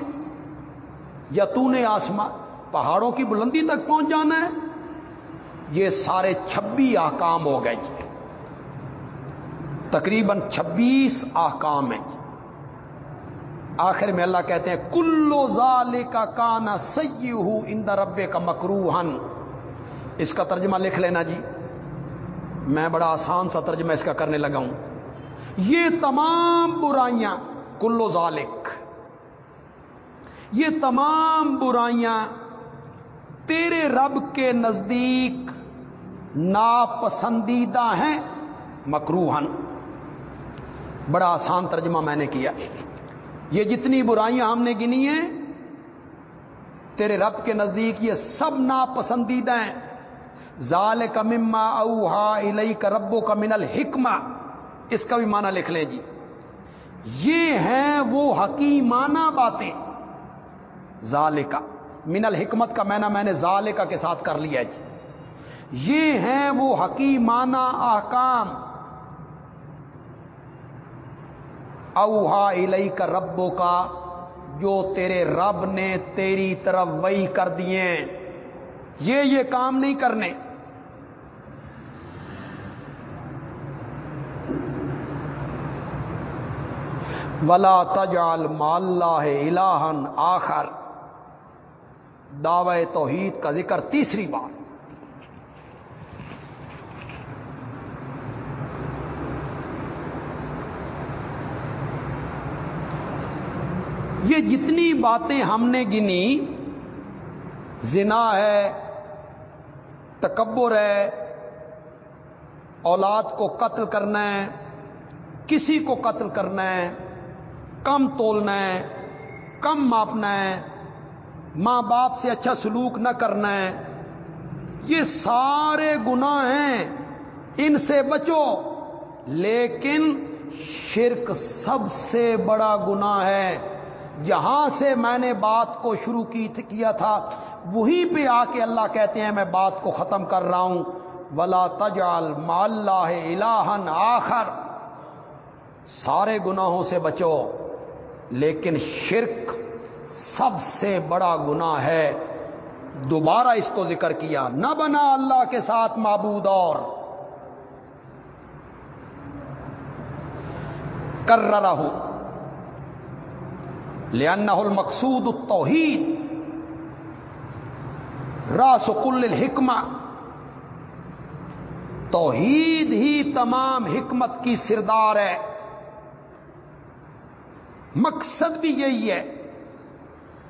یا تو نے آسمان پہاڑوں کی بلندی تک پہنچ جانا ہے؟ یہ سارے چھبی آکام ہو گئے جی۔ تقریباً چھبیس آکام ہیں جی۔ آخر میں اللہ کہتے ہیں، کلو زال کا کانا سی ہوں ان ربے کا مکروہن۔ اس کا ترجمہ لکھ لینا جی۔ میں بڑا آسان سا ترجمہ اس کا کرنے لگا ہوں۔ یہ تمام برائیاں کلو ذالک۔ یہ تمام برائیاں تیرے رب کے نزدیک ناپسندیدہ ہیں، مکروہن۔ بڑا آسان ترجمہ میں نے کیا۔ یہ جتنی برائیاں ہم نے گنی ہیں، تیرے رب کے نزدیک یہ سب ناپسندیدہ ہیں۔ ظال کا مما اوہا الئی کا ربو کا من الحکمہ۔ اس کا بھی معنی لکھ لیں جی؟ یہ ہیں وہ حکیمانہ باتیں۔ ظالکا من الحکمت کا مینا میں نے ظالکا کے ساتھ کر لیا جی۔ یہ ہیں وہ حکیمانہ احکام۔ اوہا الئی کا ربوں کا جو تیرے رب نے تیری طرف وہی کر دیے یہ یہ کام نہیں کرنے۔ ولا تجال ماللہ الہن آخر۔ دعوی توحید کا ذکر تیسری بار۔ یہ جتنی باتیں ہم نے گنی، زنا ہے، تکبر ہے، اولاد کو قتل کرنا ہے، کسی کو قتل کرنا ہے کم تولنا ہے، کم ماپنا ہے، ماں باپ سے اچھا سلوک نہ کرنا ہے۔ یہ سارے گناہ ہیں، ان سے بچو۔ لیکن شرک سب سے بڑا گناہ ہے۔ یہاں سے میں نے بات کو شروع کی کیا تھا۔ وہیں پہ آ کے اللہ کہتے ہیں، میں بات کو ختم کر رہا ہوں۔ ولا تجال مال الہن آخر۔ سارے گناہوں سے بچو۔ لیکن شرک سب سے بڑا گناہ ہے۔ دوبارہ اس کو ذکر کیا۔ نہ بنا اللہ کے ساتھ معبود اور۔ کر رہا ہوں لأنه المقصود التوحید راس کل الحکمہ توحید ہی تمام حکمت کی سردار ہے۔ مقصد بھی یہی ہے۔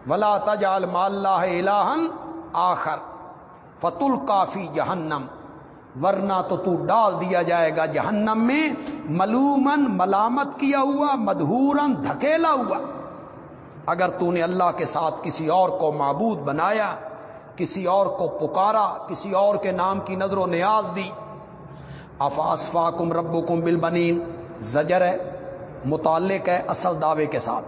ولا تجال مال الہن آخر۔ فتل کافی جہنم ورنہ تو تو ڈال دیا جائے گا جہنم میں ملومن ملامت کیا ہوا مدہورن دھکیلا ہوا۔ اگر تو نے اللہ کے ساتھ کسی اور کو معبود بنایا، کسی اور کو پکارا، کسی اور کے نام کی نظر و نیاز دی۔ افاسفا کم ربو کم بل زجر ہے۔ متعلق ہے اصل دعوے کے ساتھ۔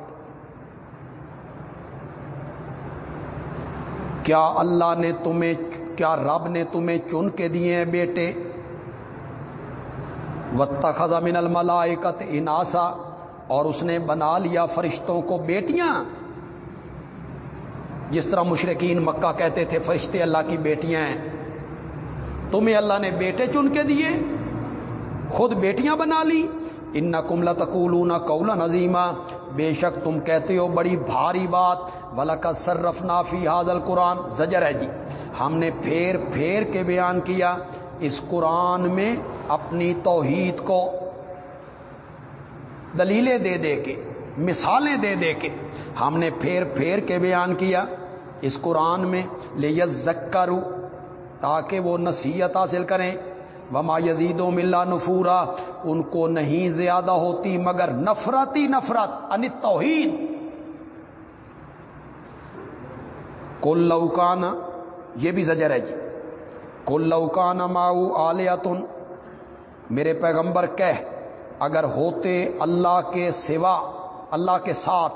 کیا اللہ نے تمہیں، کیا رب نے تمہیں چن کے دیے ہیں بیٹے؟ وط من الملائکت اناسا اور اس نے بنا لیا فرشتوں کو بیٹیاں۔ جس طرح مشرقین مکہ کہتے تھے، فرشتے اللہ کی بیٹیاں ہیں۔ تمہیں اللہ نے بیٹے چن کے دیے، خود بیٹیاں بنا لی۔ ان نہ کملا تقول نہ کولا نظیمہ بے شک تم کہتے ہو بڑی بھاری بات۔ ولا کا نافی حاضل قرآن زجر ہے جی۔ ہم نے پھیر پھیر کے بیان کیا اس قرآن میں اپنی توحید کو۔ دلیلیں دے دے کے، مثالیں دے دے کے ہم نے پھیر پھیر کے بیان کیا اس قرآن میں۔ لے یزکرو تاکہ وہ نصیحت حاصل کریں۔ وما یزید و ملا نفورا ان کو نہیں زیادہ ہوتی مگر نفرت ہی نفرت ان توحید۔ کل لوکانا یہ بھی زجر ہے جی۔ کل لوکانا ماؤ آلیاتن میرے پیغمبر کہہ، اگر ہوتے اللہ کے سوا، اللہ کے ساتھ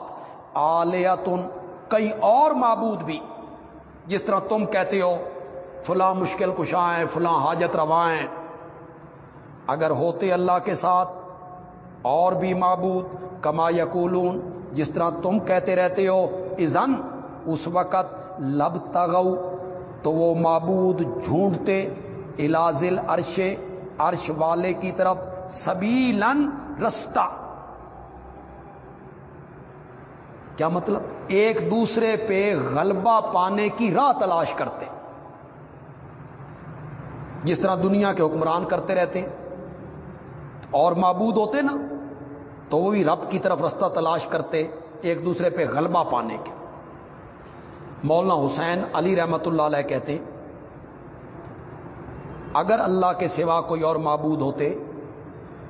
آلیاتن کئی اور معبود بھی، جس طرح تم کہتے ہو، فلاں مشکل کشائیں فلاں حاجت روائیں اگر ہوتے اللہ کے ساتھ، اور بھی معبود، کما یقولون، جس طرح تم کہتے رہتے ہو ازن اس وقت لب تغو، تو وہ معبود جھونڈتے الازل عرش عرش والے کی طرف سبیلن رستہ۔ کیا مطلب؟ ایک دوسرے پہ غلبہ پانے کی راہ تلاش کرتے۔ جس طرح دنیا کے حکمران کرتے رہتے۔ ہیں اور معبود ہوتے نا، تو وہ بھی رب کی طرف رستہ تلاش کرتے ایک دوسرے پہ غلبہ پانے کے۔ مولانا حسین علی رحمت اللہ علیہ کہتے ہیں اگر اللہ کے سوا کوئی اور معبود ہوتے،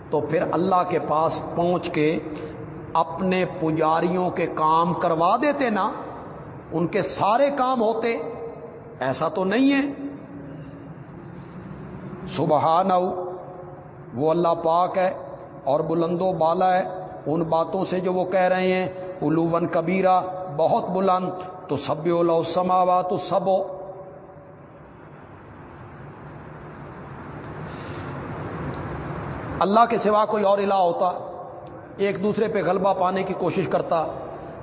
تو پھر اللہ کے پاس پہنچ کے اپنے پجاریوں کے کام کروا دیتے نا، ان کے سارے کام ہوتے، ایسا تو نہیں ہے۔ سبحان وہ اللہ پاک ہے اور بلند و بالا ہے۔ ان باتوں سے جو وہ کہہ رہے ہیں الوون کبیرہ، بہت بلند۔ تو سب لو سماوا تو سبو اللہ کے سوا کوئی اور الہ ہوتا، ایک دوسرے پہ غلبہ پانے کی کوشش کرتا۔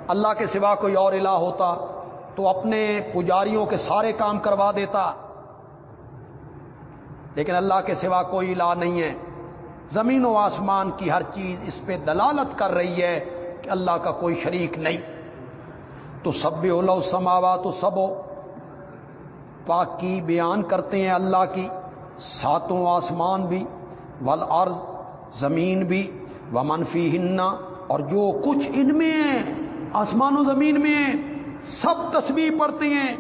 اللہ کے سوا کوئی اور الہ ہوتا، تو اپنے پجاریوں کے سارے کام کروا دیتا۔ لیکن اللہ کے سوا کوئی الہ نہیں ہے۔ زمین و آسمان کی ہر چیز اس پہ دلالت کر رہی ہے کہ اللہ کا کوئی شریک نہیں۔ تو سب اولو سماوا تو سب پاک کی بیان کرتے ہیں اللہ کی۔ ساتوں آسمان بھی ول زمین بھی و منفی ہننا اور جو کچھ ان میں ہے، آسمان و زمین میں سب تصویر پڑھتے ہیں۔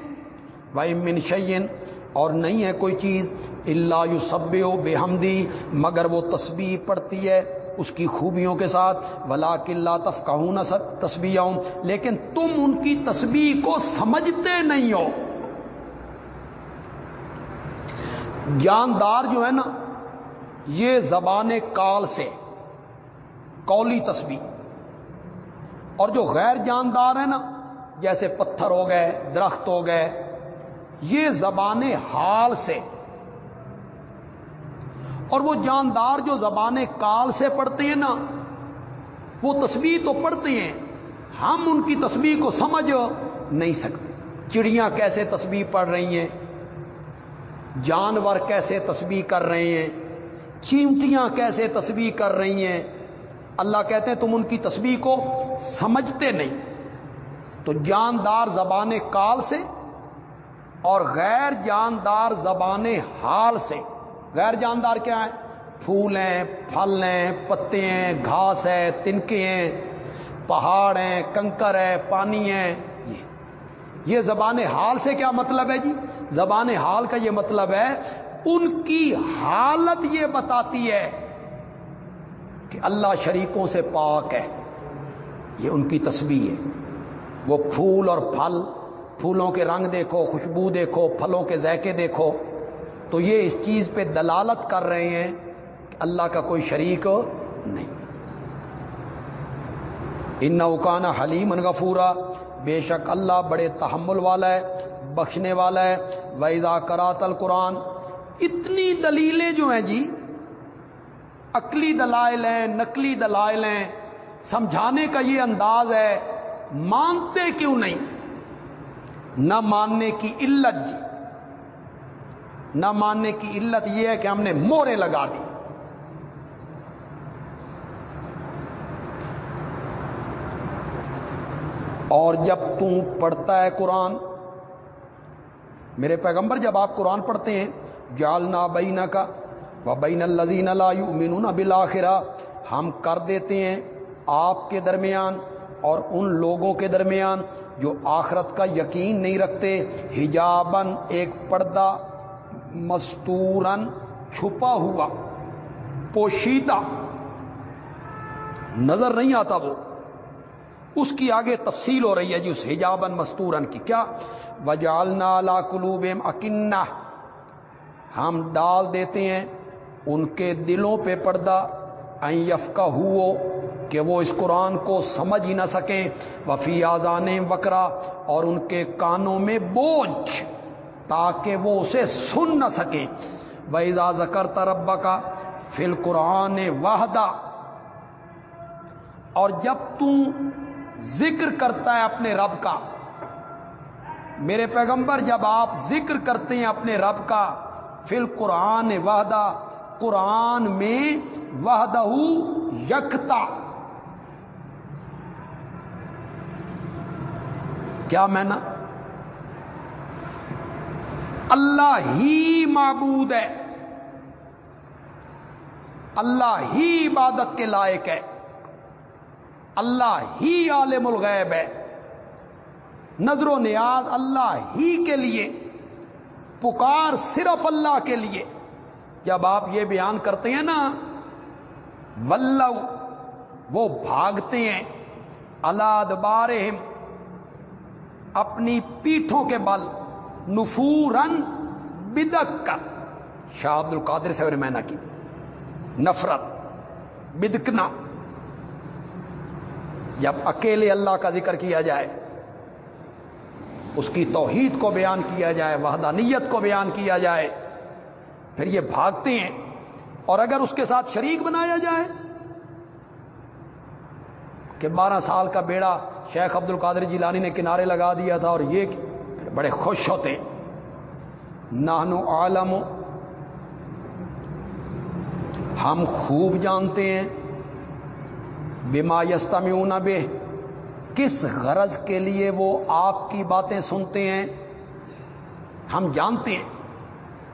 وہ منشین اور نہیں ہے کوئی چیز۔ اللہ یو سب بے حمدی مگر وہ تسبیح پڑتی ہے اس کی خوبیوں کے ساتھ۔ ولا کلّہ تفقہ نہ تصویر لیکن تم ان کی تسبیح کو سمجھتے نہیں ہو۔ جاندار جو ہے نا، یہ زبان کال سے کولی تسبیح۔ اور جو غیر جاندار ہے نا، جیسے پتھر ہو گئے، درخت ہو گئے یہ زبان حال سے۔ اور وہ جاندار جو زبان کال سے پڑھتے ہیں نا، وہ تصویر تو پڑھتے ہیں، ہم ان کی تصویر کو سمجھ نہیں سکتے۔ چڑیاں کیسے تصویر پڑھ رہی ہیں؟ جانور کیسے تصویر کر رہے ہیں؟ چیمٹیاں کیسے تصویر کر رہی ہیں؟ اللہ کہتے ہیں تم ان کی تصویر کو سمجھتے نہیں۔ تو جاندار زبان کال سے اور غیر جاندار زبان حال سے۔ غیر جاندار کیا ہے پھول ہیں، پھل ہیں، پتے ہیں، گھاس ہے، تنکے ہیں، پہاڑ ہیں، کنکر ہے پانی ہے یہ یہ زبان حال سے کیا مطلب ہے جی؟ زبان حال کا یہ مطلب ہے، ان کی حالت یہ بتاتی ہے کہ اللہ شریکوں سے پاک ہے۔ یہ ان کی تصویر ہے۔ وہ پھول اور پھل پھولوں کے رنگ دیکھو، خوشبو دیکھو، پھلوں کے ذائقے دیکھو۔ تو یہ اس چیز پہ دلالت کر رہے ہیں کہ اللہ کا کوئی شریک نہیں۔ ان اوکانہ حلیم غفورا، بے شک اللہ بڑے تحمل والا ہے، بخشنے والا ہے۔ ویزا کرات القرآن، اتنی دلیلیں جو ہیں جی عقلی دلائل ہیں، نقلی دلائل ہیں، سمجھانے کا یہ انداز ہے، مانتے کیوں نہیں؟ نہ ماننے کی علت جی۔ نہ ماننے کی علت یہ ہے کہ ہم نے مورے لگا دی۔ اور جب تم پڑھتا ہے قرآن، میرے پیغمبر جب آپ قرآن پڑھتے ہیں جالنا بینا کا و بین الزین اللہ بلاخرہ ہم کر دیتے ہیں آپ کے درمیان اور ان لوگوں کے درمیان جو آخرت کا یقین نہیں رکھتے ہجابن ایک پردہ مستورن چھپا ہوا، پوشیدہ، نظر نہیں آتا وہ۔ اس کی آگے تفصیل ہو رہی ہے جی اس حجابن مستورن کی۔ کیا؟ وجالنا لا کلوب اکنہ۔ ہم ڈال دیتے ہیں ان کے دلوں پہ پردہ یف کا ہو کہ وہ اس قرآن کو سمجھ ہی نہ سکیں۔ وفی آزان وکرا اور ان کے کانوں میں بوجھ، تاکہ وہ اسے سن نہ سکیں۔ ویزا زکر تربا کا فل قرآن واہدہ اور جب تم ذکر کرتا ہے اپنے رب کا، میرے پیغمبر جب آپ ذکر کرتے ہیں اپنے رب کا فل قرآن وحدہ قرآن میں وحدہ یکتا۔ کیا میں نا اللہ ہی معبود ہے۔ اللہ ہی عبادت کے لائق ہے۔ اللہ ہی عالم الغیب ہے۔ نظر و نیاز اللہ ہی کے لیے۔ پکار صرف اللہ کے لیے۔ جب آپ یہ بیان کرتے ہیں نا، ولو وہ بھاگتے ہیں اللہ بارہم اپنی پیٹھوں کے بل نفورن بدک کر شاہ عبد القادر سے میں نہ کی، نفرت، بدکنا۔ جب اکیلے اللہ کا ذکر کیا جائے، اس کی توحید کو بیان کیا جائے، وحدانیت کو بیان کیا جائے پھر یہ بھاگتے ہیں اور اگر اس کے ساتھ شریک بنایا جائے کہ بارہ سال کا بیڑا شیخ عبد القادر جیلانی نے کنارے لگا دیا تھا اور یہ بڑے خوش ہوتے نانو عالم ہم خوب جانتے ہیں بیما یستمیون بے کس غرض کے لیے وہ آپ کی باتیں سنتے ہیں؟ ہم جانتے ہیں،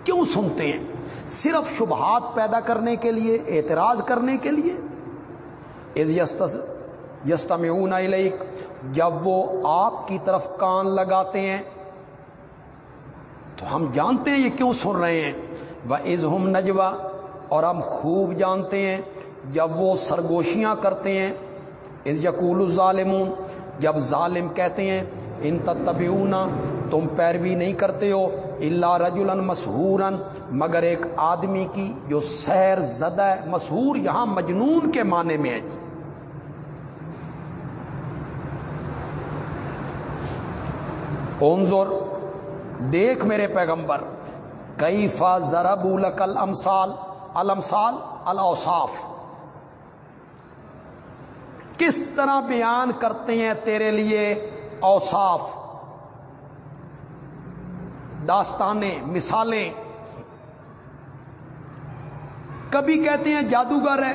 کیوں سنتے ہیں؟ صرف شبہات پیدا کرنے کے لیے، اعتراض کرنے کے لیے۔ یستمیون علیک جب وہ آپ کی طرف کان لگاتے ہیں، تو ہم جانتے ہیں یہ کیوں سن رہے ہیں۔ وہ از ہم نجوا اور ہم خوب جانتے ہیں، جب وہ سرگوشیاں کرتے ہیں۔ از یقول الظالمون، جب ظالم کہتے ہیں، ان تتبعون تم پیروی نہیں کرتے ہو اللہ رجولن مسہور مگر ایک آدمی کی جو سیر زدہ ہے مسہور یہاں مجنون کے معنی میں ہے جی۔ انظر، دیکھ میرے پیغمبر کئی فا ذرب القل امسال المسال الاوصاف۔ کس طرح بیان کرتے ہیں تیرے لیے اوصاف؟ داستانیں، مثالیں۔ کبھی کہتے ہیں جادوگر ہے،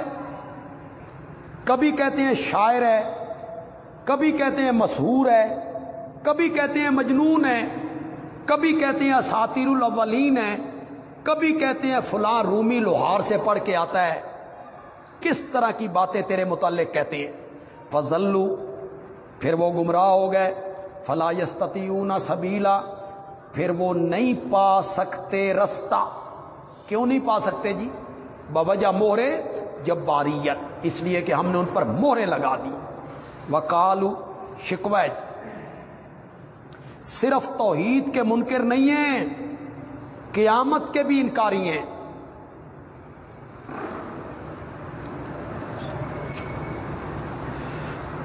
کبھی کہتے ہیں شاعر ہے، کبھی کہتے ہیں مسہور ہے، کبھی کہتے ہیں مجنون ہے، کبھی کہتے ہیں ساتیر الاولین ہے، کبھی کہتے ہیں فلاں رومی لوہار سے پڑھ کے آتا ہے۔ کس طرح کی باتیں تیرے متعلق کہتے ہیں؟ فضلو پھر وہ گمراہ ہو گئے۔ فلا یستیون سبیلا پھر وہ نہیں پا سکتے رستہ۔ کیوں نہیں پا سکتے جی؟ بوجہ مورے جب باریت اس لیے کہ ہم نے ان پر مورے لگا دی۔ وکالو شکویج جی۔ صرف توحید کے منکر نہیں ہیں، قیامت کے بھی انکاری ہیں۔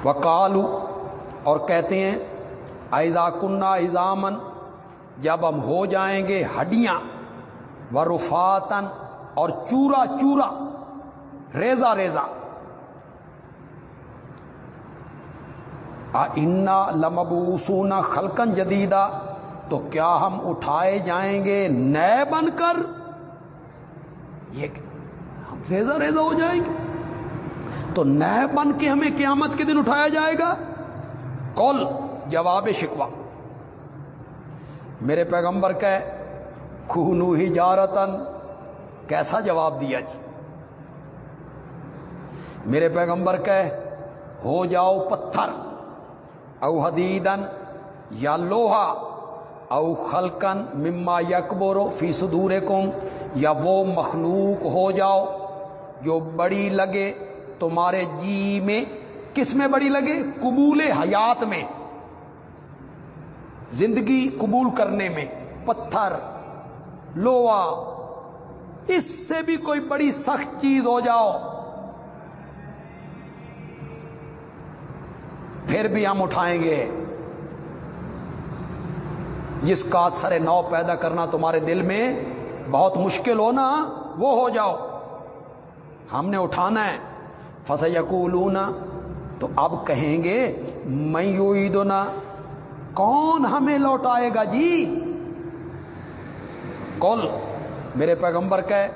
وکالو اور کہتے ہیں، ایزا کنہ ایزامن جب ہم ہو جائیں گے ہڈیاں و رفاتن اور چورا چورا، ریزا ریزا۔ انا لمبوسونا خلکن جدیدہ تو کیا ہم اٹھائے جائیں گے نئے بن کر؟ یہ ہم ریزا ریزا ہو جائیں گے۔ تو نئے بن کے ہمیں قیامت کے دن اٹھایا جائے گا؟ کل جواب شکوا میرے پیغمبر کہ خونو ہی جارتن کیسا جواب دیا جی؟ میرے پیغمبر کہ ہو جاؤ پتھر، او حدیدن یا لوہا، او خلکن مما یکبورو فی صدور یا وہ مخلوق ہو جاؤ جو بڑی لگے تمہارے جی میں. کس میں بڑی لگے؟ قبول حیات میں۔ زندگی قبول کرنے میں، پتھر، لوہا، اس سے بھی کوئی بڑی سخت چیز ہو جاؤ۔ پھر بھی ہم اٹھائیں گے، جس کا سر نو پیدا کرنا تمہارے دل میں بہت مشکل ہو نا وہ ہو جاؤ۔ ہم نے اٹھانا ہے۔ فس تو اب کہیں گے میں یو کون ہمیں لوٹائے گا جی؟ کل میرے پیغمبر کہ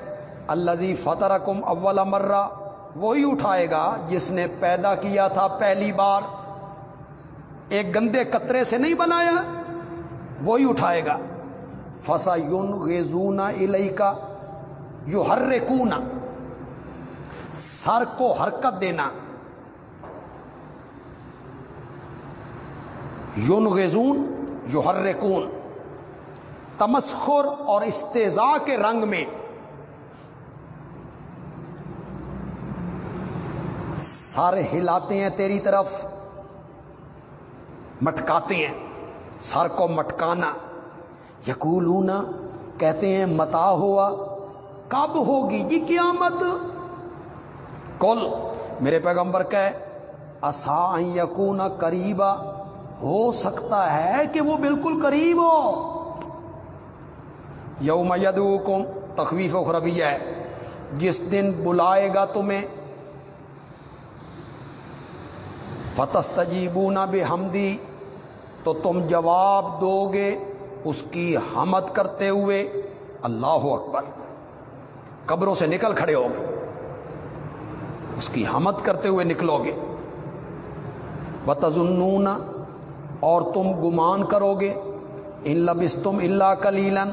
اللہ جی فتح رقم اول مرہ، وہی اٹھائے گا جس نے پیدا کیا تھا پہلی بار۔ ایک گندے قطرے سے نہیں بنایا، وہی اٹھائے گا۔ فسا یون گیزونا الئی کا یو ہر سر کو حرکت دینا۔ یون غیزون یو ہر تمسخر اور استضاء کے رنگ میں۔ سر ہلاتے ہیں تیری طرف۔ مٹکاتے ہیں۔ سر کو مٹکانا۔ یقول کہتے ہیں، متا ہوا۔ کب ہوگی جی قیامت؟ کل میرے پیغمبر کہ اصا یقون قریبا۔ ہو سکتا ہے کہ وہ بالکل قریب ہو۔ یوم یدوکم تخویف و خربیہ ہے۔ جس دن بلائے گا تمہیں۔ فتستجیبون بحمدی، تو تم جواب دو گے اس کی حمد کرتے ہوئے۔ اللہ اکبر۔ قبروں سے نکل کھڑے ہو گے۔ اس کی حمد کرتے ہوئے نکلو گے۔ بتزنون اور تم گمان کرو گے ان لبس تم اللہ کلیلن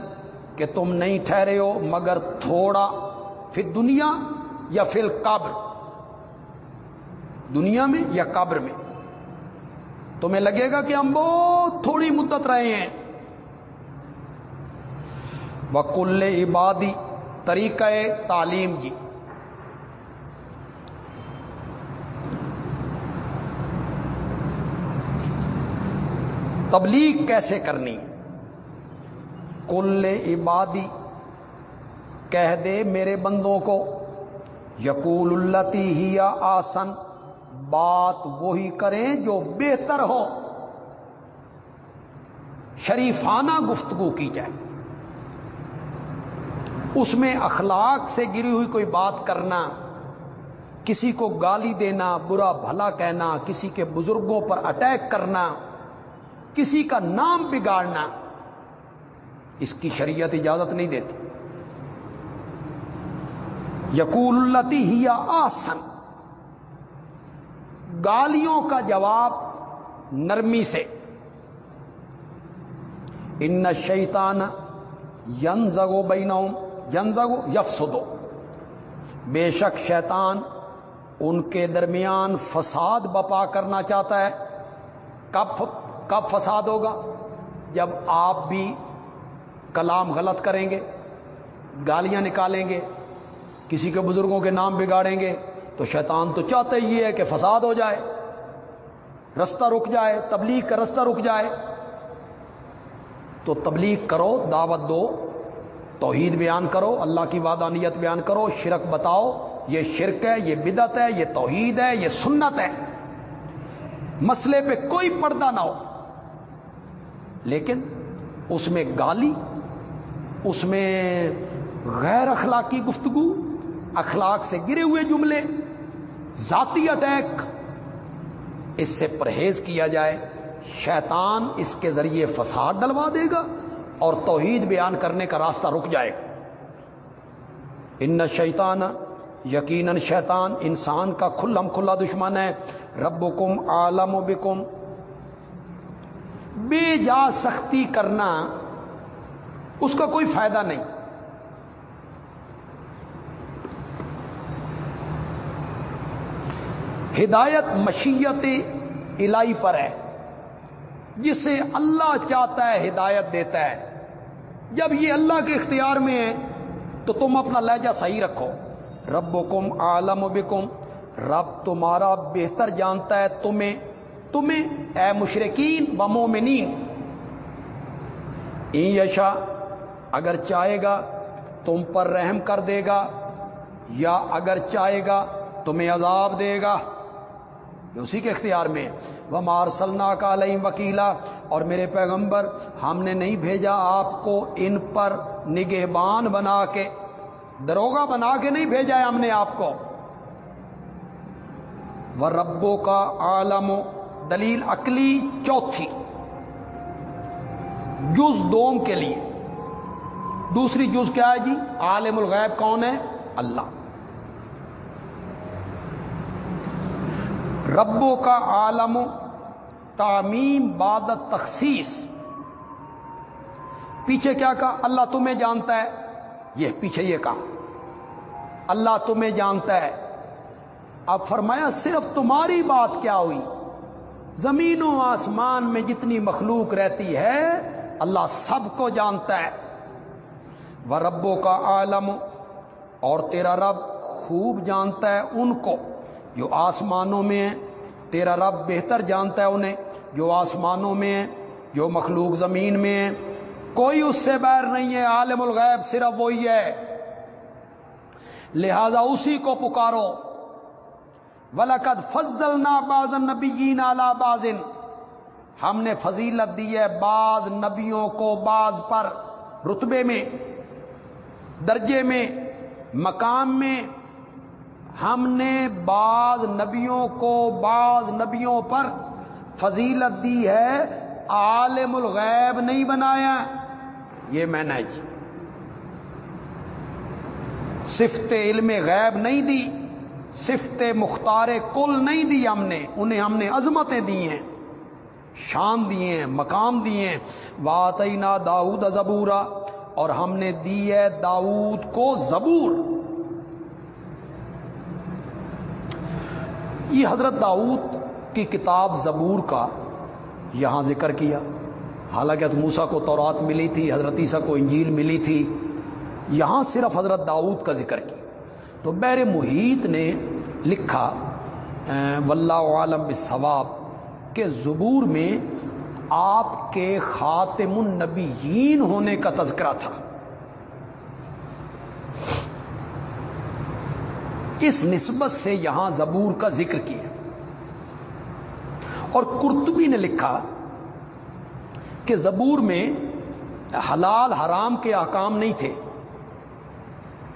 کہ تم نہیں ٹھہرے ہو مگر تھوڑا پھر دنیا یا پھر قبر دنیا میں یا قبر میں۔ تمہیں لگے گا کہ ہم بہت تھوڑی مدت رہے ہیں۔ وکل عبادی طریقہ تعلیم جی۔ تبلیغ کیسے کرنی؟ کل عبادی کہہ دے میرے بندوں کو، یقول التی ہی آسن، بات وہی کریں جو بہتر ہو۔ شریفانہ گفتگو کی جائے۔ اس میں اخلاق سے گری ہوئی کوئی بات کرنا، کسی کو گالی دینا، برا بھلا کہنا، کسی کے بزرگوں پر اٹیک کرنا کسی کا نام بگاڑنا اس کی شریعت اجازت نہیں دیتی۔ یقول التی ہی آسن۔ گالیوں کا جواب نرمی سے۔ ان شیطان ین زگو بینوں ین زگو یفسدو۔ بے شک شیطان ان کے درمیان فساد بپا کرنا چاہتا ہے۔ کب کب فساد ہوگا؟ جب آپ بھی کلام غلط کریں گے، گالیاں نکالیں گے، کسی کے بزرگوں کے نام بگاڑیں گے، تو شیطان تو چاہتا ہی ہے کہ فساد ہو جائے، رستہ رک جائے، تبلیغ کا رستہ رک جائے۔ تو تبلیغ کرو، دعوت دو، توحید بیان کرو، اللہ کی وادانیت بیان کرو، شرک بتاؤ، یہ شرک ہے، یہ بدت ہے، یہ توحید ہے، یہ سنت ہے۔ مسئلے پہ کوئی پردہ نہ ہو۔ لیکن اس میں گالی، اس میں غیر اخلاقی گفتگو، اخلاق سے گرے ہوئے جملے، ذاتی اٹیک اس سے پرہیز کیا جائے، شیطان اس کے ذریعے فساد ڈلوا دے گا اور توحید بیان کرنے کا راستہ رک جائے گا۔ ان شیطان یقیناً شیطان انسان کا کھلم کھلا دشمن ہے۔ رب کم عالم و بکم۔ بے جا سختی کرنا اس کا کوئی فائدہ نہیں۔ ہدایت مشیت الہی پر ہے، جسے اللہ چاہتا ہے ہدایت دیتا ہے۔ جب یہ اللہ کے اختیار میں ہے، تو تم اپنا لہجہ صحیح رکھو۔ رب کم عالم و بکم، رب تمہارا بہتر جانتا ہے تمہیں۔ تمہیں، اے مشرقین و مومنین۔ این یشا، اگر چاہے گا، تم پر رحم کر دے گا، یا اگر چاہے گا، تمہیں عذاب دے گا۔ اسی کے اختیار میں وہ مارسلنا کا علیم وکیلا اور میرے پیغمبر، ہم نے نہیں بھیجا آپ کو ان پر نگہبان بنا کے دروگا بنا کے نہیں بھیجا ہے ہم نے آپ کو۔ وہ ربوں کا عالم دلیل عقلی چوتھی، جز دوم کے لیے۔ دوسری جز کیا ہے جی؟ عالم الغیب کون ہے؟ اللہ۔ ربوں کا عالم تعمیم بادت تخصیص پیچھے کیا کہا؟ اللہ تمہیں جانتا ہے۔ یہ پیچھے یہ کہا۔ اللہ تمہیں جانتا ہے۔ اب فرمایا، صرف تمہاری بات کیا ہوئی؟ زمین و آسمان میں جتنی مخلوق رہتی ہے، اللہ سب کو جانتا ہے۔ وہ ربوں کا عالم اور تیرا رب خوب جانتا ہے ان کو جو آسمانوں میں ہیں۔ تیرا رب بہتر جانتا ہے انہیں جو آسمانوں میں ہیں، جو مخلوق زمین میں ہیں۔ کوئی اس سے بیر نہیں ہے، عالم الغیب صرف وہی ہے۔ لہذا اسی کو پکارو۔ ولقد فضل نا بازن نبی نالا بازن ہم نے فضیلت دی ہے بعض نبیوں کو بعض پر رتبے میں، درجے میں، مقام میں۔ ہم نے بعض نبیوں کو بعض نبیوں پر فضیلت دی ہے، عالم الغیب نہیں بنایا۔ یہ میں نے جی صفت علم غیب نہیں دی۔ صفت مختار کل نہیں دی ہم نے، انہیں ہم نے عظمتیں دی ہیں، شان دیے ہیں، مقام دیے ہیں۔ واتینا داؤد زبورا، اور ہم نے دی ہے داؤد کو زبور۔ یہ حضرت داؤد کی کتاب زبور کا یہاں ذکر کیا۔ حالانکہ موسا کو تورات ملی تھی، حضرت عیسیٰ کو انجیل ملی تھی، یہاں صرف حضرت داؤد کا ذکر کیا۔ تو بیر محیط نے لکھا واللہ عالم ثواب کہ زبور میں آپ کے خاتم النبیین ہونے کا تذکرہ تھا۔ اس نسبت سے یہاں زبور کا ذکر کیا۔ اور کرتبی نے لکھا کہ زبور میں حلال حرام کے احکام نہیں تھے،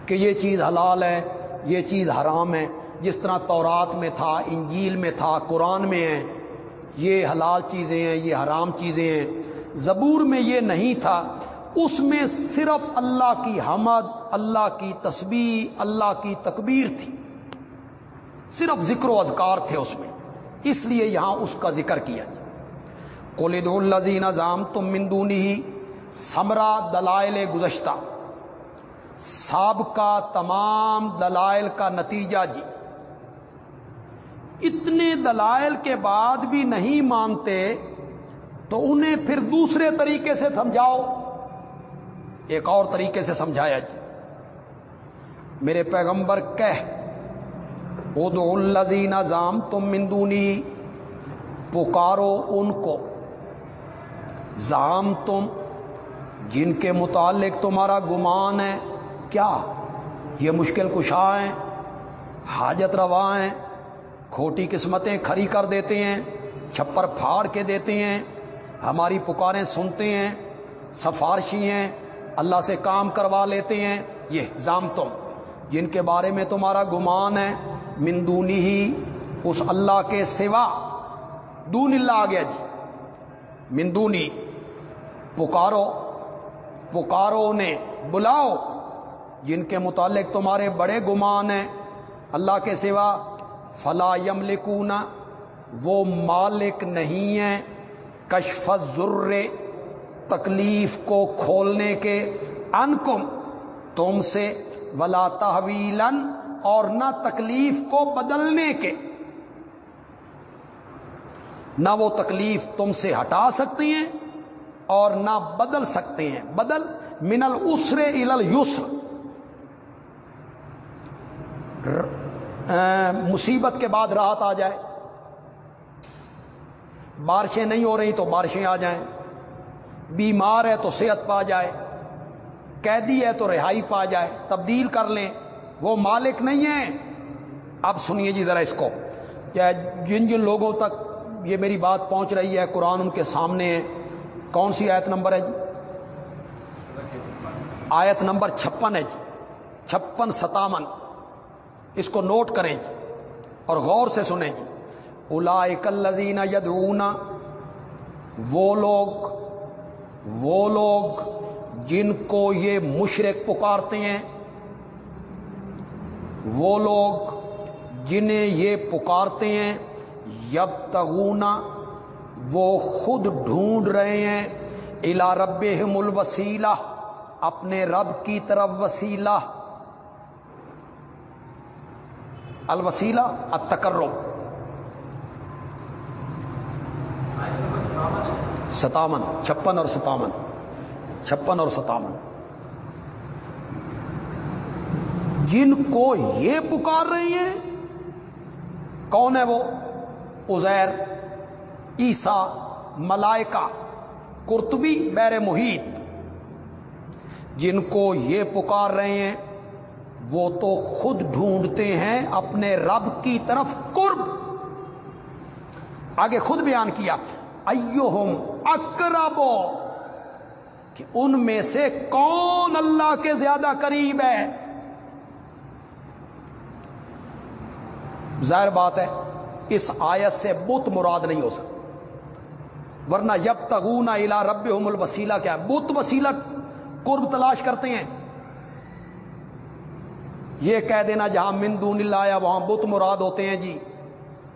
کہ یہ چیز حلال ہے یہ چیز حرام ہے، جس طرح تورات میں تھا، انجیل میں تھا، قرآن میں ہے، یہ حلال چیزیں ہیں، یہ حرام چیزیں ہیں۔ زبور میں یہ نہیں تھا، اس میں صرف اللہ کی حمد، اللہ کی تسبیح، اللہ کی تکبیر تھی۔ صرف ذکر و اذکار تھے اس میں، اس لیے یہاں اس کا ذکر کیا۔ جائے کولد الزین اظام تم مندونی ہی سمرا دلائل گزشتہ۔ سابقہ تمام دلائل کا نتیجہ جی۔ اتنے دلائل کے بعد بھی نہیں مانتے، تو انہیں پھر دوسرے طریقے سے سمجھاؤ۔ ایک اور طریقے سے سمجھایا جی۔ میرے پیغمبر کہہ ادو الزین اظام تم مندونی پکارو ان کو۔ زام تم جن کے متعلق تمہارا گمان ہے کیا؟ یہ مشکل کشا ہیں، حاجت روا ہیں، کھوٹی قسمتیں کھری کر دیتے ہیں، چھپر پھاڑ کے دیتے ہیں، ہماری پکاریں سنتے ہیں، سفارشی ہیں، اللہ سے کام کروا لیتے ہیں، یہ زام تم۔ جن کے بارے میں تمہارا گمان ہے مندونی ہی، اس اللہ کے سوا۔ دون اللہ آ گیا جی۔ مندونی پکارو پکارو نے بلاؤ۔ جن کے متعلق تمہارے بڑے گمان ہیں، اللہ کے سوا فلا یم وہ مالک نہیں ہے کشف ذر تکلیف کو کھولنے کے انکم، تم سے ولا تحویلن اور نہ تکلیف کو بدلنے کے۔ نہ وہ تکلیف تم سے ہٹا سکتی ہیں اور نہ بدل سکتے ہیں۔ بدل من السر ال یسر مصیبت کے بعد راحت آ جائے۔ بارشیں نہیں ہو رہی تو بارشیں آ جائیں۔ بیمار ہے تو صحت پا جائے۔ قیدی ہے تو رہائی پا جائے۔ تبدیل کر لیں۔ وہ مالک نہیں ہے اب سنیے جی ذرا اس کو۔ جن جن لوگوں تک یہ میری بات پہنچ رہی ہے، قرآن ان کے سامنے ہے۔ کون سی آیت نمبر ہے جی؟ آیت نمبر چھپن ہے جی۔ چھپن ستاون۔ اس کو نوٹ کریں جی اور غور سے سنیں جی الا الزین یدعونا وہ لوگ وہ لوگ جن کو یہ مشرق پکارتے ہیں وہ لوگ جنہیں یہ پکارتے ہیں یب تغونا وہ خود ڈھونڈ رہے ہیں الا رب الوسیلہ اپنے رب کی طرف وسیلہ الوسیلہ، التقرب۔ ستاون چھپن اور ستاون چھپن اور ستاون جن کو یہ پکار رہی ہیں کون ہے وہ؟ ازیر عیسا ملائکہ کرتبی بیر محیط۔ جن کو یہ پکار رہے ہیں وہ تو خود ڈھونڈتے ہیں اپنے رب کی طرف قرب۔ آگے خود بیان کیا ایو ہم اکربو کہ ان میں سے کون اللہ کے زیادہ قریب ہے؟ ظاہر بات ہے، اس آیت سے بت مراد نہیں ہو سکتا۔ ورنہ یب تغونا الا رب الوسیلہ کیا؟ بت وسیلہ قرب تلاش کرتے ہیں۔ یہ کہہ دینا جہاں مندون اللہ وہاں بت مراد ہوتے ہیں جی۔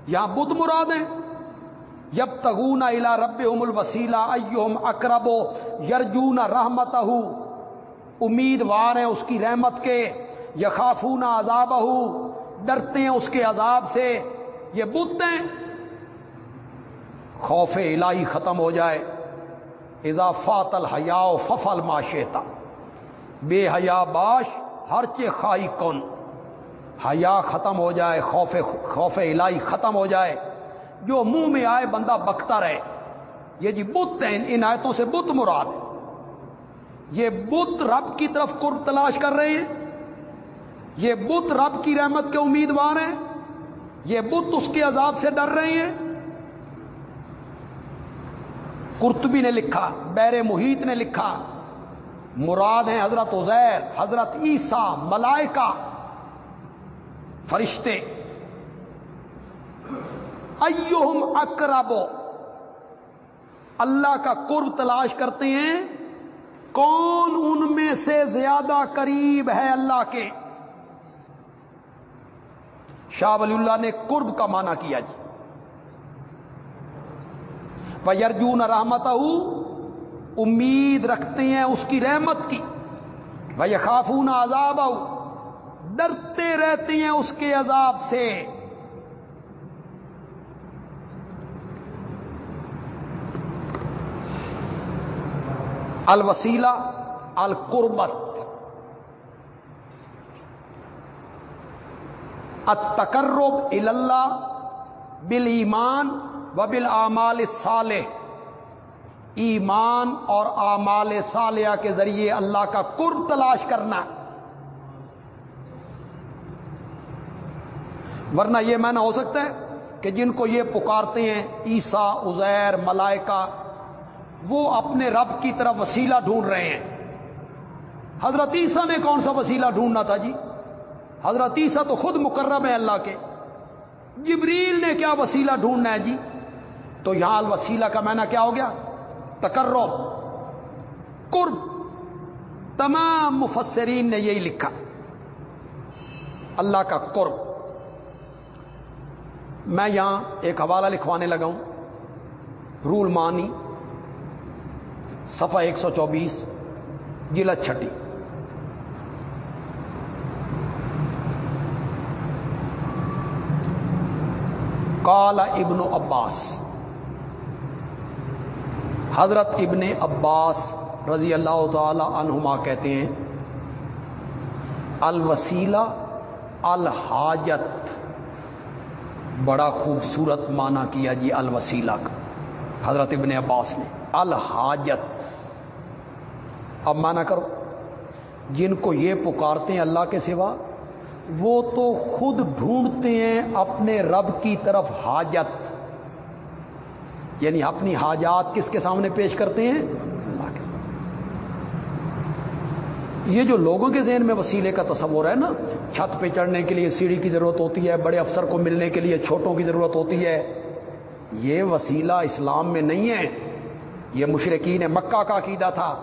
یہاں بت مراد ہیں۔ یب تغونا الا رب ام الوسیلہ ائم اکرب یرجون رحمت امیدوار ہیں اس کی رحمت کے۔ یخافون عذاب ڈرتے ہیں اس کے عذاب سے۔ یہ بت ہیں۔ خوف الہی ختم ہو جائے۔ اضافات الحیا ففل معاشیتا بے حیا باش۔ ہر چے خائی کن حیا ختم ہو جائے، خوف خوف الہی ختم ہو جائے۔ جو منہ میں آئے بندہ بکتا رہے۔ یہ جی بت ہیں، ان آیتوں سے بت مراد ہے۔ یہ بت رب کی طرف قرب تلاش کر رہے ہیں۔ یہ بت رب کی رحمت کے امیدوار ہیں۔ یہ بت اس کے عذاب سے ڈر رہے ہیں۔ کرتبی نے لکھا، بیر محیط نے لکھا مراد ہیں حضرت عزیر، حضرت عیسیٰ، ملائکہ، فرشتے۔ ایہم اکربو اللہ کا قرب تلاش کرتے ہیں۔ کون ان میں سے زیادہ قریب ہے اللہ کے؟ شاہ ولی اللہ نے قرب کا معنی کیا جی۔ وہ یرجون رحمت امید رکھتے ہیں اس کی رحمت کی۔ وہ خافون عذاب ڈرتے رہتے ہیں اس کے عذاب سے۔ الوسیلہ، القربت۔ التقرب اللہ بل ایمان و بل اعمال صالح ایمان اور آمال سالیہ کے ذریعے اللہ کا قرب تلاش کرنا۔ ورنہ یہ میں ہو سکتا ہے کہ جن کو یہ پکارتے ہیں عیسا ازیر ملائکہ، وہ اپنے رب کی طرف وسیلہ ڈھونڈ رہے ہیں۔ حضرت عیسیٰ نے کون سا وسیلہ ڈھونڈنا تھا جی؟ حضرت عیسیٰ تو خود مقرب ہے اللہ کے۔ جبریل نے کیا وسیلہ ڈھونڈنا ہے جی؟ تو یہاں الوسیلہ کا معنی کیا ہو گیا؟ تکرب قرب. تمام مفسرین نے یہی لکھا۔ اللہ کا قرب۔ میں یہاں ایک حوالہ لکھوانے لگا ہوں۔ رول مانی، صفحہ ایک سو چوبیس، جلد چھٹی۔ کالا ابن عباس حضرت ابن عباس رضی اللہ تعالی عنہما کہتے ہیں، الوسیلہ الحاجت، بڑا خوبصورت معنی کیا جی الوسیلہ کا۔ حضرت ابن عباس نے الحاجت۔ اب مانا کرو، جن کو یہ پکارتے ہیں اللہ کے سوا، وہ تو خود ڈھونڈتے ہیں اپنے رب کی طرف حاجت۔ یعنی اپنی حاجات کس کے سامنے پیش کرتے ہیں؟ اللہ کے سامنے. یہ جو لوگوں کے ذہن میں وسیلے کا تصور ہے نا، چھت پہ چڑھنے کے لیے سیڑھی کی ضرورت ہوتی ہے، بڑے افسر کو ملنے کے لیے چھوٹوں کی ضرورت ہوتی ہے، یہ وسیلہ اسلام میں نہیں ہے۔ یہ مشرقین مکہ کا عقیدہ تھا۔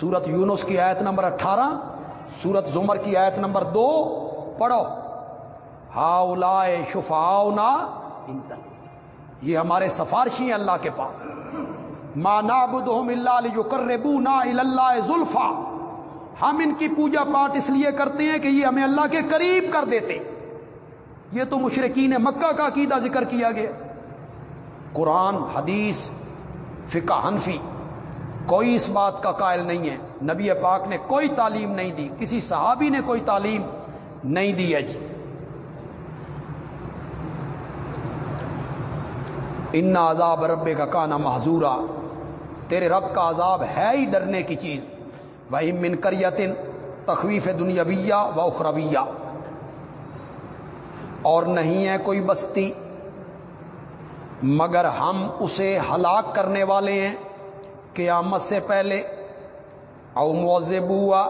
سورت یونس کی آیت نمبر اٹھارہ، سورت زمر کی آیت نمبر دو، پڑھو۔ ہا شفاؤنا انتن یہ ہمارے سفارشی ہیں اللہ کے پاس۔ ماں نابدہم اللہ یقربونا اللہ زلفا ہم ان کی پوجا پاٹ اس لیے کرتے ہیں کہ یہ ہمیں اللہ کے قریب کر دیتے۔ یہ تو مشرقین مکہ کا عقیدہ ذکر کیا گیا۔ قرآن، حدیث، فقہ، حنفی، کوئی اس بات کا قائل نہیں ہے۔ نبی پاک نے کوئی تعلیم نہیں دی، کسی صحابی نے کوئی تعلیم نہیں دی ہے جی۔ ان عذاب رب کا کانا محضورا تیرے رب کا عذاب ہے ہی ڈرنے کی چیز۔ وہ من کریتن تخویف دنیاویہ و اخرویہ اور نہیں ہے کوئی بستی، مگر ہم اسے ہلاک کرنے والے ہیں۔ قیامت سے پہلے۔ او موزبوا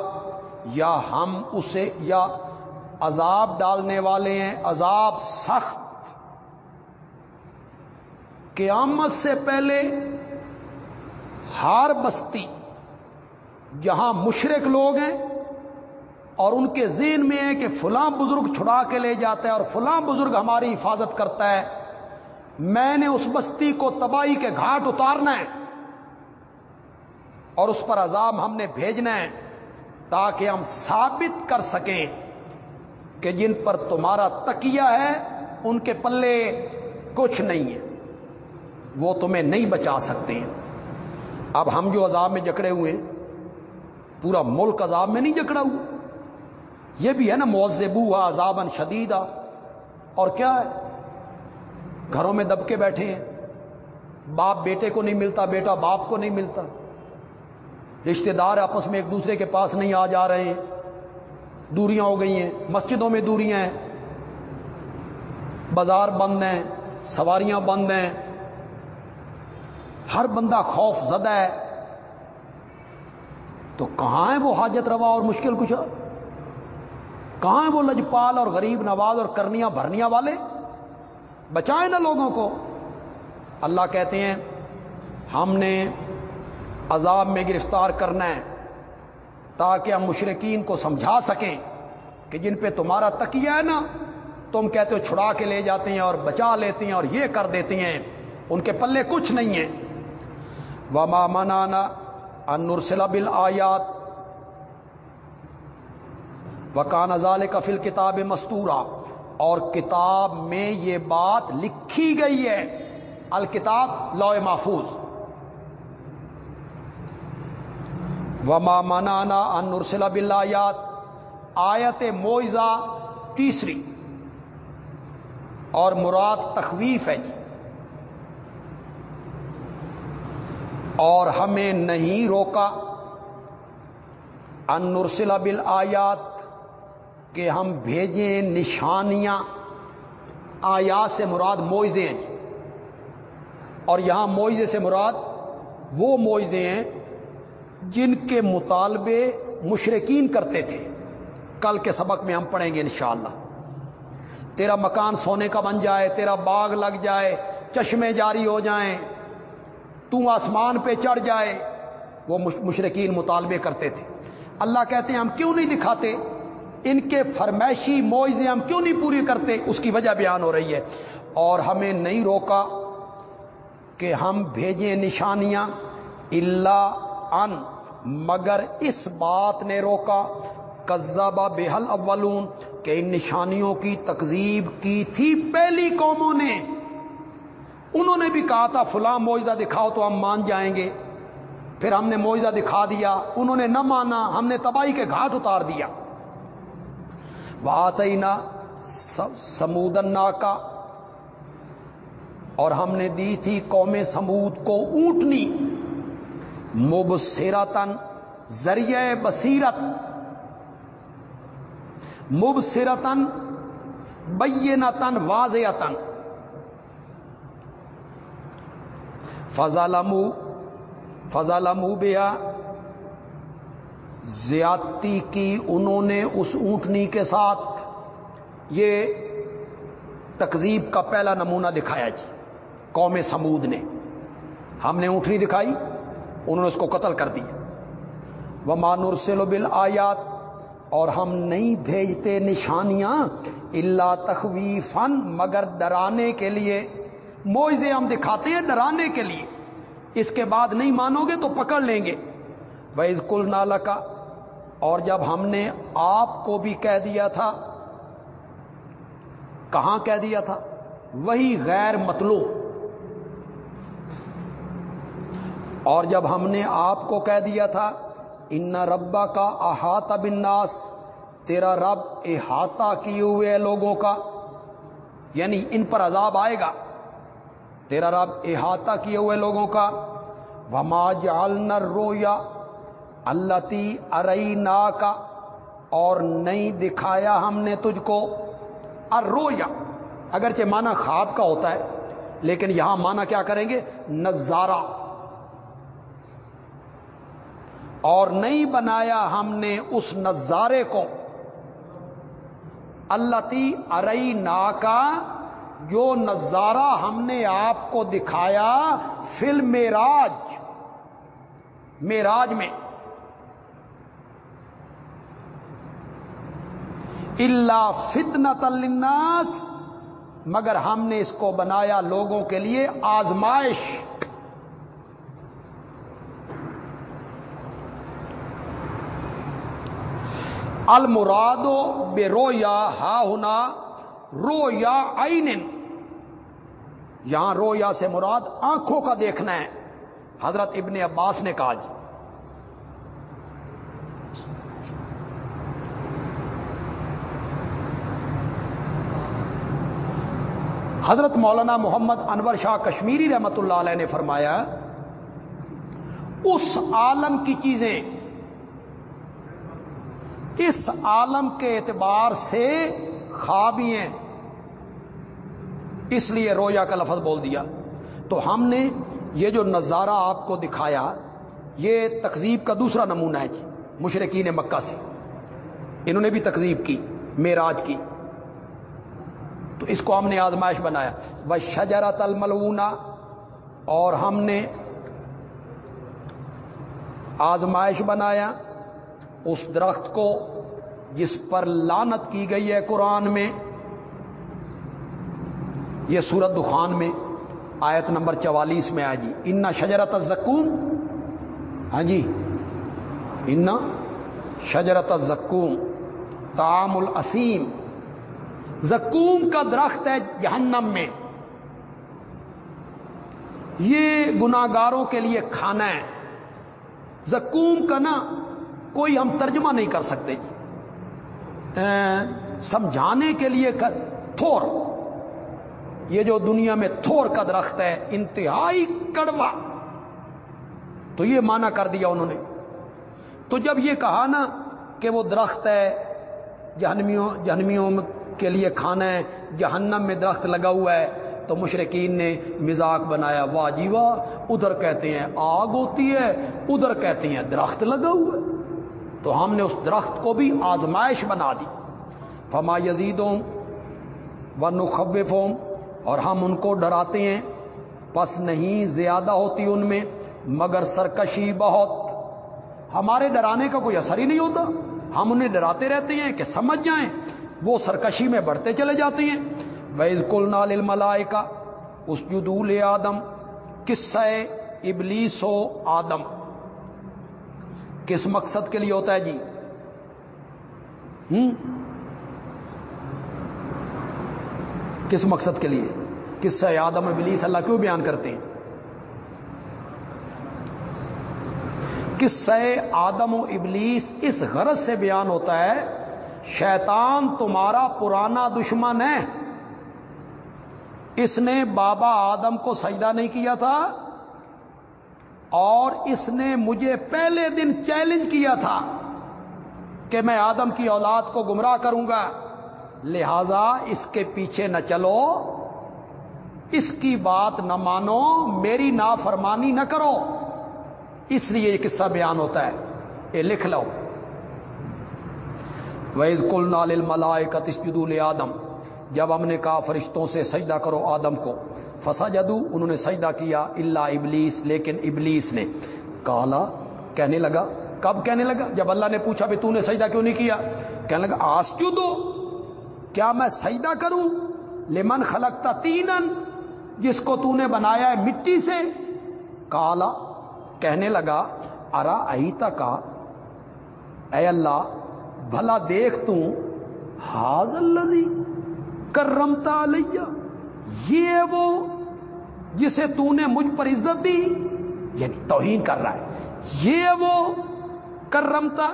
یا ہم اسے، یا عذاب ڈالنے والے ہیں۔ عذاب سخت قیامت سے پہلے ہار بستی جہاں مشرق لوگ ہیں اور ان کے ذہن میں ہے کہ فلاں بزرگ چھڑا کے لے جاتا ہے اور فلاں بزرگ ہماری حفاظت کرتا ہے۔ میں نے اس بستی کو تباہی کے گھاٹ اتارنا ہے اور اس پر عذاب ہم نے بھیجنا ہے تاکہ ہم ثابت کر سکیں کہ جن پر تمہارا تکیہ ہے، ان کے پلے کچھ نہیں ہے وہ تمہیں نہیں بچا سکتے ہیں۔ اب ہم جو عذاب میں جکڑے ہوئے پورا ملک عذاب میں نہیں جکڑا ہوا۔ یہ بھی ہے نا موزبو ہوا عذابن شدیدہ اور کیا ہے؟ گھروں میں دب کے بیٹھے ہیں۔ باپ بیٹے کو نہیں ملتا، بیٹا باپ کو نہیں ملتا۔ رشتہ دار آپس میں ایک دوسرے کے پاس نہیں آ جا رہے ہیں۔ دوریاں ہو گئی ہیں، مسجدوں میں دوریاں ہیں۔ بازار بند ہیں، سواریاں بند ہیں۔ ہر بندہ خوف زدہ ہے، تو کہاں ہے وہ حاجت روا اور مشکل کچھ؟ کہاں ہے وہ لجپال اور غریب، نواز اور کرنیاں، بھرنیاں والے؟ بچائیں نا لوگوں کو۔ اللہ کہتے ہیں، ہم نے عذاب میں گرفتار کرنا ہے تاکہ ہم مشرقین کو سمجھا سکیں کہ جن پہ تمہارا تکیہ ہے نا، تم کہتے ہو چھڑا کے لے جاتے ہیں اور بچا لیتے ہیں اور یہ کر دیتے ہیں۔ ان کے پلے کچھ نہیں ہے وما منانا انرسلا بل آیات وکان ازال کفل کتاب مستورا اور کتاب میں یہ بات لکھی گئی ہے۔ الکتاب لو محفوظ۔ وما منانا ان نرسلا بل آیات آیت موئزہ تیسری۔ اور مراد تخویف ہے جی۔ اور ہمیں نہیں روکا۔ ان بل آیات کہ ہم بھیجیں نشانیاں۔ آیات سے مراد موئزے ہیں جی۔ اور یہاں معیزے سے مراد وہ معیزے ہیں جن کے مطالبے مشرقین کرتے تھے۔ کل کے سبق میں ہم پڑھیں گے انشاءاللہ۔ تیرا مکان سونے کا بن جائے، تیرا باغ لگ جائے، چشمے جاری ہو جائیں۔ تو آسمان پہ چڑھ جائے، وہ مشرقین مطالبے کرتے تھے۔ اللہ کہتے ہیں، ہم کیوں نہیں دکھاتے؟ ان کے فرمائشی معیزے ہم کیوں نہیں پوری کرتے؟ اس کی وجہ بیان ہو رہی ہے۔ اور ہمیں نہیں روکا کہ ہم بھیجیں نشانیاں اللہ ان، مگر اس بات نے روکا کزابا بےحل اولون، کہ ان نشانیوں کی تکزیب کی تھی پہلی قوموں نے۔ انہوں نے بھی کہا تھا، فلاں معاوضہ دکھاؤ تو ہم مان جائیں گے. پھر ہم نے معاوضہ دکھا دیا، انہوں نے نہ مانا، ہم نے تباہی کے گھاٹ اتار دیا۔ بات ہی نہ سمودن کا اور ہم نے دی تھی قوم سمود کو اونٹنی۔ مبصرتن ذریعہ بصیرت۔ مبصرتن بینتن واضحتن فضالمو فضالمو بیا زیادتی کی انہوں نے اس اونٹنی کے ساتھ یہ تقزیب کا پہلا نمونہ دکھایا جی قوم سمود نے۔ ہم نے اونٹنی دکھائی، انہوں نے اس کو قتل کر دیا۔ وہ مانور سیلو بل آیات اور ہم نہیں بھیجتے نشانیاں اللہ تخوی فن مگر ڈرانے کے لیے۔ موئزے ہم دکھاتے ہیں ڈرانے کے لیے۔ اس کے بعد نہیں مانو گے تو پکڑ لیں گے۔ ویز کل نالا کا اور جب ہم نے آپ کو بھی کہہ دیا تھا، کہاں کہہ دیا تھا؟ وہی غیر مطلوب۔ اور جب ہم نے آپ کو کہہ دیا تھا، ان ربا کا احاطہ بناس تیرا رب احاطہ کیے ہوئے لوگوں کا یعنی ان پر عذاب آئے گا۔ تیرا رب احاطہ کیے ہوئے لوگوں کا۔ وما جالنر رویا اللہ تی ارئی نا کا اور نہیں دکھایا ہم نے تجھ کو۔ ارویا اگرچہ مانا خواب کا ہوتا ہے، لیکن یہاں مانا کیا کریں گے؟ نظارہ۔ اور نہیں بنایا ہم نے اس نظارے کو۔ اللہ تی ارئی نا کا جو نظارہ ہم نے آپ کو دکھایا فل میراج میراج میں۔ اللہ فتنت الناس مگر ہم نے اس کو بنایا لوگوں کے لیے آزمائش۔ المرادو بے رو یا ہا ہونا رو یا آئین یہاں رو یا سے مراد آنکھوں کا دیکھنا ہے۔ حضرت ابن عباس نے کہا جی۔ حضرت مولانا محمد انور شاہ کشمیری رحمت اللہ علیہ نے فرمایا، اس عالم کی چیزیں، اس عالم کے اعتبار سے خوابی ہیں۔ اس لیے رویا کا لفظ بول دیا۔ تو ہم نے یہ جو نظارہ آپ کو دکھایا، یہ تقزیب کا دوسرا نمونہ ہے جی مشرقین مکہ سے۔ انہوں نے بھی تقزیب کی میراج کی۔ تو اس کو ہم نے آزمائش بنایا۔ وہ شجرت الملونا اور ہم نے آزمائش بنایا۔ اس درخت کو جس پر لانت کی گئی ہے قرآن میں، یہ سورت دخان میں، آیت نمبر چوالیس میں آ جی۔ انا شجرت زکوم ہاں جی انا شجرت زکوم تام الاسیم۔ زکوم کا درخت ہے جہنم میں۔ یہ گناگاروں کے لیے کھانا ہے۔ زکوم کا نا کوئی ہم ترجمہ نہیں کر سکتے جی۔ سمجھانے کے لیے تھور۔ یہ جو دنیا میں تھور کا درخت ہے، انتہائی کڑوا۔ تو یہ مانا کر دیا انہوں نے۔ تو جب یہ کہا نا کہ وہ درخت ہے، جہنمیوں جہنمیوں کے لیے کھانا ہے، جہنم میں درخت لگا ہوا ہے، تو مشرقین نے مزاق بنایا۔ واہ جی واہ، ادھر کہتے ہیں آگ ہوتی ہے، ادھر کہتے ہیں درخت لگا ہوا ہے۔ تو ہم نے اس درخت کو بھی آزمائش بنا دی۔ فما یزیدوں و نخوفوں اور ہم ان کو ڈراتے ہیں۔ پس نہیں زیادہ ہوتی ان میں، مگر سرکشی بہت۔ ہمارے ڈرانے کا کوئی اثر ہی نہیں ہوتا۔ ہم انہیں ڈراتے رہتے ہیں کہ سمجھ جائیں، وہ سرکشی میں بڑھتے چلے جاتے ہیں۔ ویز کل نال ملائے کا اس جدول آدم کس ابلیس و آدم۔ کس مقصد کے لیے ہوتا ہے جی؟ ہم؟ کس مقصد کے لیے؟ کس سے آدم ابلیس اللہ کیوں بیان کرتے ہیں؟ کس سے آدم و ابلیس اس غرض سے بیان ہوتا ہے، شیطان تمہارا پرانا دشمن ہے۔ اس نے بابا آدم کو سجدہ نہیں کیا تھا اور اس نے مجھے پہلے دن چیلنج کیا تھا کہ میں آدم کی اولاد کو گمراہ کروں گا۔ لہذا اس کے پیچھے نہ چلو، اس کی بات نہ مانو، میری نافرمانی نہ کرو۔ اس لیے یہ قصہ بیان ہوتا ہے۔ یہ لکھ لو۔ ویز کل نال ملائے کا آدم جب ہم نے کہا فرشتوں سے سجدہ کرو آدم کو فسا جدو انہوں نے سجدہ کیا اللہ ابلیس لیکن ابلیس نے کالا کہنے لگا، کب کہنے لگا؟ جب اللہ نے پوچھا بھی تو نے سجدہ کیوں نہیں کیا؟ کہنے لگا، آس کیوں دو؟ کیا میں سجدہ کروں؟ لمن خلقتا تینن جس کو تو نے بنایا ہے مٹی سے۔ کالا، کہنے لگا ارا ایتا کا اے اللہ، بھلا دیکھ تو حاض اللہ کرمتا علیہ، یہ وہ جسے تو نے مجھ پر عزت دی یعنی توہین کر رہا ہے، یہ وہ کرمتا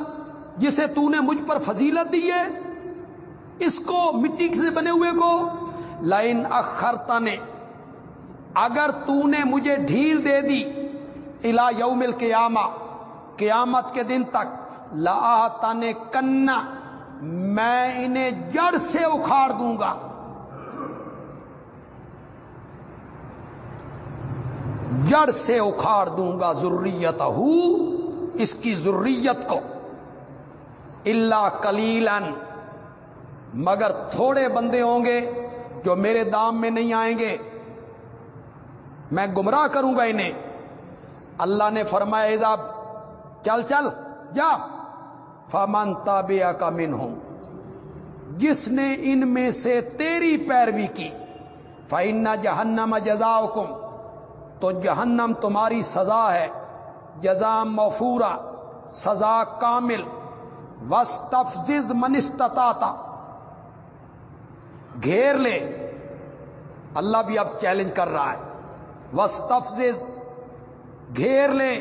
جسے تو نے مجھ پر فضیلت دی ہے، اس کو مٹی سے بنے ہوئے کو لائن اخرتا نے اگر تو نے مجھے ڈھیل دے دی الا یوم القیامہ، قیامت کے دن تک، لا تن کنا میں انہیں جڑ سے اکھاڑ دوں گا۔ جڑ سے اکھاڑ دوں گا ضروریت اس کی ضروریت کو۔ اللہ کلیلن مگر تھوڑے بندے ہوں گے جو میرے دام میں نہیں آئیں گے۔ میں گمراہ کروں گا انہیں۔ اللہ نے فرمایا ایزاب چل چل، جا۔ فامن تابیا کا من ہوں جس نے ان میں سے تیری پیروی کی فائن جہنم جزا تو جہنم تمہاری سزا ہے جزا مفورا سزا کامل۔ وس تفز منستتا گھیر لے۔ اللہ بھی اب چیلنج کر رہا ہے۔ وس تفز گھیر لے۔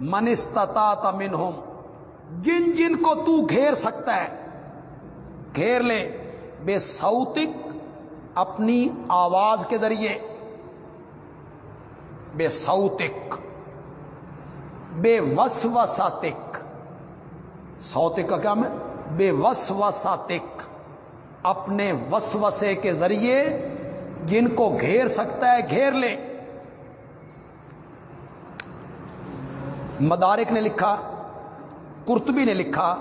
منستتا من ہوم جن جن کو تو گھیر سکتا ہے، گھیر لے۔ بے سوتک اپنی آواز کے ذریعے۔ بے سوتک بے وس وساتک سوتک کا کیا میں؟ بے وس وساتک اپنے وسوسے کے ذریعے جن کو گھیر سکتا ہے، گھیر لے۔ مدارک نے لکھا کرتبی نے لکھا،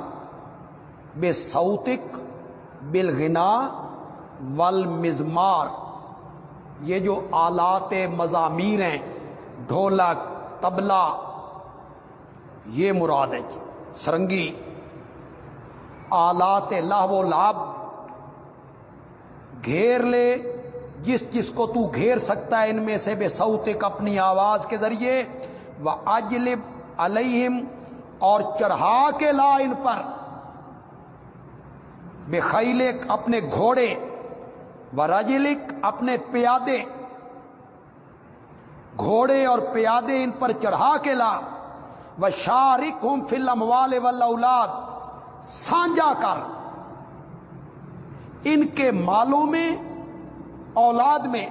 بے سوتک بلغنا ول مزمار، یہ جو آلات مضامیر ہیں ڈھولک تبلا، یہ مراد ہے جی۔ سرنگی، آلات لاہ و لاب گھیر لے، جس جس کو تو گھیر سکتا ہے ان میں سے بے سوتک اپنی آواز کے ذریعے وہ اجلب علیہم اور چڑھا کے لا ان پر۔ بے خیلے اپنے گھوڑے و رجلک اپنے پیادے۔ گھوڑے اور پیادے ان پر چڑھا کے لا۔ وہ شارک ہوں فلم والے اولاد سانجا کر۔ ان کے مالوں میں، اولاد میں۔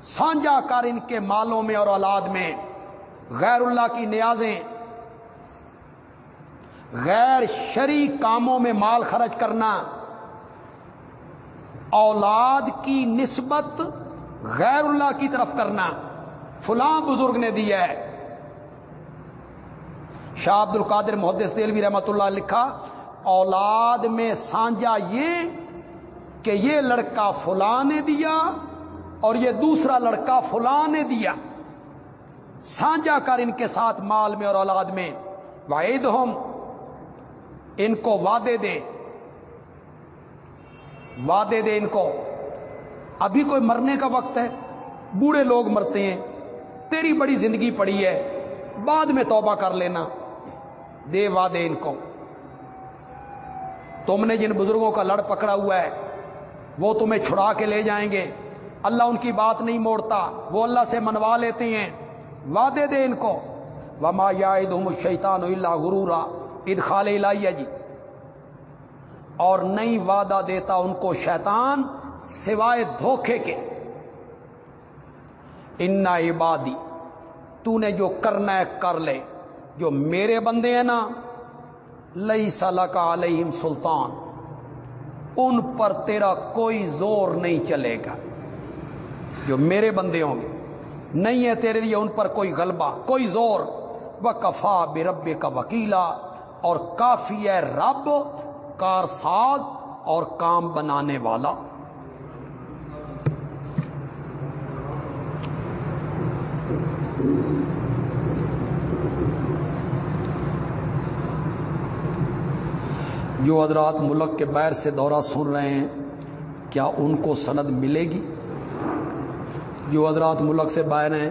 سانجا کر ان کے مالوں میں اور اولاد میں۔ غیر اللہ کی نیازیں۔ غیر شری کاموں میں مال خرچ کرنا، اولاد کی نسبت غیر اللہ کی طرف کرنا، فلاں بزرگ نے دیا ہے۔ شاہ عبد القادر محدث دلوی رحمت اللہ لکھا، اولاد میں سانجا یہ کہ یہ لڑکا فلاں نے دیا اور یہ دوسرا لڑکا فلاں نے دیا۔ سانجا کر ان کے ساتھ مال میں اور اولاد میں۔ واحد ہم ان کو وعدے دے۔ وعدے دے ان کو۔ ابھی کوئی مرنے کا وقت ہے، بوڑھے لوگ مرتے ہیں، تیری بڑی زندگی پڑی ہے، بعد میں توبہ کر لینا۔ دے وعدے ان کو۔ تم نے جن بزرگوں کا لڑ پکڑا ہوا ہے، وہ تمہیں چھڑا کے لے جائیں گے۔ اللہ ان کی بات نہیں موڑتا، وہ اللہ سے منوا لیتے ہیں۔ وعدے دے ان کو۔ وما یاد شیطان اللہ غرورا۔ عید خال جی۔ اور نہیں وعدہ دیتا ان کو شیطان سوائے دھوکے کے۔ انا عبادی، تو نے جو کرنا ہے کر لے۔ جو میرے بندے ہیں نا لئی سال کا علیہم سلطان۔ ان پر تیرا کوئی زور نہیں چلے گا۔ جو میرے بندے ہوں گے۔ نہیں ہے تیرے لیے ان پر کوئی غلبہ، کوئی زور۔ وہ کفا بے کا وکیلا اور کافی ہے رب، کارساز اور کام بنانے والا۔ جو حضرات ملک کے باہر سے دورہ سن رہے ہیں، کیا ان کو سند ملے گی؟ جو حضرات ملک سے باہر ہیں،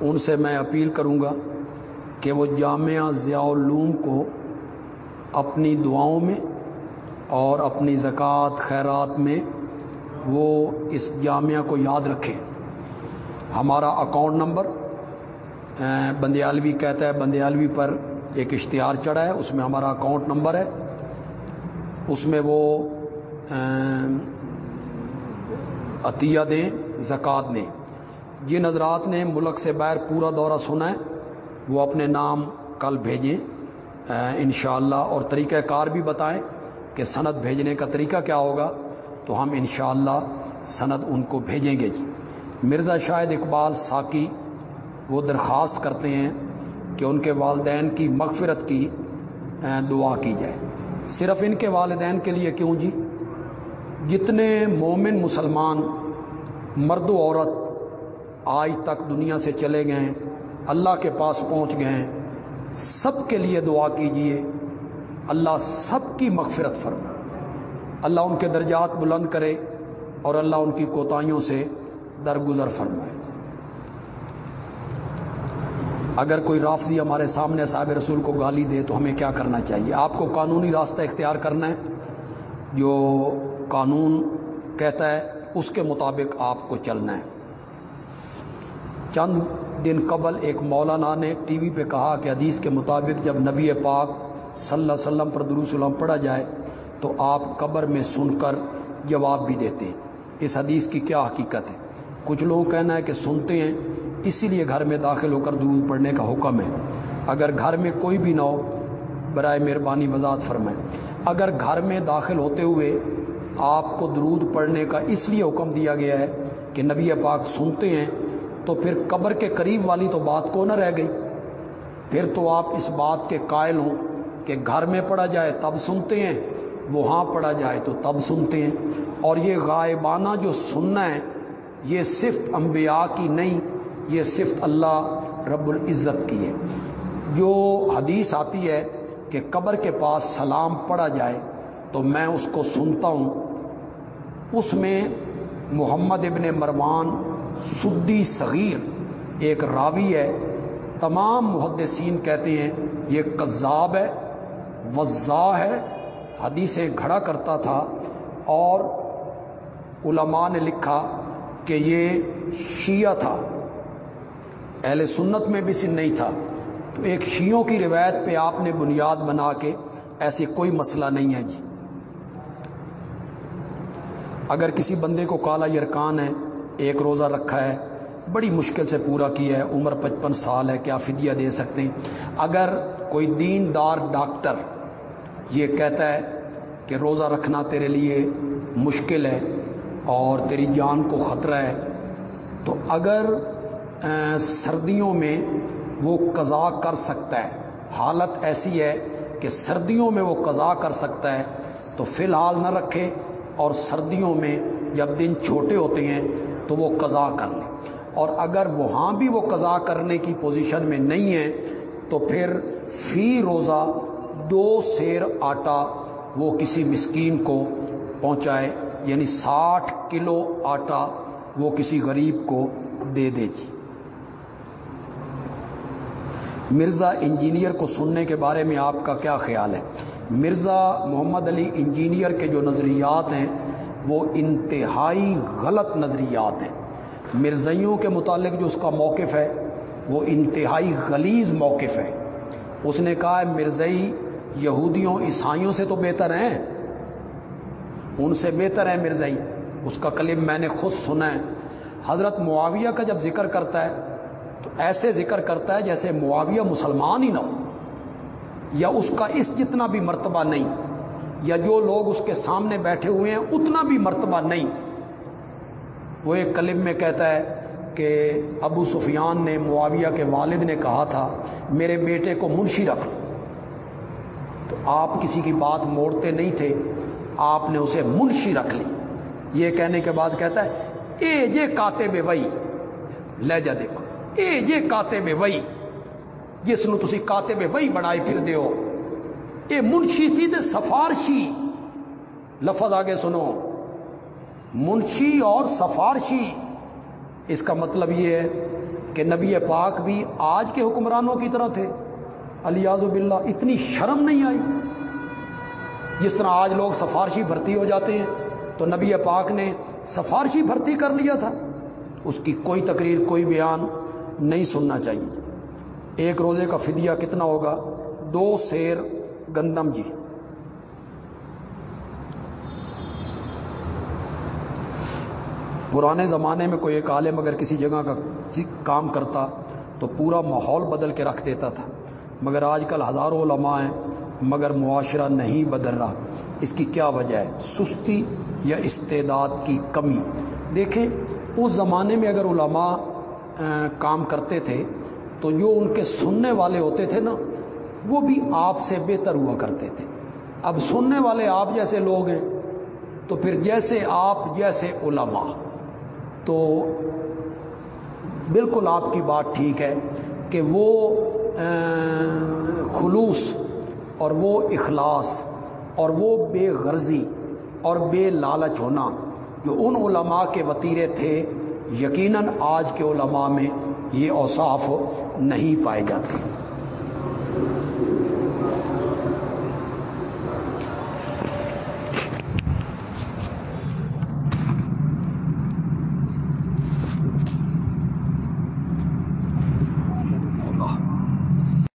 ان سے میں اپیل کروں گا۔ کہ وہ جامعہ ضیاء العلوم کو اپنی دعاؤں میں اور اپنی زکوٰۃ خیرات میں وہ اس جامعہ کو یاد رکھیں ہمارا اکاؤنٹ نمبر بندیالوی کہتا ہے، بندیالوی پر ایک اشتہار چڑھا ہے، اس میں ہمارا اکاؤنٹ نمبر ہے۔ اس میں وہ عطیہ دیں، زکوٰۃ دیں۔ جن حضرات نے ملک سے باہر پورا دورہ سنا ہے۔ وہ اپنے نام کل بھیجیں انشاءاللہ اللہ اور طریقہ کار بھی بتائیں کہ سند بھیجنے کا طریقہ کیا ہوگا، تو ہم انشاءاللہ اللہ سند ان کو بھیجیں گے جی۔ مرزا شاہد اقبال ساکی وہ درخواست کرتے ہیں کہ ان کے والدین کی مغفرت کی دعا کی جائے۔ صرف ان کے والدین کے لیے کیوں جی؟ جتنے مومن مسلمان، مرد و عورت آج تک دنیا سے چلے گئے ہیں اللہ کے پاس پہنچ گئے ہیں۔ سب کے لیے دعا کیجیے۔ اللہ سب کی مغفرت فرما۔ اللہ ان کے درجات بلند کرے اور اللہ ان کی کوتاہیوں سے درگزر فرمائے۔ اگر کوئی رافضی ہمارے سامنے صاحب رسول کو گالی دے تو ہمیں کیا کرنا چاہیے؟ آپ کو قانونی راستہ اختیار کرنا ہے۔ جو قانون کہتا ہے، اس کے مطابق آپ کو چلنا ہے۔ چند دن قبل ایک مولانا نے ٹی وی پہ کہا کہ حدیث کے مطابق جب نبی پاک صلی اللہ علیہ وسلم پر درو سلم پڑھا جائے تو آپ قبر میں سن کر جواب بھی دیتے ہیں۔ اس حدیث کی کیا حقیقت ہے؟ کچھ لوگ کہنا ہے کہ سنتے ہیں، اسی لیے گھر میں داخل ہو کر درود پڑھنے کا حکم ہے۔ اگر گھر میں کوئی بھی نہ ہو، برائے مہربانی وضاحت فرمائے اگر گھر میں داخل ہوتے ہوئے آپ کو درود پڑھنے کا اس لیے حکم دیا گیا ہے کہ نبی پاک سنتے ہیں تو پھر قبر کے قریب والی تو بات کو نہ رہ گئی۔ پھر تو آپ اس بات کے قائل ہوں کہ گھر میں پڑھا جائے تب سنتے ہیں، وہاں پڑھا جائے تو تب سنتے ہیں۔ اور یہ غائبانہ جو سننا ہے، یہ صرف انبیاء کی نہیں، یہ صرف اللہ رب العزت کی ہے۔ جو حدیث آتی ہے کہ قبر کے پاس سلام پڑھا جائے تو میں اس کو سنتا ہوں۔ اس میں محمد ابن مروان سدی صغیر، ایک راوی ہے، تمام محدثین کہتے ہیں یہ قذاب ہے وضا ہے، حدیثیں گھڑا کرتا تھا اور علماء نے لکھا کہ یہ شیعہ تھا۔ اہل سنت میں بھی سن نہیں تھا۔ تو ایک شیعوں کی روایت پہ آپ نے بنیاد بنا کے ایسی کوئی مسئلہ نہیں ہے جی۔ اگر کسی بندے کو کالا یرکان ہے ایک روزہ رکھا ہے، بڑی مشکل سے پورا کیا ہے، عمر پچپن سال ہے، کیا فدیہ دے سکتے ہیں؟ اگر کوئی دین دار ڈاکٹر یہ کہتا ہے کہ روزہ رکھنا تیرے لیے مشکل ہے اور تیری جان کو خطرہ ہے، تو اگر سردیوں میں وہ قضا کر سکتا ہے، حالت ایسی ہے کہ سردیوں میں وہ قضا کر سکتا ہے، تو فی الحال نہ رکھے اور سردیوں میں جب دن چھوٹے ہوتے ہیں تو وہ قضا کر لیں۔ اور اگر وہاں بھی وہ قضا کرنے کی پوزیشن میں نہیں ہے تو پھر فی روزہ دو سیر آٹا وہ کسی مسکین کو پہنچائے یعنی ساٹھ کلو آٹا وہ کسی غریب کو دے دے جی۔ مرزا انجینئر کو سننے کے بارے میں آپ کا کیا خیال ہے؟ مرزا محمد علی انجینئر کے جو نظریات ہیں وہ انتہائی غلط نظریات ہیں۔ مرزائیوں کے متعلق جو اس کا موقف ہے، وہ انتہائی غلیظ موقف ہے۔ اس نے کہا ہے مرزئی یہودیوں، عیسائیوں سے تو بہتر ہیں۔ ان سے بہتر ہے مرزئی اس کا کلم میں نے خود سنا ہے۔ حضرت معاویہ کا جب ذکر کرتا ہے، تو ایسے ذکر کرتا ہے جیسے معاویہ مسلمان ہی نہ ہو، یا اس کا اس جتنا بھی مرتبہ نہیں۔ یا جو لوگ اس کے سامنے بیٹھے ہوئے ہیں، اتنا بھی مرتبہ نہیں۔ وہ ایک کلم میں کہتا ہے کہ ابو سفیان نے، معاویہ کے والد نے کہا تھا، میرے بیٹے کو منشی رکھ۔ لو تو آپ کسی کی بات موڑتے نہیں تھے، آپ نے اسے منشی رکھ لی۔ یہ کہنے کے بعد کہتا ہے، اے جے کاتے بے وئی، لے جا دیکھو، اے جے کاتے بے وئی، جس نو تسی کاتے بے وئی بنائی پھر دیو اے منشی تھی تے سفارشی۔ لفظ آگے سنو۔ منشی اور سفارشی۔ اس کا مطلب یہ ہے کہ نبی پاک بھی آج کے حکمرانوں کی طرح تھے۔ الیاز باللہ، اتنی شرم نہیں آئی۔ جس طرح آج لوگ سفارشی بھرتی ہو جاتے ہیں، تو نبی پاک نے سفارشی بھرتی کر لیا تھا۔ اس کی کوئی تقریر، کوئی بیان نہیں سننا چاہیے۔ ایک روزے کا فدیہ کتنا ہوگا؟ دو سیر گندم جی۔ پرانے زمانے میں کوئی ایک عالم اگر کسی جگہ کا کام کرتا تو پورا ماحول بدل کے رکھ دیتا تھا۔ مگر آج کل ہزاروں علماء ہیں، مگر معاشرہ نہیں بدل رہا۔ اس کی کیا وجہ ہے؟ سستی یا استعداد کی کمی۔ دیکھیں، اس زمانے میں اگر علماء کام کرتے تھے تو جو ان کے سننے والے ہوتے تھے نا وہ بھی آپ سے بہتر ہوا کرتے تھے۔ اب سننے والے آپ جیسے لوگ ہیں، تو پھر جیسے آپ جیسے علماء۔ تو بالکل آپ کی بات ٹھیک ہے کہ وہ خلوص اور وہ اخلاص اور وہ بے غرضی اور بے لالچ ہونا جو ان علماء کے وطیرے تھے، یقیناً آج کے علماء میں یہ اوصاف نہیں پائے جاتے۔